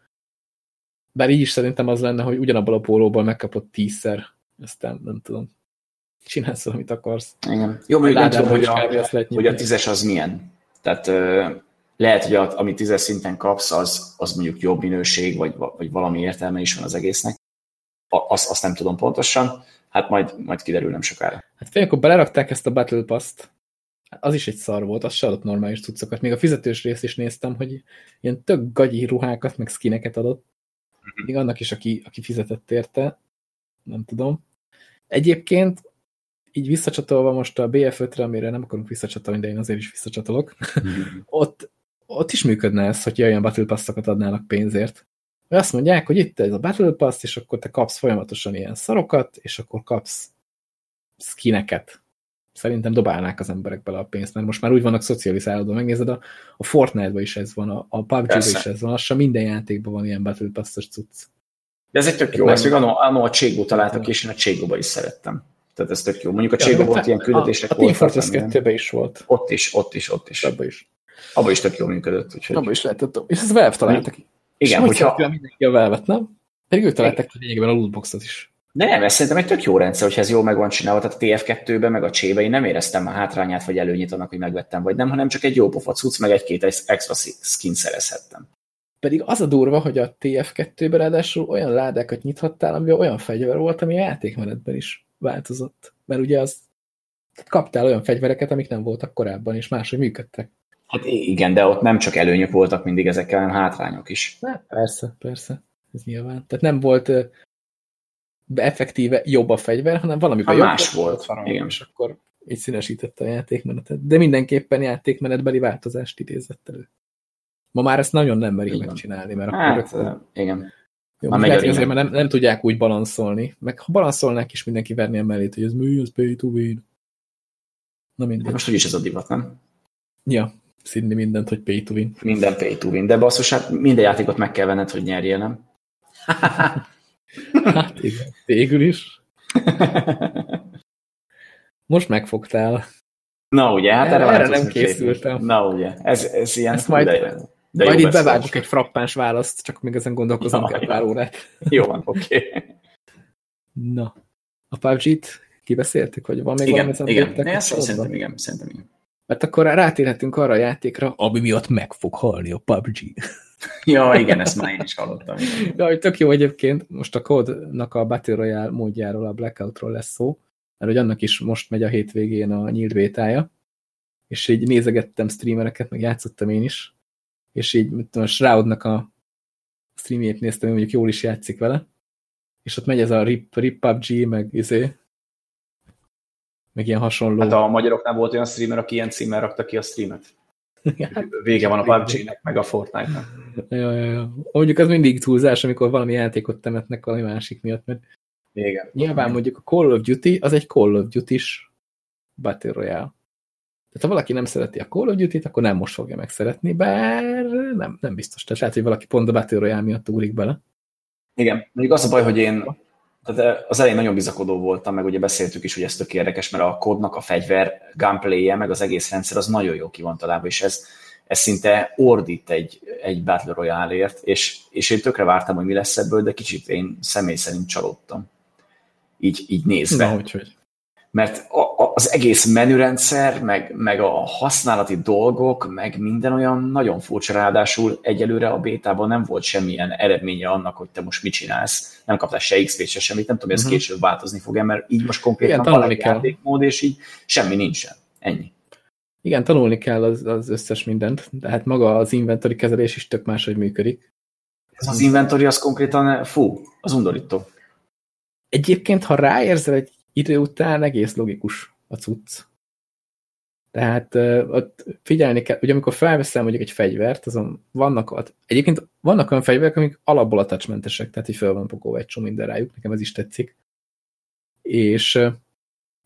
Bár így is szerintem az lenne, hogy ugyanabból a pólóból megkapott tízszer. Ezt nem, nem tudom csinálsz, amit akarsz. Igen. Jó, mondjuk nem tudom, hogy a, hogy a tízes az milyen. Tehát ö, lehet, hogy a, amit tízes szinten kapsz, az, az mondjuk jobb minőség, vagy, vagy valami értelme is van az egésznek. Azt, azt nem tudom pontosan. Hát majd, majd kiderül nem sokára. Hát fél, akkor belerakták ezt a Battle Pass-t, az is egy szar volt, az se adott normális cuccokat. Még a fizetős részt is néztem, hogy ilyen tök gagyi ruhákat, meg skineket adott. Mhm. Még annak is, aki, aki fizetett érte. Nem tudom. Egyébként így visszacsatolva most a BF5-re, amire nem akarunk visszacsatolni, de én azért is visszacsatolok, ott, ott is működne ez, hogy olyan Battle Pass-okat adnának pénzért. Mert azt mondják, hogy itt ez a Battle Pass, és akkor te kapsz folyamatosan ilyen szarokat, és akkor kapsz skineket. Szerintem dobálnák az emberek bele a pénzt, mert most már úgy vannak szocializálódva. Megnézed, a, a Fortnite-ban is ez van, a, a PUBG-ban is ez van, lassan minden játékban van ilyen Battle Pass-os cucc. De ez egy tök jó, ezt még annó a Cségó találtak, és én a Cségóba is szerettem. Tehát ez tök jó. Mondjuk a Cségo volt ilyen küldetések. A, a Team Fortress 2 is volt. Ott is, ott is, ott is. Abba is. Abba is tök jól működött. Úgyhogy... Abba is lehetett. És ez Valve találtak. Igen, és hogyha... mindenki a Valve-et, nem? Pedig ők találtak a lényegben a lootboxot is. Nem, ez szerintem egy tök jó rendszer, hogyha ez jól meg van csinálva. Tehát a TF2-ben, meg a csébe én nem éreztem a hátrányát, vagy előnyét annak, hogy megvettem, vagy nem, hanem csak egy jó pofa cucc, meg egy-két extra skin szerezhettem. Pedig az a durva, hogy a TF2-ben ráadásul olyan ládákat nyithattál, ami olyan fegyver volt, ami a játékmenetben is változott. Mert ugye az kaptál olyan fegyvereket, amik nem voltak korábban, és máshogy működtek. Hát igen, de ott nem csak előnyök voltak mindig ezekkel, hanem hátrányok is. Na, persze, persze. Ez nyilván. Tehát nem volt effektíve jobb a fegyver, hanem valami jobb más volt. Faram, igen. És akkor így színesítette a játékmenetet. De mindenképpen játékmenetbeli változást idézett elő. Ma már ezt nagyon nem merik megcsinálni, mert hát, akkor... igen. Jó, Már lehet, azért, mert nem, nem tudják úgy balanszolni. Meg ha balanszolnák is, mindenki verni a mellét, hogy ez mi, az pay to win. Na mindegy. Most úgyis ez a divat, nem? Ja, szidni mindent, hogy pay to win. Minden pay to win, de basszus, hát minden játékot meg kell venned, hogy nyerjél, nem? hát igen, végül is. Most megfogtál. Na ugye, hát erre, erre nem készültem. Na ugye, ez, ez ilyen... Ezt majd, de Majd itt bevágok egy frappáns választ, csak még ezen gondolkozom ja, kell pár órát. Jó van, oké. Okay. Na, a PUBG-t kibeszéltük, hogy van még igen, valami, igen. Ne, szerintem igen, szerintem igen. Mert akkor rátérhetünk arra a játékra, ami miatt meg fog halni a PUBG. ja, igen, ezt már én is hallottam. Ja, hogy tök jó egyébként, most a kódnak a Battle Royale módjáról, a Blackoutról lesz szó. mert hogy annak is most megy a hétvégén a nyílt bétája, és így nézegettem streamereket, meg játszottam én is, és így mit tudom, a Shroudnak a streamjét néztem, mondjuk jól is játszik vele, és ott megy ez a RIP, RIP PUBG, meg izé, meg ilyen hasonló. Hát a magyaroknál volt olyan streamer, aki ilyen címmel rakta ki a streamet. Vége van a PUBG-nek, meg a Fortnite-nak. Ja, ja, ja. Mondjuk az mindig túlzás, amikor valami játékot temetnek valami másik miatt, mert Igen. nyilván mondjuk a Call of Duty az egy Call of Duty-s Battle Royale. Tehát ha valaki nem szereti a Call of Duty-t, akkor nem most fogja megszeretni, bár nem, nem biztos. Tehát lehet, hogy valaki pont a Battle Royale miatt ugrik bele. Igen, mondjuk az a baj, hogy én tehát az elején nagyon bizakodó voltam, meg ugye beszéltük is, hogy ez tök érdekes, mert a kódnak a fegyver gunplay-je, meg az egész rendszer az nagyon jó ki van találva, és ez, ez szinte ordít egy, egy Battle Royale-ért, és, és én tökre vártam, hogy mi lesz ebből, de kicsit én személy szerint csalódtam. Így, így nézve. Na, hogy, hogy mert a, a, az egész menürendszer, meg, meg a használati dolgok, meg minden olyan nagyon furcsa, ráadásul egyelőre a bétában nem volt semmilyen eredménye annak, hogy te most mit csinálsz, nem kaptál se XP-t, se semmit, nem tudom, hogy ez uh-huh. később változni fog-e, mert így most konkrétan Igen, egy kell. játékmód, és így semmi nincsen. Ennyi. Igen, tanulni kell az, az összes mindent, de hát maga az inventory kezelés is tök máshogy működik. Ez az inventory az konkrétan, fú, az undorító. Egyébként, ha ráérzel egy idő után egész logikus a cucc. Tehát ott figyelni kell, hogy amikor felveszem mondjuk egy fegyvert, azon vannak, ott, egyébként vannak olyan fegyverek, amik alapból attachmentesek, tehát hogy fel van pakolva egy csomó minden rájuk, nekem ez is tetszik. És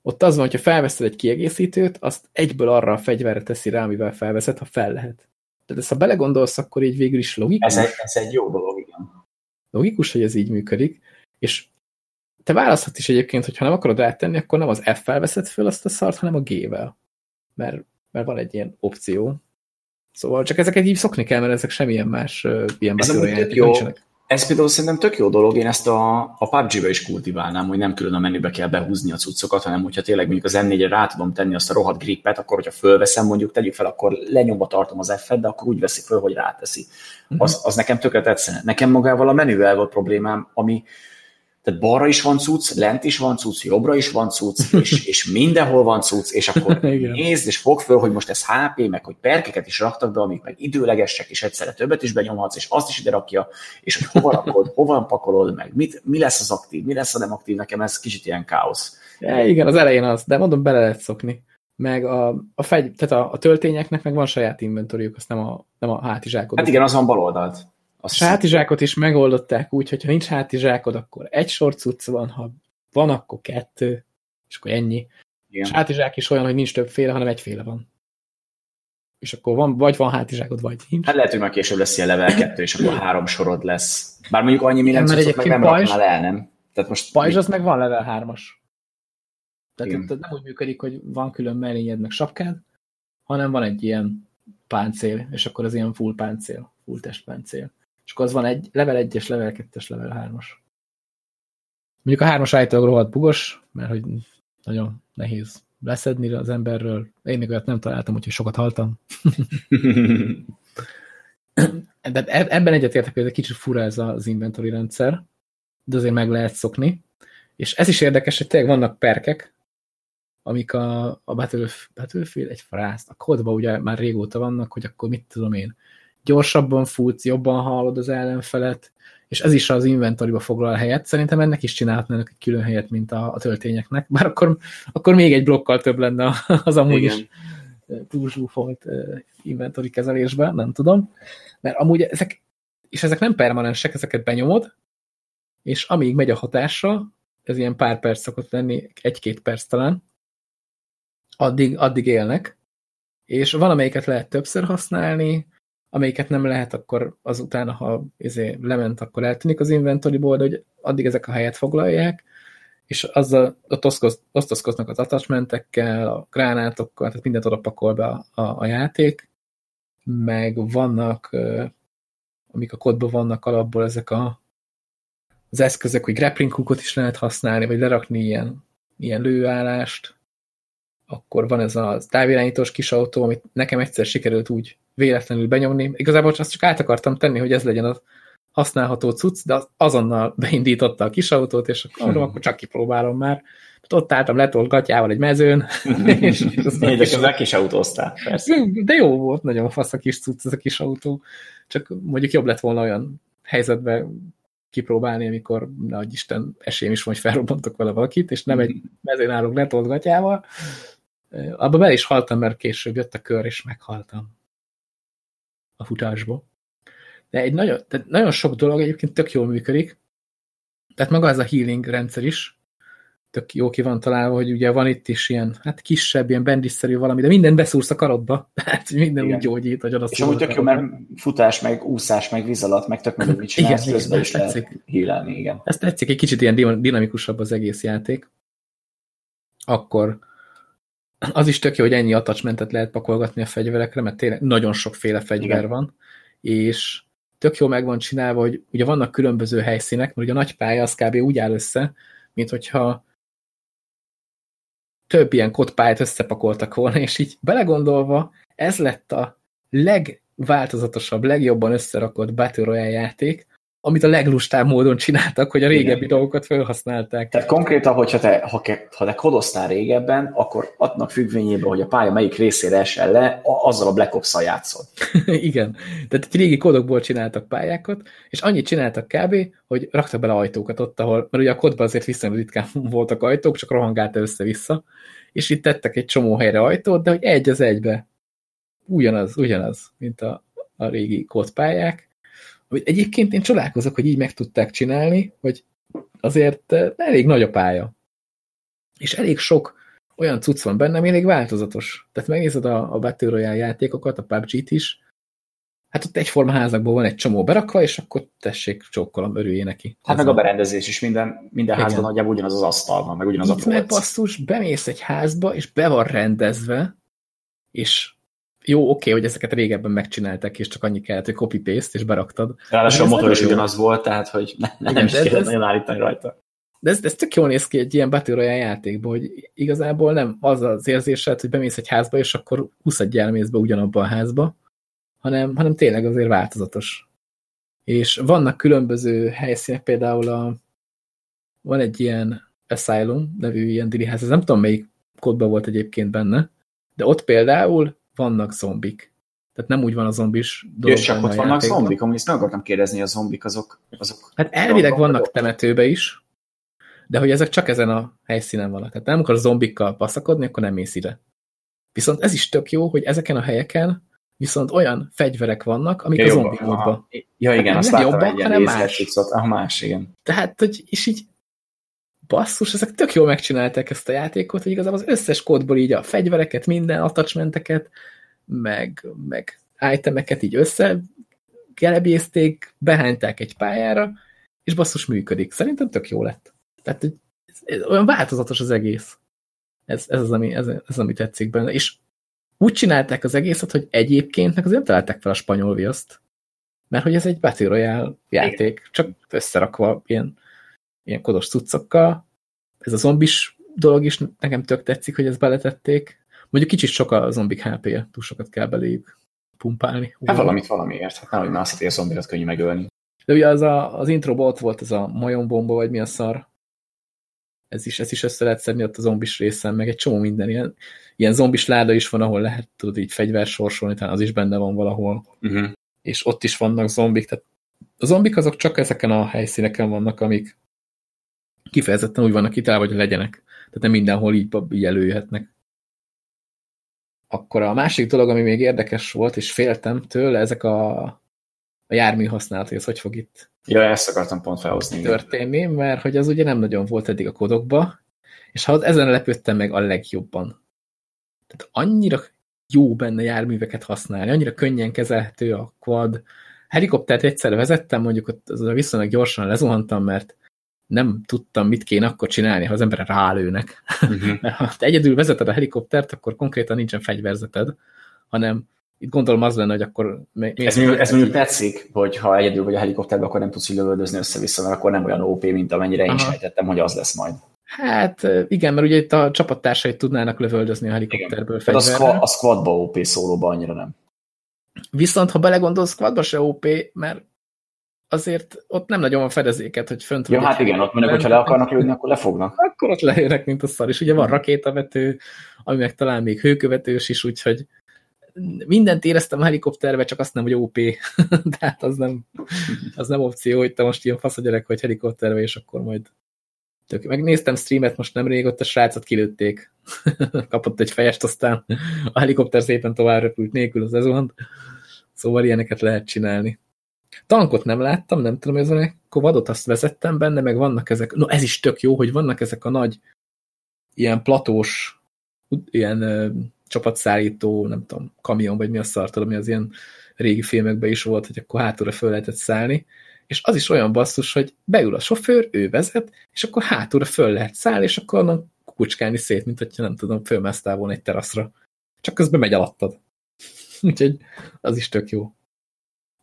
ott az van, hogyha felveszed egy kiegészítőt, azt egyből arra a fegyverre teszi rá, amivel felveszed, ha fel lehet. Tehát ezt, ha belegondolsz, akkor így végül is logikus. Ez egy, ez egy jó dolog, igen. Logikus, hogy ez így működik, és te választhat is egyébként, hogy ha nem akarod rátenni, akkor nem az F-fel veszed föl azt a szart, hanem a G-vel. Mert, mert van egy ilyen opció. Szóval csak ezeket így szokni kell, mert ezek semmilyen más uh, ilyen Ez tök jó. Nincsenek. Ez például szerintem tök jó dolog, én ezt a, a PUBG-be is kultiválnám, hogy nem külön a menübe kell behúzni a cuccokat, hanem hogyha tényleg mondjuk az M4-re rá tudom tenni azt a rohadt gripet, akkor hogyha fölveszem, mondjuk tegyük fel, akkor lenyomva tartom az F-et, de akkor úgy veszi föl, hogy ráteszi. Mhm. Az, az nekem tökre tetszene. Nekem magával a menüvel volt problémám, ami, tehát balra is van cucc, lent is van cucc, jobbra is van cucc, és, és mindenhol van cucc, és akkor nézd, és fog föl, hogy most ez HP, meg hogy perkeket is raktak be, amik meg időlegesek, és egyszerre többet is benyomhatsz, és azt is ide rakja, és hogy hova rakod, hova pakolod, meg mit, mi lesz az aktív, mi lesz a nem aktív, nekem ez kicsit ilyen káosz. Ja, igen, az elején az, de mondom, bele lehet szokni. Meg a, a, fegy, tehát a, a töltényeknek meg van saját inventoriuk, azt nem a, nem a hátizsákod. Hát igen, az van bal A hátizsákot is megoldották úgy, hogy ha nincs hátizsákod, akkor egy sor cucc van, ha van, akkor kettő, és akkor ennyi. Igen. És hátizsák is olyan, hogy nincs többféle, hanem egyféle van. És akkor van, vagy van hátizsákod, vagy nincs. Hát lehet, hogy már később lesz ilyen level 2, és akkor három sorod lesz. Bár mondjuk annyi minden cuccot meg nem pajzs, raknál el, nem? Tehát most pajzs az meg van level 3-as. Tehát itt nem úgy működik, hogy van külön mellényed meg sapkád, hanem van egy ilyen páncél, és akkor az ilyen full páncél, full testpáncél. És akkor az van egy level 1-es, level 2-es, level 3-as. Mondjuk a 3-as állítólag rohadt bugos, mert hogy nagyon nehéz leszedni az emberről. Én még olyat nem találtam, úgyhogy sokat haltam. de e- ebben egyetértek, hogy egy kicsit fura ez az inventory rendszer, de azért meg lehet szokni. És ez is érdekes, hogy tényleg vannak perkek, amik a, a Battlefield, egy frászt, a kodban ugye már régóta vannak, hogy akkor mit tudom én, gyorsabban futsz, jobban hallod az ellenfelet, és ez is az inventoriba foglal helyet. Szerintem ennek is csinálhatnának egy külön helyet, mint a, a töltényeknek, bár akkor, akkor még egy blokkal több lenne az amúgy Igen. is túlzsúfolt inventory kezelésben, nem tudom. Mert amúgy ezek, és ezek nem permanensek, ezeket benyomod, és amíg megy a hatásra, ez ilyen pár perc szokott lenni, egy-két perc talán, addig, addig élnek, és valamelyiket lehet többször használni, amelyiket nem lehet, akkor azután, ha izé lement, akkor eltűnik az inventoryból, de hogy addig ezek a helyet foglalják, és azzal ott osztozkoznak az attachmentekkel, a gránátokkal, tehát mindent oda pakol be a, a, a játék, meg vannak, amik a kodban vannak alapból ezek a, az eszközök, hogy grappling hookot is lehet használni, vagy lerakni ilyen, ilyen lőállást, akkor van ez a távirányítós kis autó, amit nekem egyszer sikerült úgy véletlenül benyomni. Igazából azt csak át akartam tenni, hogy ez legyen az használható cucc, de azonnal beindította a kis autót, és akkor mondom, akkor csak kipróbálom már. ott álltam letolt gatyával egy mezőn. és Édesem, kis autóztál, persze. De jó volt, nagyon fasz a kis cucc, ez a kis autó. Csak mondjuk jobb lett volna olyan helyzetben kipróbálni, amikor, nagy Isten, esélyem is van, hogy felrobbantok vele valakit, és nem egy mezőn állok letolt gatyával. Abba be is haltam, mert később jött a kör, és meghaltam a futásba. De egy nagyon, tehát nagyon sok dolog egyébként tök jól működik. Tehát maga ez a healing rendszer is, tök jó ki van találva, hogy ugye van itt is ilyen, hát kisebb, ilyen bendisszerű valami, de minden beszúrsz a karodba, tehát minden Igen. úgy gyógyít, hogy És amúgy tök jó, mert futás, meg úszás, meg víz alatt, meg tök mindegy, mit csinálsz, igen, közben is tetszik. lehet hílelni, igen. Ez tetszik, egy kicsit ilyen dinamikusabb az egész játék. Akkor az is tök jó, hogy ennyi attachmentet lehet pakolgatni a fegyverekre, mert tényleg nagyon sokféle fegyver igen. van, és tök jó meg van csinálva, hogy ugye vannak különböző helyszínek, mert ugye a nagy pálya az kb. úgy áll össze, mint hogyha több ilyen kodpályát összepakoltak volna, és így belegondolva ez lett a legváltozatosabb, legjobban összerakott Battle Royale játék, amit a leglustább módon csináltak, hogy a régebbi Igen. dolgokat felhasználták. Tehát konkrétan, hogyha te, ha, ha te kodoztál régebben, akkor adnak függvényében, hogy a pálya melyik részére esel le, azzal a Black ops játszol. Igen. Tehát egy régi kodokból csináltak pályákat, és annyit csináltak kb., hogy raktak bele ajtókat ott, ahol, mert ugye a kodban azért viszonylag ritkán voltak ajtók, csak rohangálta össze-vissza, és itt tettek egy csomó helyre ajtót, de hogy egy az egybe ugyanaz, ugyanaz, mint a, a régi kodpályák, amit egyébként én csodálkozok, hogy így meg tudták csinálni, hogy azért eh, elég nagy a pálya. És elég sok olyan cucc van benne, ami elég változatos. Tehát megnézed a, a Battle Royale játékokat, a PUBG-t is, hát ott egyforma házakból van egy csomó berakva, és akkor tessék, csókolom, örüljé neki. Hát meg a berendezés is, minden, minden házban nagyjából ugyanaz az asztal van, meg ugyanaz Itt a polc. basszus, bemész egy házba, és be van rendezve, és jó, oké, okay, hogy ezeket régebben megcsinálták, és csak annyi kellett, hogy copy-paste, és beraktad. Ráadásul a motor is ugyanaz volt, tehát hogy ne, nem Igen, is kellett nagyon állítani rajta. De ez, ez tök jól néz ki egy ilyen Battle Royale játékban, hogy igazából nem az az érzésed, hogy bemész egy házba, és akkor 20 elmész be ugyanabba a házba, hanem, hanem tényleg azért változatos. És vannak különböző helyszínek, például a, van egy ilyen Asylum nevű ilyen dili ház, ez nem tudom melyik kódban volt egyébként benne, de ott például vannak zombik. Tehát nem úgy van a zombis dolog. És csak ott vannak zombik, amit meg akartam kérdezni, a zombik azok... azok hát elvileg vannak temetőbe is, de hogy ezek csak ezen a helyszínen vannak. Tehát nem akar zombikkal passzakodni, akkor nem mész ide. Viszont ez is tök jó, hogy ezeken a helyeken viszont olyan fegyverek vannak, amik ja, a zombi módban. Ja, igen, azt nem jobbak, hanem más. Ah, más, igen. Tehát, hogy, és így basszus, ezek tök jól megcsinálták ezt a játékot, hogy igazából az összes kódból így a fegyvereket, minden attachmenteket, meg, meg itemeket így össze gelebézték, behányták egy pályára, és basszus működik. Szerintem tök jó lett. Tehát ez, ez, olyan változatos az egész. Ez, ez, az, ami, ez, ez, ami tetszik benne. És úgy csinálták az egészet, hogy egyébként meg azért nem találták fel a spanyol viaszt. Mert hogy ez egy Battle Royale játék, csak összerakva ilyen ilyen kodos cuccokkal. Ez a zombis dolog is nekem tök tetszik, hogy ezt beletették. Mondjuk kicsit sok a zombik HP-je, túl sokat kell beléjük pumpálni. Hát valamit valamiért, hát nem, hogy már azt a zombikat könnyű megölni. De ugye az, a, az intro ott volt ez a majombomba, vagy mi a szar. Ez is, ez is össze lehet szedni ott a zombis részen, meg egy csomó minden ilyen, ilyen zombis láda is van, ahol lehet tudod így fegyver sorsolni, talán az is benne van valahol. Uh -huh. És ott is vannak zombik, tehát a zombik azok csak ezeken a helyszíneken vannak, amik kifejezetten úgy vannak kitalálva, hogy legyenek. Tehát nem mindenhol így, így előjöhetnek. Akkor a másik dolog, ami még érdekes volt, és féltem tőle, ezek a, a jármű használat, hogy ez hogy fog itt ja, ezt akartam pont felhozni. történni, mert hogy az ugye nem nagyon volt eddig a kodokba, és ha ezen lepődtem meg a legjobban. Tehát annyira jó benne járműveket használni, annyira könnyen kezelhető a quad. Helikoptert egyszer vezettem, mondjuk ott viszonylag gyorsan lezuhantam, mert nem tudtam, mit kéne akkor csinálni, ha az emberre rálőnek. Uh-huh. Mert ha te egyedül vezeted a helikoptert, akkor konkrétan nincsen fegyverzeted, hanem itt gondolom az lenne, hogy akkor... Ez, mondjuk, ez mondjuk tetszik, hogy ha egyedül vagy a helikopterben, akkor nem tudsz lövöldözni össze-vissza, mert akkor nem olyan OP, mint amennyire én is sejtettem, hogy az lesz majd. Hát igen, mert ugye itt a csapattársait tudnának lövöldözni a helikopterből igen. fegyverrel. A, squad, a squadba OP szólóba annyira nem. Viszont, ha belegondolsz, squadba se OP, mert azért ott nem nagyon van fedezéket, hogy fönt Ja, hát igen, ott mondjuk, hogyha le akarnak lőni, akkor lefognak. Akkor ott lejönnek, mint a szar. És ugye van rakétavető, ami meg talán még hőkövetős is, úgyhogy mindent éreztem a helikopterbe, csak azt nem, hogy OP. Tehát az nem, az nem opció, hogy te most ilyen fasz a gyerek vagy helikopterbe, és akkor majd tök. Megnéztem streamet most nemrég, ott a srácot kilőtték. Kapott egy fejest, aztán a helikopter szépen tovább repült nélkül az ezont. Szóval ilyeneket lehet csinálni. Tankot nem láttam, nem tudom, ez van Kovadot azt vezettem benne, meg vannak ezek, no ez is tök jó, hogy vannak ezek a nagy ilyen platós, ilyen ö, csapatszállító, nem tudom, kamion, vagy mi a szartad, ami az ilyen régi filmekben is volt, hogy akkor hátulra föl lehetett szállni, és az is olyan basszus, hogy beül a sofőr, ő vezet, és akkor hátulra föl lehet szállni, és akkor onnan kukucskálni szét, mint hogyha nem tudom, fölmásztál volna egy teraszra. Csak közben megy alattad. Úgyhogy az is tök jó.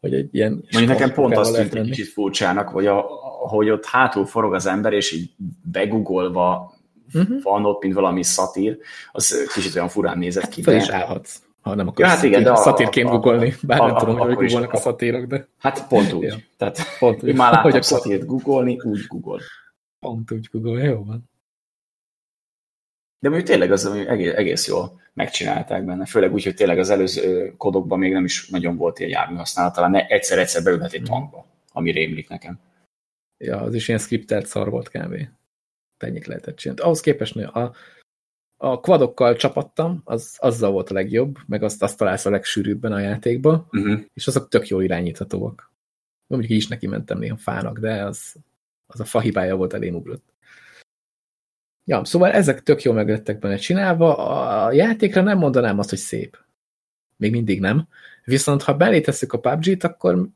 Hogy egy ilyen Mondjuk nekem pont azt tűnt egy kicsit furcsának, hogy, a, hogy ott hátul forog az ember, és így begugolva uh-huh. van ott, mint valami szatír, az kicsit olyan furán nézett hát ki. Fel is állhatsz, ha nem akarsz Ja, hát igen, de a- szatírként googolni, bár a- nem a- tudom, hogy googolnak a szatírok, de Hát pont úgy. Ja. Tehát pont én már láttam hogy szatírt googolni, úgy googol. pont úgy googol, jó van. De mondjuk tényleg az egész, egész jól megcsinálták benne. Főleg úgy, hogy tényleg az előző kodokban még nem is nagyon volt ilyen jármű használat, talán egyszer-egyszer beülhet egy tankba, ami rémlik nekem. Ja, az is ilyen skriptelt szar volt kb. Ennyit lehetett csinálni. Ahhoz képest nő, a, a quadokkal csapattam, az, azzal volt a legjobb, meg azt, azt találsz a legsűrűbben a játékban, Uh-huh. és azok tök jól irányíthatóak. Mondjuk így is neki mentem néha fának, de az, az a fahibája volt elém ugrott. Ja, szóval ezek tök jól meglettek benne csinálva. A játékra nem mondanám azt, hogy szép. Még mindig nem. Viszont ha belétesszük a PUBG-t, akkor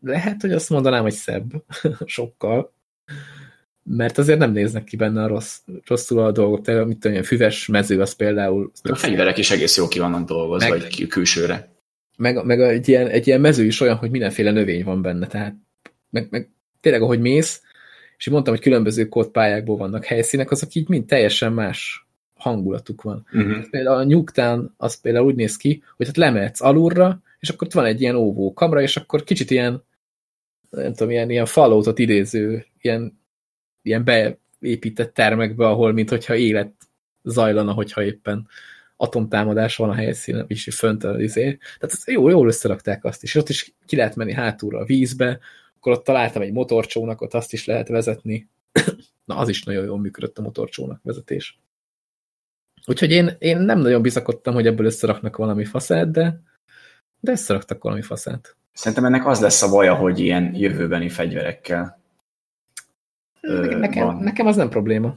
lehet, hogy azt mondanám, hogy szebb. Sokkal. Mert azért nem néznek ki benne a rossz, rosszul a dolgok. Tehát, mit tudom, ilyen füves mező az például. A fegyverek is egész jó ki vannak dolgozva, Meg- vagy kül- külsőre. meg, meg egy, ilyen, egy ilyen mező is olyan, hogy mindenféle növény van benne, tehát meg, meg tényleg, ahogy mész, és így mondtam, hogy különböző kódpályákból vannak helyszínek, azok így mind teljesen más hangulatuk van. Uh-huh. Például a Nuketown az például úgy néz ki, hogy hát lemehetsz alulra, és akkor ott van egy ilyen óvó kamra, és akkor kicsit ilyen, nem tudom, ilyen, ilyen falloutot idéző, ilyen, ilyen beépített termekbe, ahol mint hogyha élet zajlana, hogyha éppen atomtámadás van a helyszínen, és fönt az izé. Tehát jó, jól összerakták azt is. És ott is ki lehet menni hátulra a vízbe, akkor ott találtam egy motorcsónakot, azt is lehet vezetni. Na, az is nagyon jól működött a motorcsónak vezetés. Úgyhogy én, én nem nagyon bizakodtam, hogy ebből összeraknak valami faszát, de, de összeraktak valami faszát. Szerintem ennek az lesz a baja, hogy ilyen jövőbeni fegyverekkel. Ö, nekem, van. nekem az nem probléma.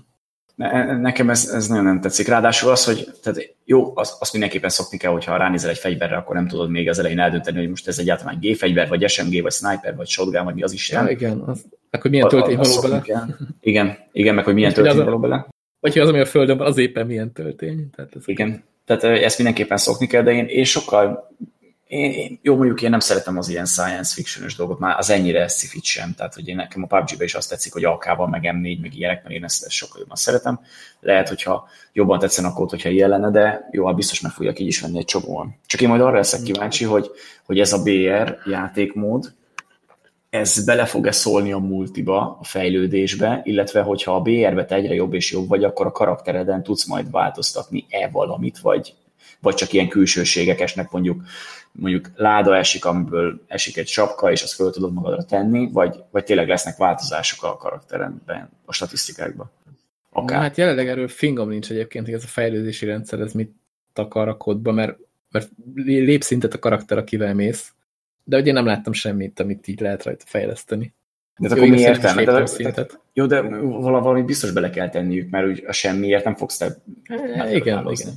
Ne, nekem ez, ez nagyon nem tetszik. Ráadásul az, hogy tehát jó, az, azt mindenképpen szokni kell, hogyha ránézel egy fegyverre, akkor nem tudod még az elején eldönteni, hogy most ez egyáltalán egy G-fegyver, vagy SMG, vagy sniper, vagy shotgun, vagy mi az is. Ja, igen. Az, akkor milyen töltény való bele? Igen, igen, meg hogy milyen töltény való bele. Vagy hogy az, ami a földön van, az éppen milyen töltény. Tehát ez Igen. Tehát ezt mindenképpen szokni kell, de én, én sokkal én, én, jó, mondjuk én nem szeretem az ilyen science fiction dolgot, már az ennyire sci sem, tehát hogy én nekem a PUBG-be is azt tetszik, hogy AK-val, meg M4, meg ilyenek, mert én ezt, ezt sokkal jobban szeretem. Lehet, hogyha jobban tetszen a kód, hogyha ilyen lenne, de jó, hát biztos meg fogják így is venni egy csomóan. Csak én majd arra leszek kíváncsi, hogy, hogy ez a BR játékmód, ez bele fog-e szólni a multiba, a fejlődésbe, illetve hogyha a BR-be te egyre jobb és jobb vagy, akkor a karaktereden tudsz majd változtatni-e valamit, vagy, vagy csak ilyen külsőségek esnek, mondjuk mondjuk láda esik, amiből esik egy sapka, és azt föl tudod magadra tenni, vagy, vagy tényleg lesznek változások a karakteremben, a statisztikákban. Na, Akár. hát jelenleg erről fingom nincs egyébként, hogy ez a fejlődési rendszer, ez mit takar a kódba, mert, mert lépszintet a karakter, akivel mész, de ugye nem láttam semmit, amit így lehet rajta fejleszteni. De Jó, akkor mi értelme? De, szintet. jó, de vala- valami biztos bele kell tenniük, mert úgy a semmiért nem fogsz te E, igen, igen.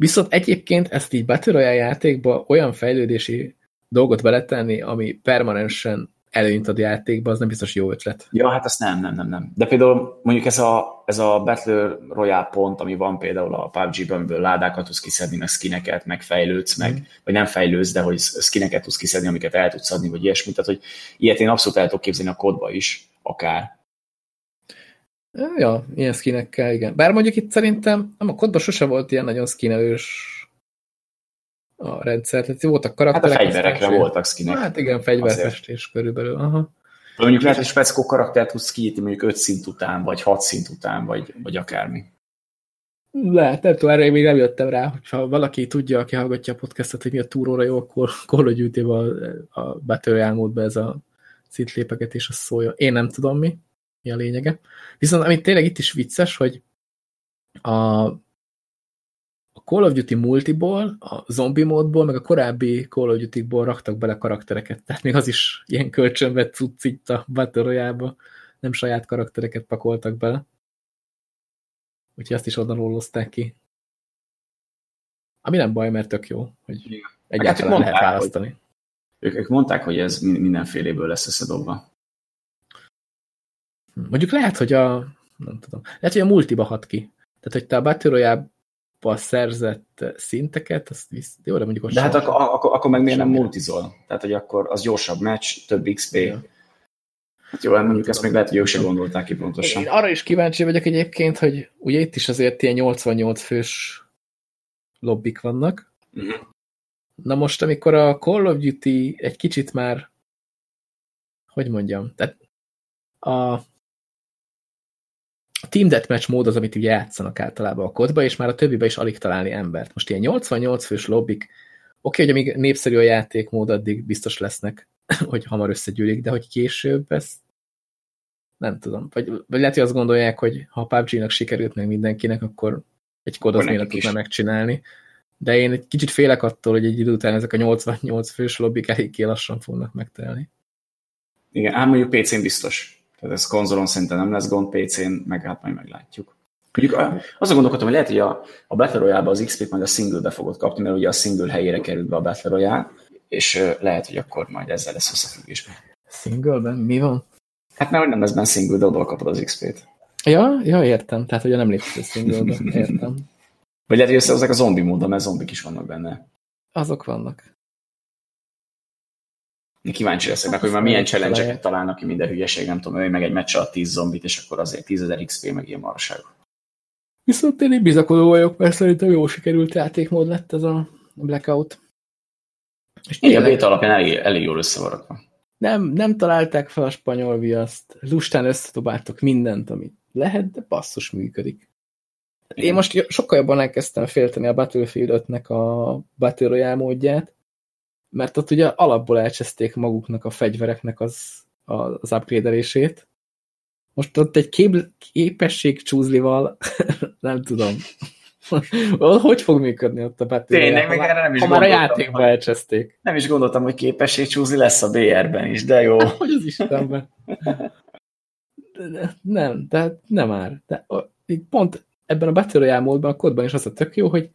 Viszont egyébként ezt így Battle Royale játékba olyan fejlődési dolgot beletenni, ami permanensen előnyt ad játékba, az nem biztos jó ötlet. Ja, hát azt nem, nem, nem, nem. De például mondjuk ez a, ez a Battle Royale pont, ami van például a PUBG-ben, amiből ládákat tudsz kiszedni, meg skineket, meg fejlődsz, meg, Mm. vagy nem fejlődsz, de hogy skineket tudsz kiszedni, amiket el tudsz adni, vagy ilyesmit. Tehát, hogy ilyet én abszolút el tudok képzelni a kódba is, akár. Ja, ilyen skinekkel, igen. Bár mondjuk itt szerintem nem a kodban sose volt ilyen nagyon skinelős a rendszer. Tehát voltak karakterek. Hát a fegyverekre voltak skinek. Hát igen, fegyverfestés körülbelül. Aha. Mondjuk lehet, hogy speckó karaktert tudsz kiírni mondjuk 5 szint után, vagy 6 szint után, vagy, vagy akármi. Lehet, nem tudom, erre még nem jöttem rá, hogyha valaki tudja, aki hallgatja a podcastot, hogy mi a túróra jó, akkor duty a, a Battle módban ez a és a szója. Én nem tudom mi, mi a lényege. Viszont amit tényleg itt is vicces, hogy a, a Call of Duty multiból, a zombie módból, meg a korábbi Call of Duty-ból raktak bele karaktereket. Tehát még az is ilyen kölcsönvet cucc itt a Battle Royale-ba. Nem saját karaktereket pakoltak bele. Úgyhogy azt is ollozták ki. Ami nem baj, mert tök jó, hogy egyáltalán hát, lehet választani. Hogy, ők, ők mondták, hogy ez mindenféléből lesz összedobva. Mondjuk lehet, hogy a nem tudom, lehet, hogy a multiba hat ki. Tehát, hogy te a Battle szerzett szinteket, azt visz, jó, de mondjuk De hát akkor, akkor, akkor meg miért nem multizol? Tehát, hogy akkor az gyorsabb meccs, több XP. Ja. Hát jó, mondjuk ezt még lehet, hogy ők sem gondolták ki pontosan. Én arra is kíváncsi vagyok egyébként, hogy ugye itt is azért ilyen 88 fős lobbik vannak. Mhm. -huh. Na most, amikor a Call of Duty egy kicsit már, hogy mondjam, tehát a Team Deathmatch mód az, amit ugye játszanak általában a kodba, és már a többibe is alig találni embert. Most ilyen 88 fős lobbik, oké, hogy amíg népszerű a játékmód, addig biztos lesznek, hogy hamar összegyűlik, de hogy később ez nem tudom. Vagy, vagy lehet, hogy azt gondolják, hogy ha a PUBG-nak sikerült meg mindenkinek, akkor egy kod az miért tudna megcsinálni. De én egy kicsit félek attól, hogy egy idő után ezek a 88 fős lobbik eléggé lassan fognak megtelni. Igen, ám mondjuk PC-n biztos. Tehát ez konzolon szerintem nem lesz gond, PC-n meg hát majd meglátjuk. Mondjuk azon gondolkodtam, hogy lehet, hogy a, a Battle Royale-ba az XP-t majd a single-be fogod kapni, mert ugye a single helyére került be a Battle Royale, és lehet, hogy akkor majd ezzel lesz összefüggésben. Single-ben? Mi van? Hát mert nem lesz benne single, de oda kapod az XP-t. Ja, ja, értem. Tehát, hogy nem lépsz a single értem. Vagy lehet, hogy összehozzák a zombi módon, mert zombik is vannak benne. Azok vannak. Kíváncsi leszek meg, hogy már milyen challenge találnak ki minden hülyeség, nem tudom, hogy meg egy meccs alatt 10 zombit, és akkor azért 10 XP, meg ilyen marság. Viszont én így bizakodó vagyok, mert szerintem jó sikerült játékmód lett ez a Blackout. És Igen, a beta alapján elég, elég jól összevarakva. Nem, nem találták fel a spanyol viaszt, lustán összetobáltok mindent, amit lehet, de basszus működik. Igen. Én most sokkal jobban elkezdtem félteni a Battlefield 5-nek a Battle Royale módját, mert ott ugye alapból elcseszték maguknak a fegyvereknek az, az upgrade-elését. Most ott egy kép, képesség csúzlival, nem tudom, hogy fog működni ott a Battle Tényleg, még erre nem is ha már a játékba elcseszték. Nem is gondoltam, hogy képesség csúzni lesz a BR-ben is, de jó. hogy az Istenben. Nem, de nem már. De, pont ebben a Battle Royale módban, a kodban is az a tök jó, hogy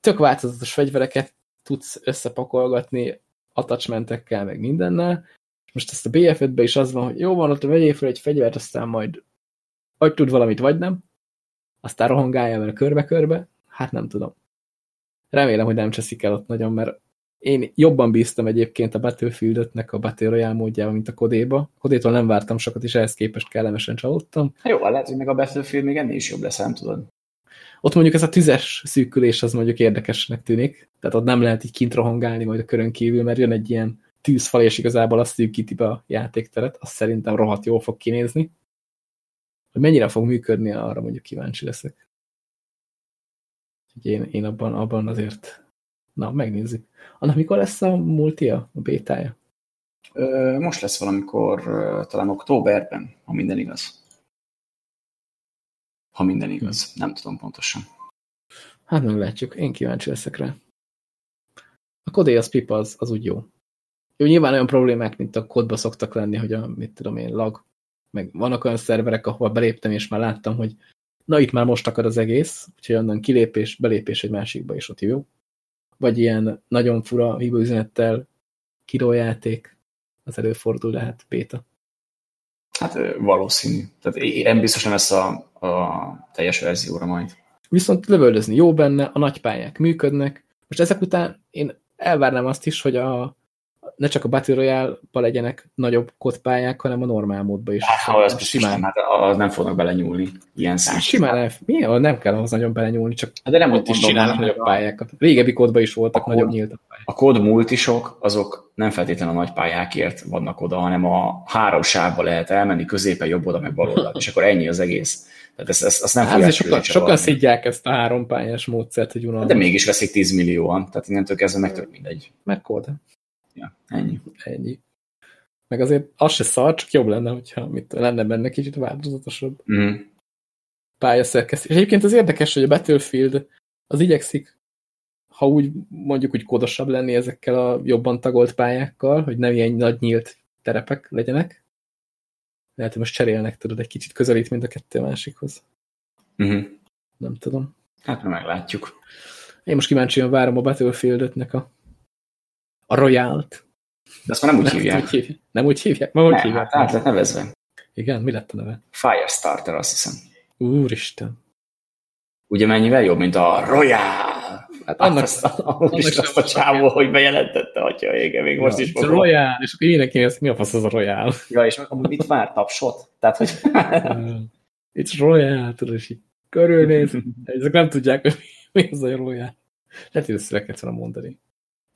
tök változatos fegyvereket tudsz összepakolgatni attachmentekkel, meg mindennel. Most ezt a BF5-be is az van, hogy jó van, ott vegyél fel egy fegyvert, aztán majd vagy tud valamit, vagy nem. Aztán rohangálja vele körbe-körbe. Hát nem tudom. Remélem, hogy nem cseszik el ott nagyon, mert én jobban bíztam egyébként a battlefield a Battle Royale módjában, mint a Kodéba. Kodétól nem vártam sokat, és ehhez képest kellemesen csalódtam. Hát jó, lehet, hogy meg a Battlefield még ennél is jobb lesz, nem tudod. Ott mondjuk ez a tüzes szűkülés az mondjuk érdekesnek tűnik. Tehát ott nem lehet így kint rohangálni majd a körön kívül, mert jön egy ilyen tűzfal, és igazából azt szűkíti be a játékteret. Azt szerintem rohadt jól fog kinézni. Hogy mennyire fog működni, arra mondjuk kíváncsi leszek. Én, én abban, abban azért... Na, megnézzük. Annak mikor lesz a multia, a bétája? Most lesz valamikor, talán októberben, ha minden igaz ha minden igaz. Nem tudom pontosan. Hát meglátjuk. Én kíváncsi leszek rá. A kodé az pipa, az, az úgy jó. Jó, nyilván olyan problémák, mint a kodba szoktak lenni, hogy a, mit tudom én, lag, meg vannak olyan szerverek, ahol beléptem, és már láttam, hogy na itt már most akad az egész, úgyhogy onnan kilépés, belépés egy másikba is ott jó. Vagy ilyen nagyon fura hibaüzenettel játék, az előfordul lehet béta. Hát valószínű. Tehát én biztos nem lesz a, a teljes verzióra majd. Viszont lövöldözni jó benne, a nagy pályák működnek. Most ezek után én elvárnám azt is, hogy a, ne csak a Battle Royale-ba legyenek nagyobb kodpályák, hanem a normál módban is. Hát, az simán. Hát, az nem fognak belenyúlni ilyen szint. Simán mi? Nem kell ahhoz nagyon belenyúlni, csak hát de nem ott is csinálnak nagyobb pályákat. Régebbi kódban is voltak a nagyobb nyílt pályák. A kód multisok, azok nem feltétlenül a nagy pályákért vannak oda, hanem a három sávba lehet elmenni, középen, jobb oda, meg bal oldal, és akkor ennyi az egész. Tehát ezt, ezt, ezt nem hát, sokan, sokan szidják ezt a három pályás módszert, hogy unalmas. De mégis veszik 10 millióan, tehát innentől kezdve meg tök mindegy. Mert. Ja, ennyi. Ennyi. Meg azért az se szar, csak jobb lenne, hogyha mit, lenne benne kicsit változatosabb mm. pályaszerkesztés. És egyébként az érdekes, hogy a Battlefield az igyekszik, ha úgy mondjuk úgy kodosabb lenni ezekkel a jobban tagolt pályákkal, hogy nem ilyen nagy nyílt terepek legyenek. Lehet, hogy most cserélnek, tudod, egy kicsit közelít mind a kettő másikhoz. Mm. Nem tudom. Hát meglátjuk. Én most kíváncsian várom a Battlefield-nek a a Royalt. De azt már nem úgy nem hívják. Úgy hívják. Nem úgy hívják? Ma úgy hívják? Hát át lett nevezve. Igen, mi lett a neve? Firestarter, azt hiszem. Úristen. Ugye mennyivel jobb, mint a Royal? Hát annak, azt, annak is azt a csávó, hogy bejelentette, atya ége, még ja, most is fogom. Royal, és akkor mindenki néz, mi a fasz az a Royal? Ja, és amúgy mit vár, tapsot? Tehát, hogy... It's Royal, tudod, és így körülnéz. Ezek nem tudják, hogy mi az a Royal. Lehet, hogy ezt kellett volna mondani.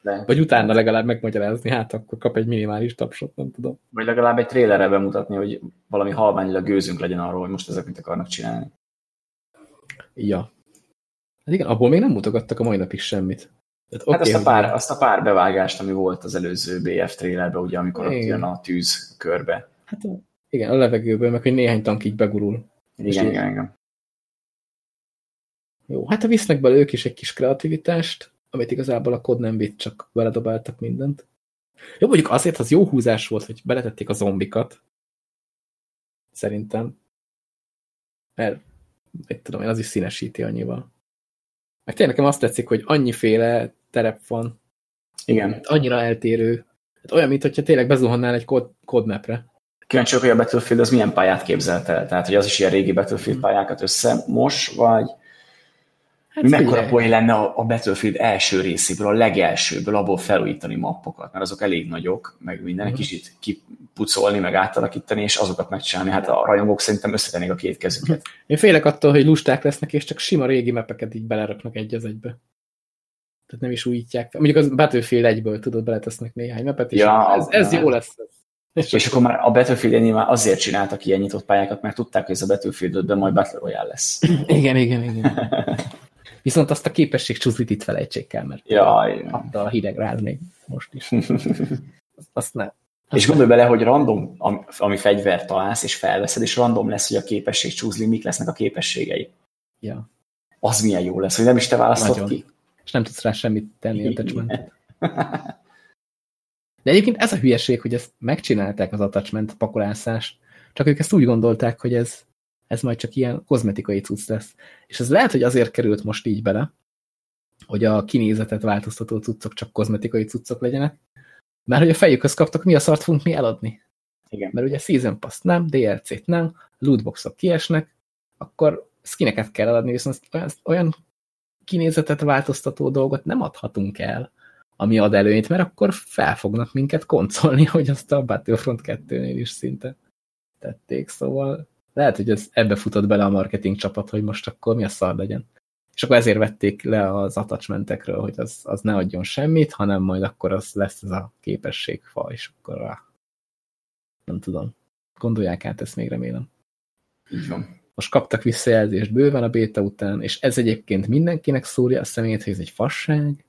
De. Vagy utána legalább megmagyarázni, hát akkor kap egy minimális tapsot, nem tudom. Vagy legalább egy trélerre bemutatni, hogy valami halványilag gőzünk legyen arról, hogy most ezek mit akarnak csinálni. Ja. Hát igen, abból még nem mutogattak a mai napig semmit. Tehát, hát okay, azt, a pár, azt a pár bevágást, ami volt az előző BF trailerben, ugye, amikor igen. ott jön a tűz körbe. Hát igen, a levegőből, meg hogy néhány tank így begurul. Igen, igen, igen. Jó, hát ha visznek bele ők is egy kis kreativitást, amit igazából a kod nem vitt, csak beledobáltak mindent. Jó, mondjuk azért az jó húzás volt, hogy beletették a zombikat. Szerintem. Mert, mit tudom én, az is színesíti annyival. Meg tényleg nekem azt tetszik, hogy annyiféle terep van. Igen. Annyira eltérő. Hát olyan, mint hogyha tényleg bezuhannál egy kod, kodmapre. Kíváncsi hogy a Battlefield az milyen pályát képzelt el. Tehát, hogy az is ilyen régi Battlefield pályákat összemos, vagy Hát Mekkora poén lenne a, Battlefield első részéből, a legelsőből, abból felújítani mappokat, mert azok elég nagyok, meg minden, uh-huh. kicsit kipucolni, meg átalakítani, és azokat megcsinálni. Hát a rajongók szerintem összetennék a két kezüket. Én félek attól, hogy lusták lesznek, és csak sima régi mepeket így beleraknak egy az egybe. Tehát nem is újítják. Mondjuk az Battlefield egyből, tudod, beletesznek néhány mepet, és ja, ez, ez jó lesz. És, és akkor már a Battlefield már azért csináltak ilyen nyitott pályákat, mert tudták, hogy ez a Battlefield majd Battle Royale lesz. igen, igen, igen. Viszont azt a képesség csúszlit itt felejtsék el, mert Jaj. a hideg még most is. Azt nem. És gondolj bele, hogy random, ami fegyvert találsz, és felveszed, és random lesz, hogy a képesség csúszli, mik lesznek a képességei. Ja. Az milyen jó lesz, hogy nem is te választod Nagyon. ki. És nem tudsz rá semmit tenni a attachment De egyébként ez a hülyeség, hogy ezt megcsinálták az attachment pakolászást, csak ők ezt úgy gondolták, hogy ez ez majd csak ilyen kozmetikai cucc lesz. És ez lehet, hogy azért került most így bele, hogy a kinézetet változtató cuccok csak kozmetikai cuccok legyenek, mert hogy a fejükhöz kaptak, mi a szart fogunk mi eladni. Igen. Mert ugye Season Pass nem, DLC-t nem, lootboxok kiesnek, akkor skineket kell eladni, viszont olyan, olyan kinézetet változtató dolgot nem adhatunk el, ami ad előnyt, mert akkor fel fognak minket koncolni, hogy azt a Battlefront 2-nél is szinte tették, szóval lehet, hogy ez ebbe futott bele a marketing csapat, hogy most akkor mi a szar legyen. És akkor ezért vették le az attachmentekről, hogy az, az ne adjon semmit, hanem majd akkor az lesz ez a képességfa, és akkor a... nem tudom. Gondolják át ezt még remélem. Így van. Most kaptak visszajelzést bőven a béta után, és ez egyébként mindenkinek szólja a szemét, hogy ez egy fasság.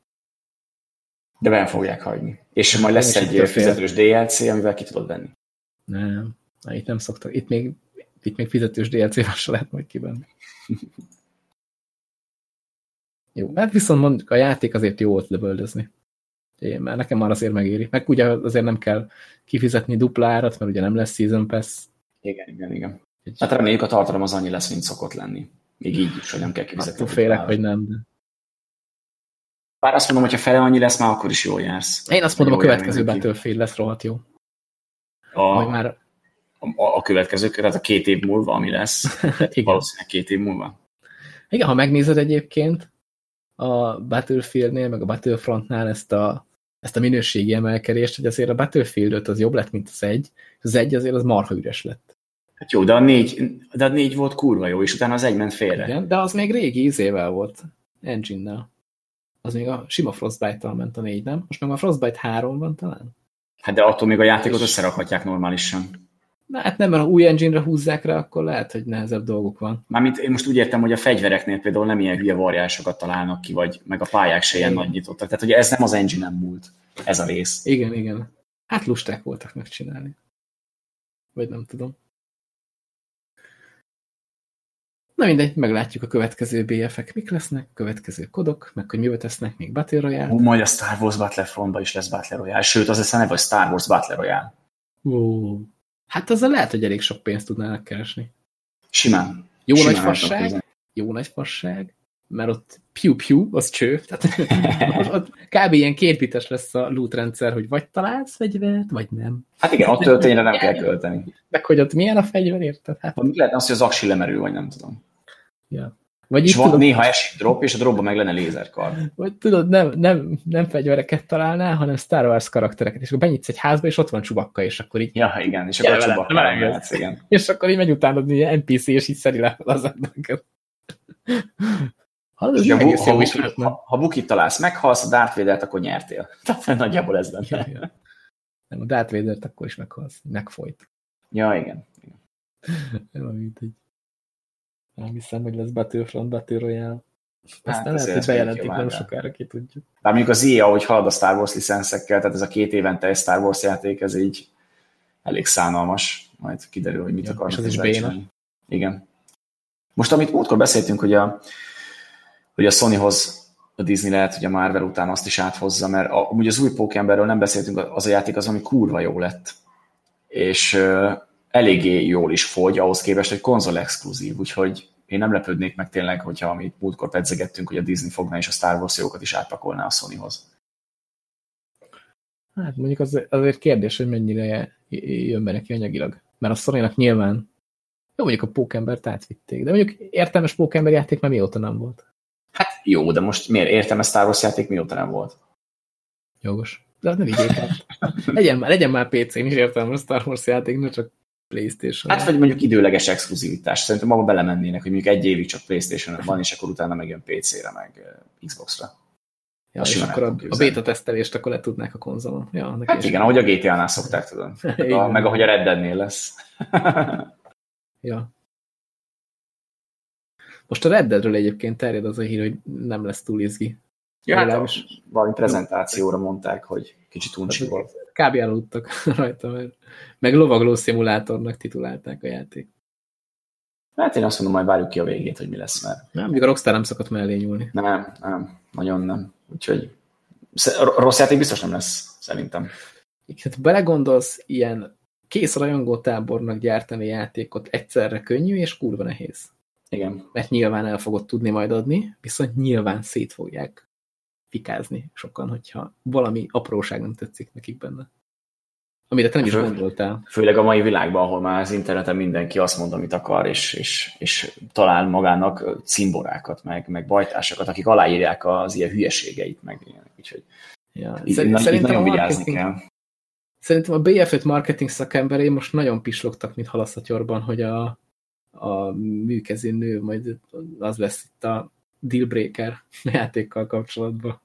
De ben fogják hagyni. És majd lesz egy fizetős DLC, amivel ki tudod venni. Nem, itt nem szoktak. Itt még itt még fizetős DLC-vel se lehet majd kibenni. jó, hát viszont mondjuk a játék azért jó ott lövöldözni. Én, mert nekem már azért megéri. Meg ugye azért nem kell kifizetni duplárat, mert ugye nem lesz Season Pass. Igen, igen, igen. Egy... Hát reméljük a tartalom az annyi lesz, mint szokott lenni. Még így is, hogy nem kell kifizetni. Attól félek, hogy nem. De... Bár azt mondom, hogy ha fele annyi lesz, már akkor is jól jársz. Én azt mondom, a következő Battlefield lesz rohadt jó. A... már a, a következő, tehát a két év múlva, ami lesz. Igen. Valószínűleg két év múlva. Igen, ha megnézed egyébként a Battlefieldnél, meg a Battlefrontnál ezt a ezt a minőségi emelkedést, hogy azért a Battlefield 5 az jobb lett, mint az egy, és az egy azért az marha üres lett. Hát jó, de a négy, de a négy volt kurva jó, és utána az egy ment félre. Igen, de az még régi izével volt, engine-nel. Az még a sima Frostbite-tal ment a négy, nem? Most meg a Frostbite 3 van talán? Hát de attól még a játékot összerakhatják normálisan. Na, hát nem, mert ha új engine-re húzzák rá, akkor lehet, hogy nehezebb dolguk van. Mármint én most úgy értem, hogy a fegyvereknél például nem ilyen hülye variásokat találnak ki, vagy meg a pályák se ilyen nagy nyitottak. Tehát ugye ez nem az engine-en múlt, ez a rész. Igen, igen. Hát lusták voltak megcsinálni. Vagy nem tudom. Na mindegy, meglátjuk a következő BF-ek, mik lesznek, következő kodok, meg hogy mivel tesznek még Battle Royale. Ó, majd a Star Wars Battlefrontban is lesz Battle Royale, sőt, az lesz a neve, hogy Star Wars Battle Royale. Ó, hát azzal lehet, hogy elég sok pénzt tudnának keresni. Simán. Jó Simán nagy fasság, jó nagy fasság, mert ott piu-piu, az cső, tehát ott, ott kb. ilyen kétbites lesz a loot rendszer, hogy vagy találsz fegyvert, vagy nem. Hát igen, ott töltényre nem kell költeni. Meg hogy ott milyen a fegyver, érted? Hát, lehetne az, hogy az aksi lemerül, vagy nem tudom. ja. Vagy És itt van, tudod, néha esik drop, és a dropba meg lenne lézerkar. vagy tudod, nem, nem, nem fegyvereket találnál, hanem Star Wars karaktereket, és akkor benyitsz egy házba, és ott van csubakka, és akkor így, Ja, igen, és akkor csubakka nem mehetsz, igen. és akkor így megy utánad ilyen NPC, és így szedi le az embereket. Hallod, ez És ha, egész ha, jó is ha, ha Bukit találsz, meghalsz, a Darth Vader-t, akkor nyertél. Tehát nagyjából ez Ja, lenne. ja. Nem, a Darth Vader-t akkor is meghalsz. Megfolyt. Ja, igen. Nem, mint egy... Nem hiszem, hogy lesz Battlefront, Battle Royale. Aztán Hát lehet, hogy bejelentik nem sokára, ki tudjuk. Bár mondjuk az EA, ahogy halad a Star Wars licenszekkel, tehát ez a két évente egy Star Wars játék, ez így elég szánalmas. Majd kiderül, hogy mit Ja, akarnak és az is béna. Igen. Most, amit múltkor beszéltünk, hogy a, hogy a Sonyhoz a Disney lehet, hogy a Marvel után azt is áthozza, mert a- amúgy az új Pokémonről nem beszéltünk, az a játék az, ami kurva jó lett. És uh, eléggé jól is fogy, ahhoz képest, hogy konzol exkluzív, úgyhogy én nem lepődnék meg tényleg, hogyha amit múltkor pedzegettünk, hogy a Disney fogná és a Star Wars jókat is átpakolná a Sonyhoz. Hát mondjuk az, azért kérdés, hogy mennyire jön be neki anyagilag. Mert a sony nyilván jó, mondjuk a Pókembert átvitték, de mondjuk értelmes Pókember játék már mióta nem volt. Hát jó, de most miért értem, a Star Wars játék mióta nem volt? Jogos. De hát ne vigyék át. Legyen már, legyen már PC-n is értelmes Star Wars játék, ne csak Playstation. Hát vagy mondjuk időleges exkluzivitás. Szerintem abba belemennének, hogy mondjuk egy évig csak playstation van, és akkor utána megjön PC-re, meg ö, Xbox-ra. ja, és akkor a, tudom a beta tesztelést akkor le tudnák a konzolon. Ja, neki Hát igen, ahogy a GTA-nál szokták, tudod. Meg, a, meg ahogy a Red Dead-nél lesz. Ja. Most a Red Deadről egyébként terjed az a hír, hogy nem lesz túl izgi. ja, hát valami prezentációra mondták, hogy kicsit uncsi Hát, volt. Kb. aludtak rajta, mert meg lovagló szimulátornak titulálták a játék. Hát én azt mondom, majd várjuk ki a végét, hogy mi lesz, mert Nem, még a Rockstar nem szokott mellé nyúlni. nem, nem, nagyon nem. Úgyhogy sz- rossz játék biztos nem lesz, szerintem. Hát belegondolsz, ilyen kész rajongó tábornak gyártani játékot egyszerre könnyű és kurva nehéz. Igen. Mert nyilván el fogod tudni majd adni, viszont nyilván szét fogják fikázni sokan, hogyha valami apróság nem tetszik nekik benne. Amire te nem is Fő- gondoltál. Főleg a mai világban, ahol már az interneten mindenki azt mond, amit akar, és, és, és talál magának cimborákat, meg, meg bajtásokat, akik aláírják az ilyen hülyeségeit, meg ilyenek. Úgyhogy Ja. itt, Szerint- szerintem, nagyon vigyázni kell. szerintem a BF5 marketing szakemberei most nagyon pislogtak, mint halaszatyorban, hogy a, a műkező nő majd az lesz itt a dealbreaker játékkal kapcsolatban.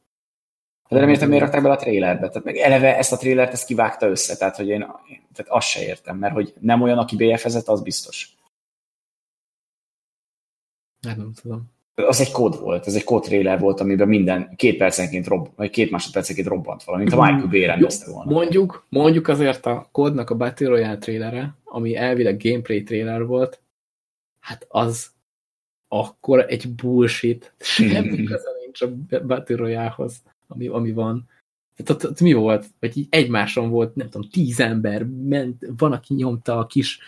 De nem értem, miért rakták bele a trailerbe. Tehát meg eleve ezt a trailert ezt kivágta össze, tehát hogy én tehát azt se értem, mert hogy nem olyan, aki BF-ezett, az biztos. Hát nem tudom. Az egy kód volt, ez egy kód trailer volt, amiben minden két percenként robb, vagy két másodpercenként robbant valami, mint a Michael Bay rendezte volna. Mondjuk, mondjuk azért a kódnak a Battle Royale trailere, ami elvileg gameplay trailer volt, hát az akkor egy bullshit. Semmi köze nincs a Battle Royale-hoz, ami, ami van. Tehát ott, ott mi volt? Vagy így egymáson volt, nem tudom, tíz ember ment, van, aki nyomta a kis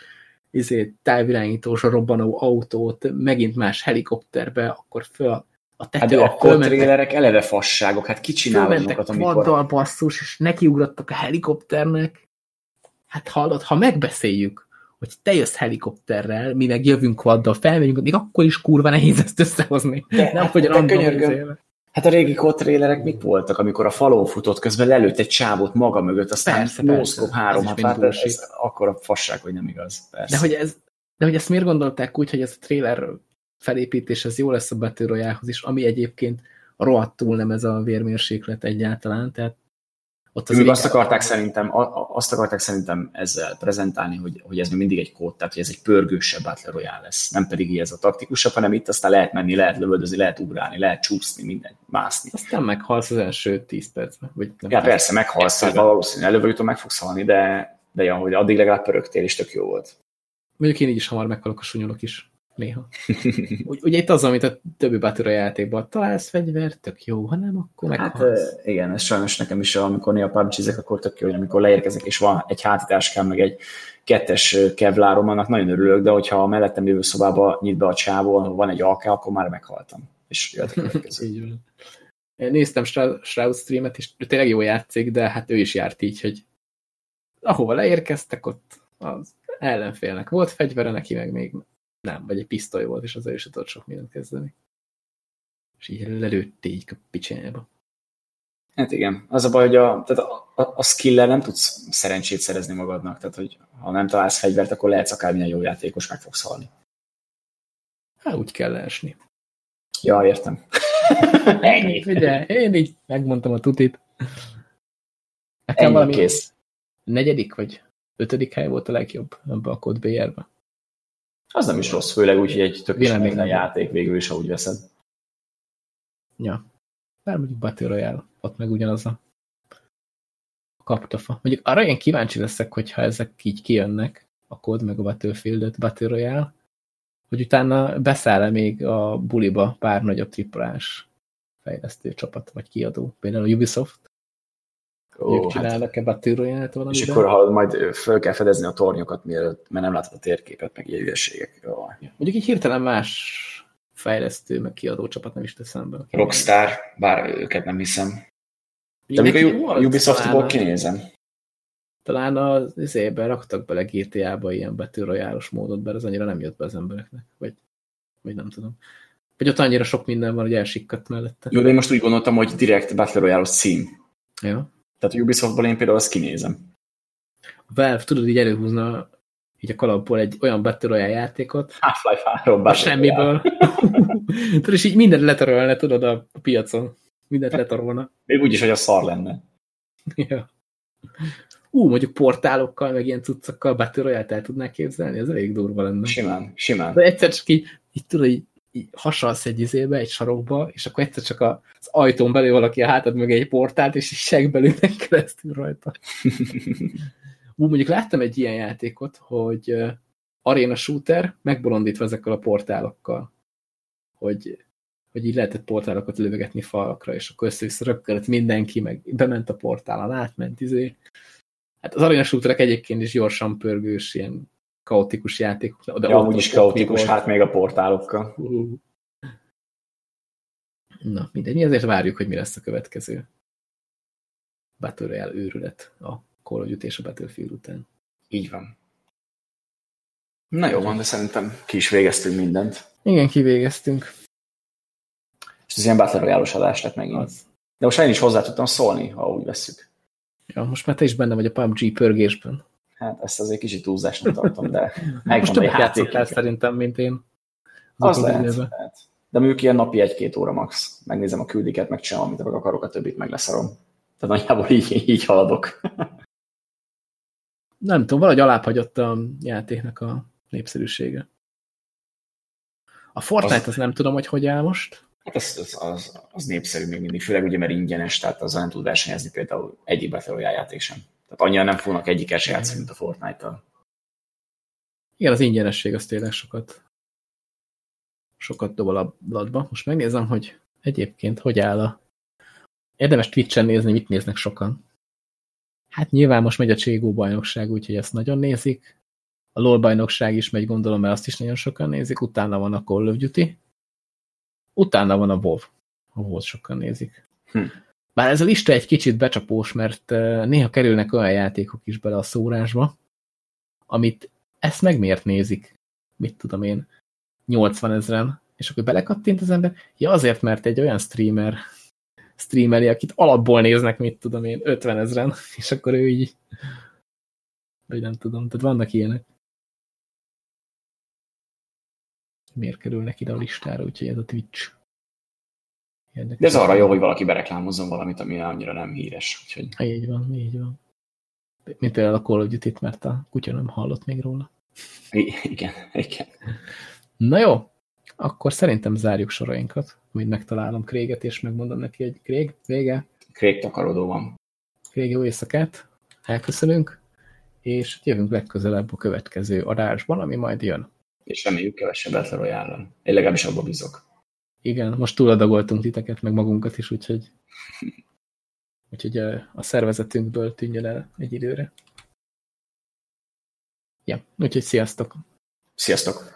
izé, távirányítós, a robbanó autót, megint más helikopterbe, akkor föl a Hát tetőre de a trailerek eleve fasságok, hát ki csinál fölmentek azokat, amikor... vaddal basszus, és nekiugrottak a helikopternek. Hát hallod, ha megbeszéljük, hogy te jössz helikopterrel, mi meg jövünk vaddal, felmegyünk, még akkor is kurva nehéz ezt összehozni. De, Nem, hát, hogy random könyörgöm, izével. Hát a régi kod trélerek mik voltak, amikor a falon futott, közben lelőtt egy csávót maga mögött, aztán Persze, persze. három, hát hát ez, ez akkor a fasság, hogy nem igaz. Persze. De hogy, ez, de hogy ezt miért gondolták úgy, hogy ez a trailer felépítés ez jó lesz a Battle Royale-hoz is, ami egyébként rohadtul nem ez a vérmérséklet egyáltalán, tehát ott Ők azért azt akarták szerintem, azt akarták szerintem ezzel prezentálni, hogy, hogy ez még mindig egy kód, tehát hogy ez egy pörgősebb Battle Royale lesz. Nem pedig így ez a taktikusabb, hanem itt aztán lehet menni, lehet lövöldözni, lehet ugrálni, lehet csúszni, minden, mászni. aztán meghalsz az első 10 percben. Vagy nem Ja, persze, meghalsz, Persze. valószínűleg előbb meg fogsz halni, de, de ja, hogy addig legalább pörögtél, és tök jó volt. Mondjuk én így is hamar meghalok a sunyolok is. Néha. Ugy- Ugye itt az, amit a többi Battle játékban találsz fegyvert, tök jó, ha nem, akkor Hát meghalsz. ö, igen, ez sajnos nekem is, amikor néha pubg akkor tök jó, hogy amikor leérkezek, és van egy hátitáskám, meg egy kettes kevlárom, annak nagyon örülök, de hogyha a mellettem lévő szobába nyit be a csávó, ahol van egy AK, akkor már meghaltam. És jött a következő. Így van. Én néztem Shroud streamet, és tényleg jó játszik, de hát ő is járt így, hogy ahova leérkeztek, ott az ellenfélnek volt fegyvere, neki meg még nem, vagy egy pisztoly volt, és azzal is tudott sok mindent kezdeni. És így lelőtte így a picsába. Hát igen, az a baj, hogy a, tehát a, a, a skill nem tudsz szerencsét szerezni magadnak, tehát hogy ha nem találsz fegyvert, akkor lehetsz akármilyen jó játékos, meg fogsz halni. Hát úgy kell leesni. Ja, értem. Ennyi. Ugye, én így megmondtam a tutit. Nekem Ennyi, valami kész. negyedik vagy ötödik hely volt a legjobb ebbe a Code BR-be. Az nem is rossz, főleg úgy, hogy egy tök ismeretlen játék végül is, úgy veszed. Ja. Bár mondjuk Battle Royale, ott meg ugyanaz a kaptafa. Mondjuk arra én kíváncsi leszek, hogyha ezek így kijönnek, a kód meg a Battlefield Battle Royale, hogy utána beszáll-e még a buliba pár nagyobb triplás fejlesztő csapat, vagy kiadó. Például a Ubisoft, Ó, ők hát, csinálnak-e Battle Royale-t valamiben? és akkor ha majd föl kell fedezni a tornyokat, mielőtt, mert nem látod a térképet, meg ilyen hülyeségek. Jó. Mondjuk így hirtelen más fejlesztő, meg kiadó csapat nem is teszem be. Rockstar, bár őket nem hiszem. De még a Ubisoftból talán- kinézem. Talán az izébe raktak bele GTA-ba ilyen Battle Royale-os módot, bár az annyira nem jött be az embereknek, vagy, vagy nem tudom. Vagy ott annyira sok minden van, hogy elsikkadt mellette. Jó, de én most úgy gondoltam, hogy direkt Battle royale cím. Ja. Tehát Ubisoftból én például azt kinézem. A Valve, tudod, így előhúzna így a kalapból egy olyan Battle Royale játékot, Half-Life 3 a Battle semmiből. tudod, és így mindent letörölne, tudod, a piacon. Mindent letarolna. Még úgyis, hogy a szar lenne. Ja. Ú, mondjuk portálokkal, meg ilyen cuccokkal Battle Royale-t el tudnák képzelni, ez elég durva lenne. Simán, simán. De egyszer csak így, így tudod, így hasalsz egy izébe, egy sarokba, és akkor egyszer csak az ajtón belül valaki a hátad mögé egy portált, és így segbelülnek keresztül rajta. Ú, mondjuk láttam egy ilyen játékot, hogy arena shooter megbolondítva ezekkel a portálokkal, hogy, hogy így lehetett portálokat lövegetni falakra, és akkor össze-vissza rökkölött mindenki, meg bement a portálon, átment, izé. Hát az arena shooterek egyébként is gyorsan pörgős, ilyen kaotikus játékok. De Ja, amúgy is kaotikus, volt? hát még a portálokkal. Hú. Na, mindegy, mi azért várjuk, hogy mi lesz a következő Battle Royale őrület a Call of Duty és a Battlefield után. Így van. Na jó van, de szerintem ki is végeztünk mindent. Igen, kivégeztünk. És ez ilyen Battle royale adás lett megint. Az. De most én is hozzá tudtam szólni, ha úgy vesszük. Ja, most már te is benne vagy a PUBG pörgésben. Hát ezt azért kicsit túlzásnak tartom, de Most megvan többet játék. játszottál szerintem, mint én. Az utóbbi lehet, lehet. De mondjuk ilyen napi egy-két óra max. Megnézem a küldiket, megcsinálom, amit akarok, a többit meg leszarom. Tehát nagyjából így, így haladok. Nem tudom, valahogy alábbhagyott a játéknak a népszerűsége. A Fortnite az, Az- az nem tudom, hogy hogy áll most. Hát az, az, az, az népszerű még mindig, főleg ugye, mert ingyenes, tehát azzal nem tud versenyezni például egyik Battle játék sem. Tehát annyira nem fognak egyik se játszani, mint a Fortnite-tal. Igen, az ingyenesség az tényleg sokat sokat dob a labdatba. Most megnézem, hogy egyébként hogy áll a... Érdemes Twitch-en nézni, mit néznek sokan. Hát nyilván most megy a Cségó bajnokság, úgyhogy ezt nagyon nézik. A LoL bajnokság is megy, gondolom, mert azt is nagyon sokan nézik. Utána van a Call of Duty. Utána van a WoW. A WoW-t sokan nézik. Hm. Bár ez a lista egy kicsit becsapós, mert néha kerülnek olyan játékok is bele a szórásba, amit ezt meg miért nézik? Mit tudom én? 80 ezeren, és akkor belekattint az ember, ja azért, mert egy olyan streamer streameli, akit alapból néznek, mit tudom én, 50 ezeren, és akkor ő így, vagy nem tudom, tehát vannak ilyenek. Miért kerülnek ide a listára, úgyhogy ez a Twitch. Érdekes. De ez arra jó, hogy valaki bereklámozzon valamit, ami annyira nem híres. Úgyhogy... Így van, így van. Mint például a Call of Duty-t, mert a kutya nem hallott még róla. I igen, igen. Na jó, akkor szerintem zárjuk sorainkat. Majd megtalálom Kréget, és megmondom neki, hogy Krég, vége. Krég takarodó van. Krég jó éjszakát, elköszönünk, és jövünk legközelebb a következő adásban, ami majd jön. És reméljük kevesebb Battle royale Én legalábbis abban bízok. Igen, most túladagoltunk titeket, meg magunkat is, úgyhogy, úgyhogy a szervezetünkből tűnjön el egy időre. Ja, úgyhogy sziasztok! Sziasztok!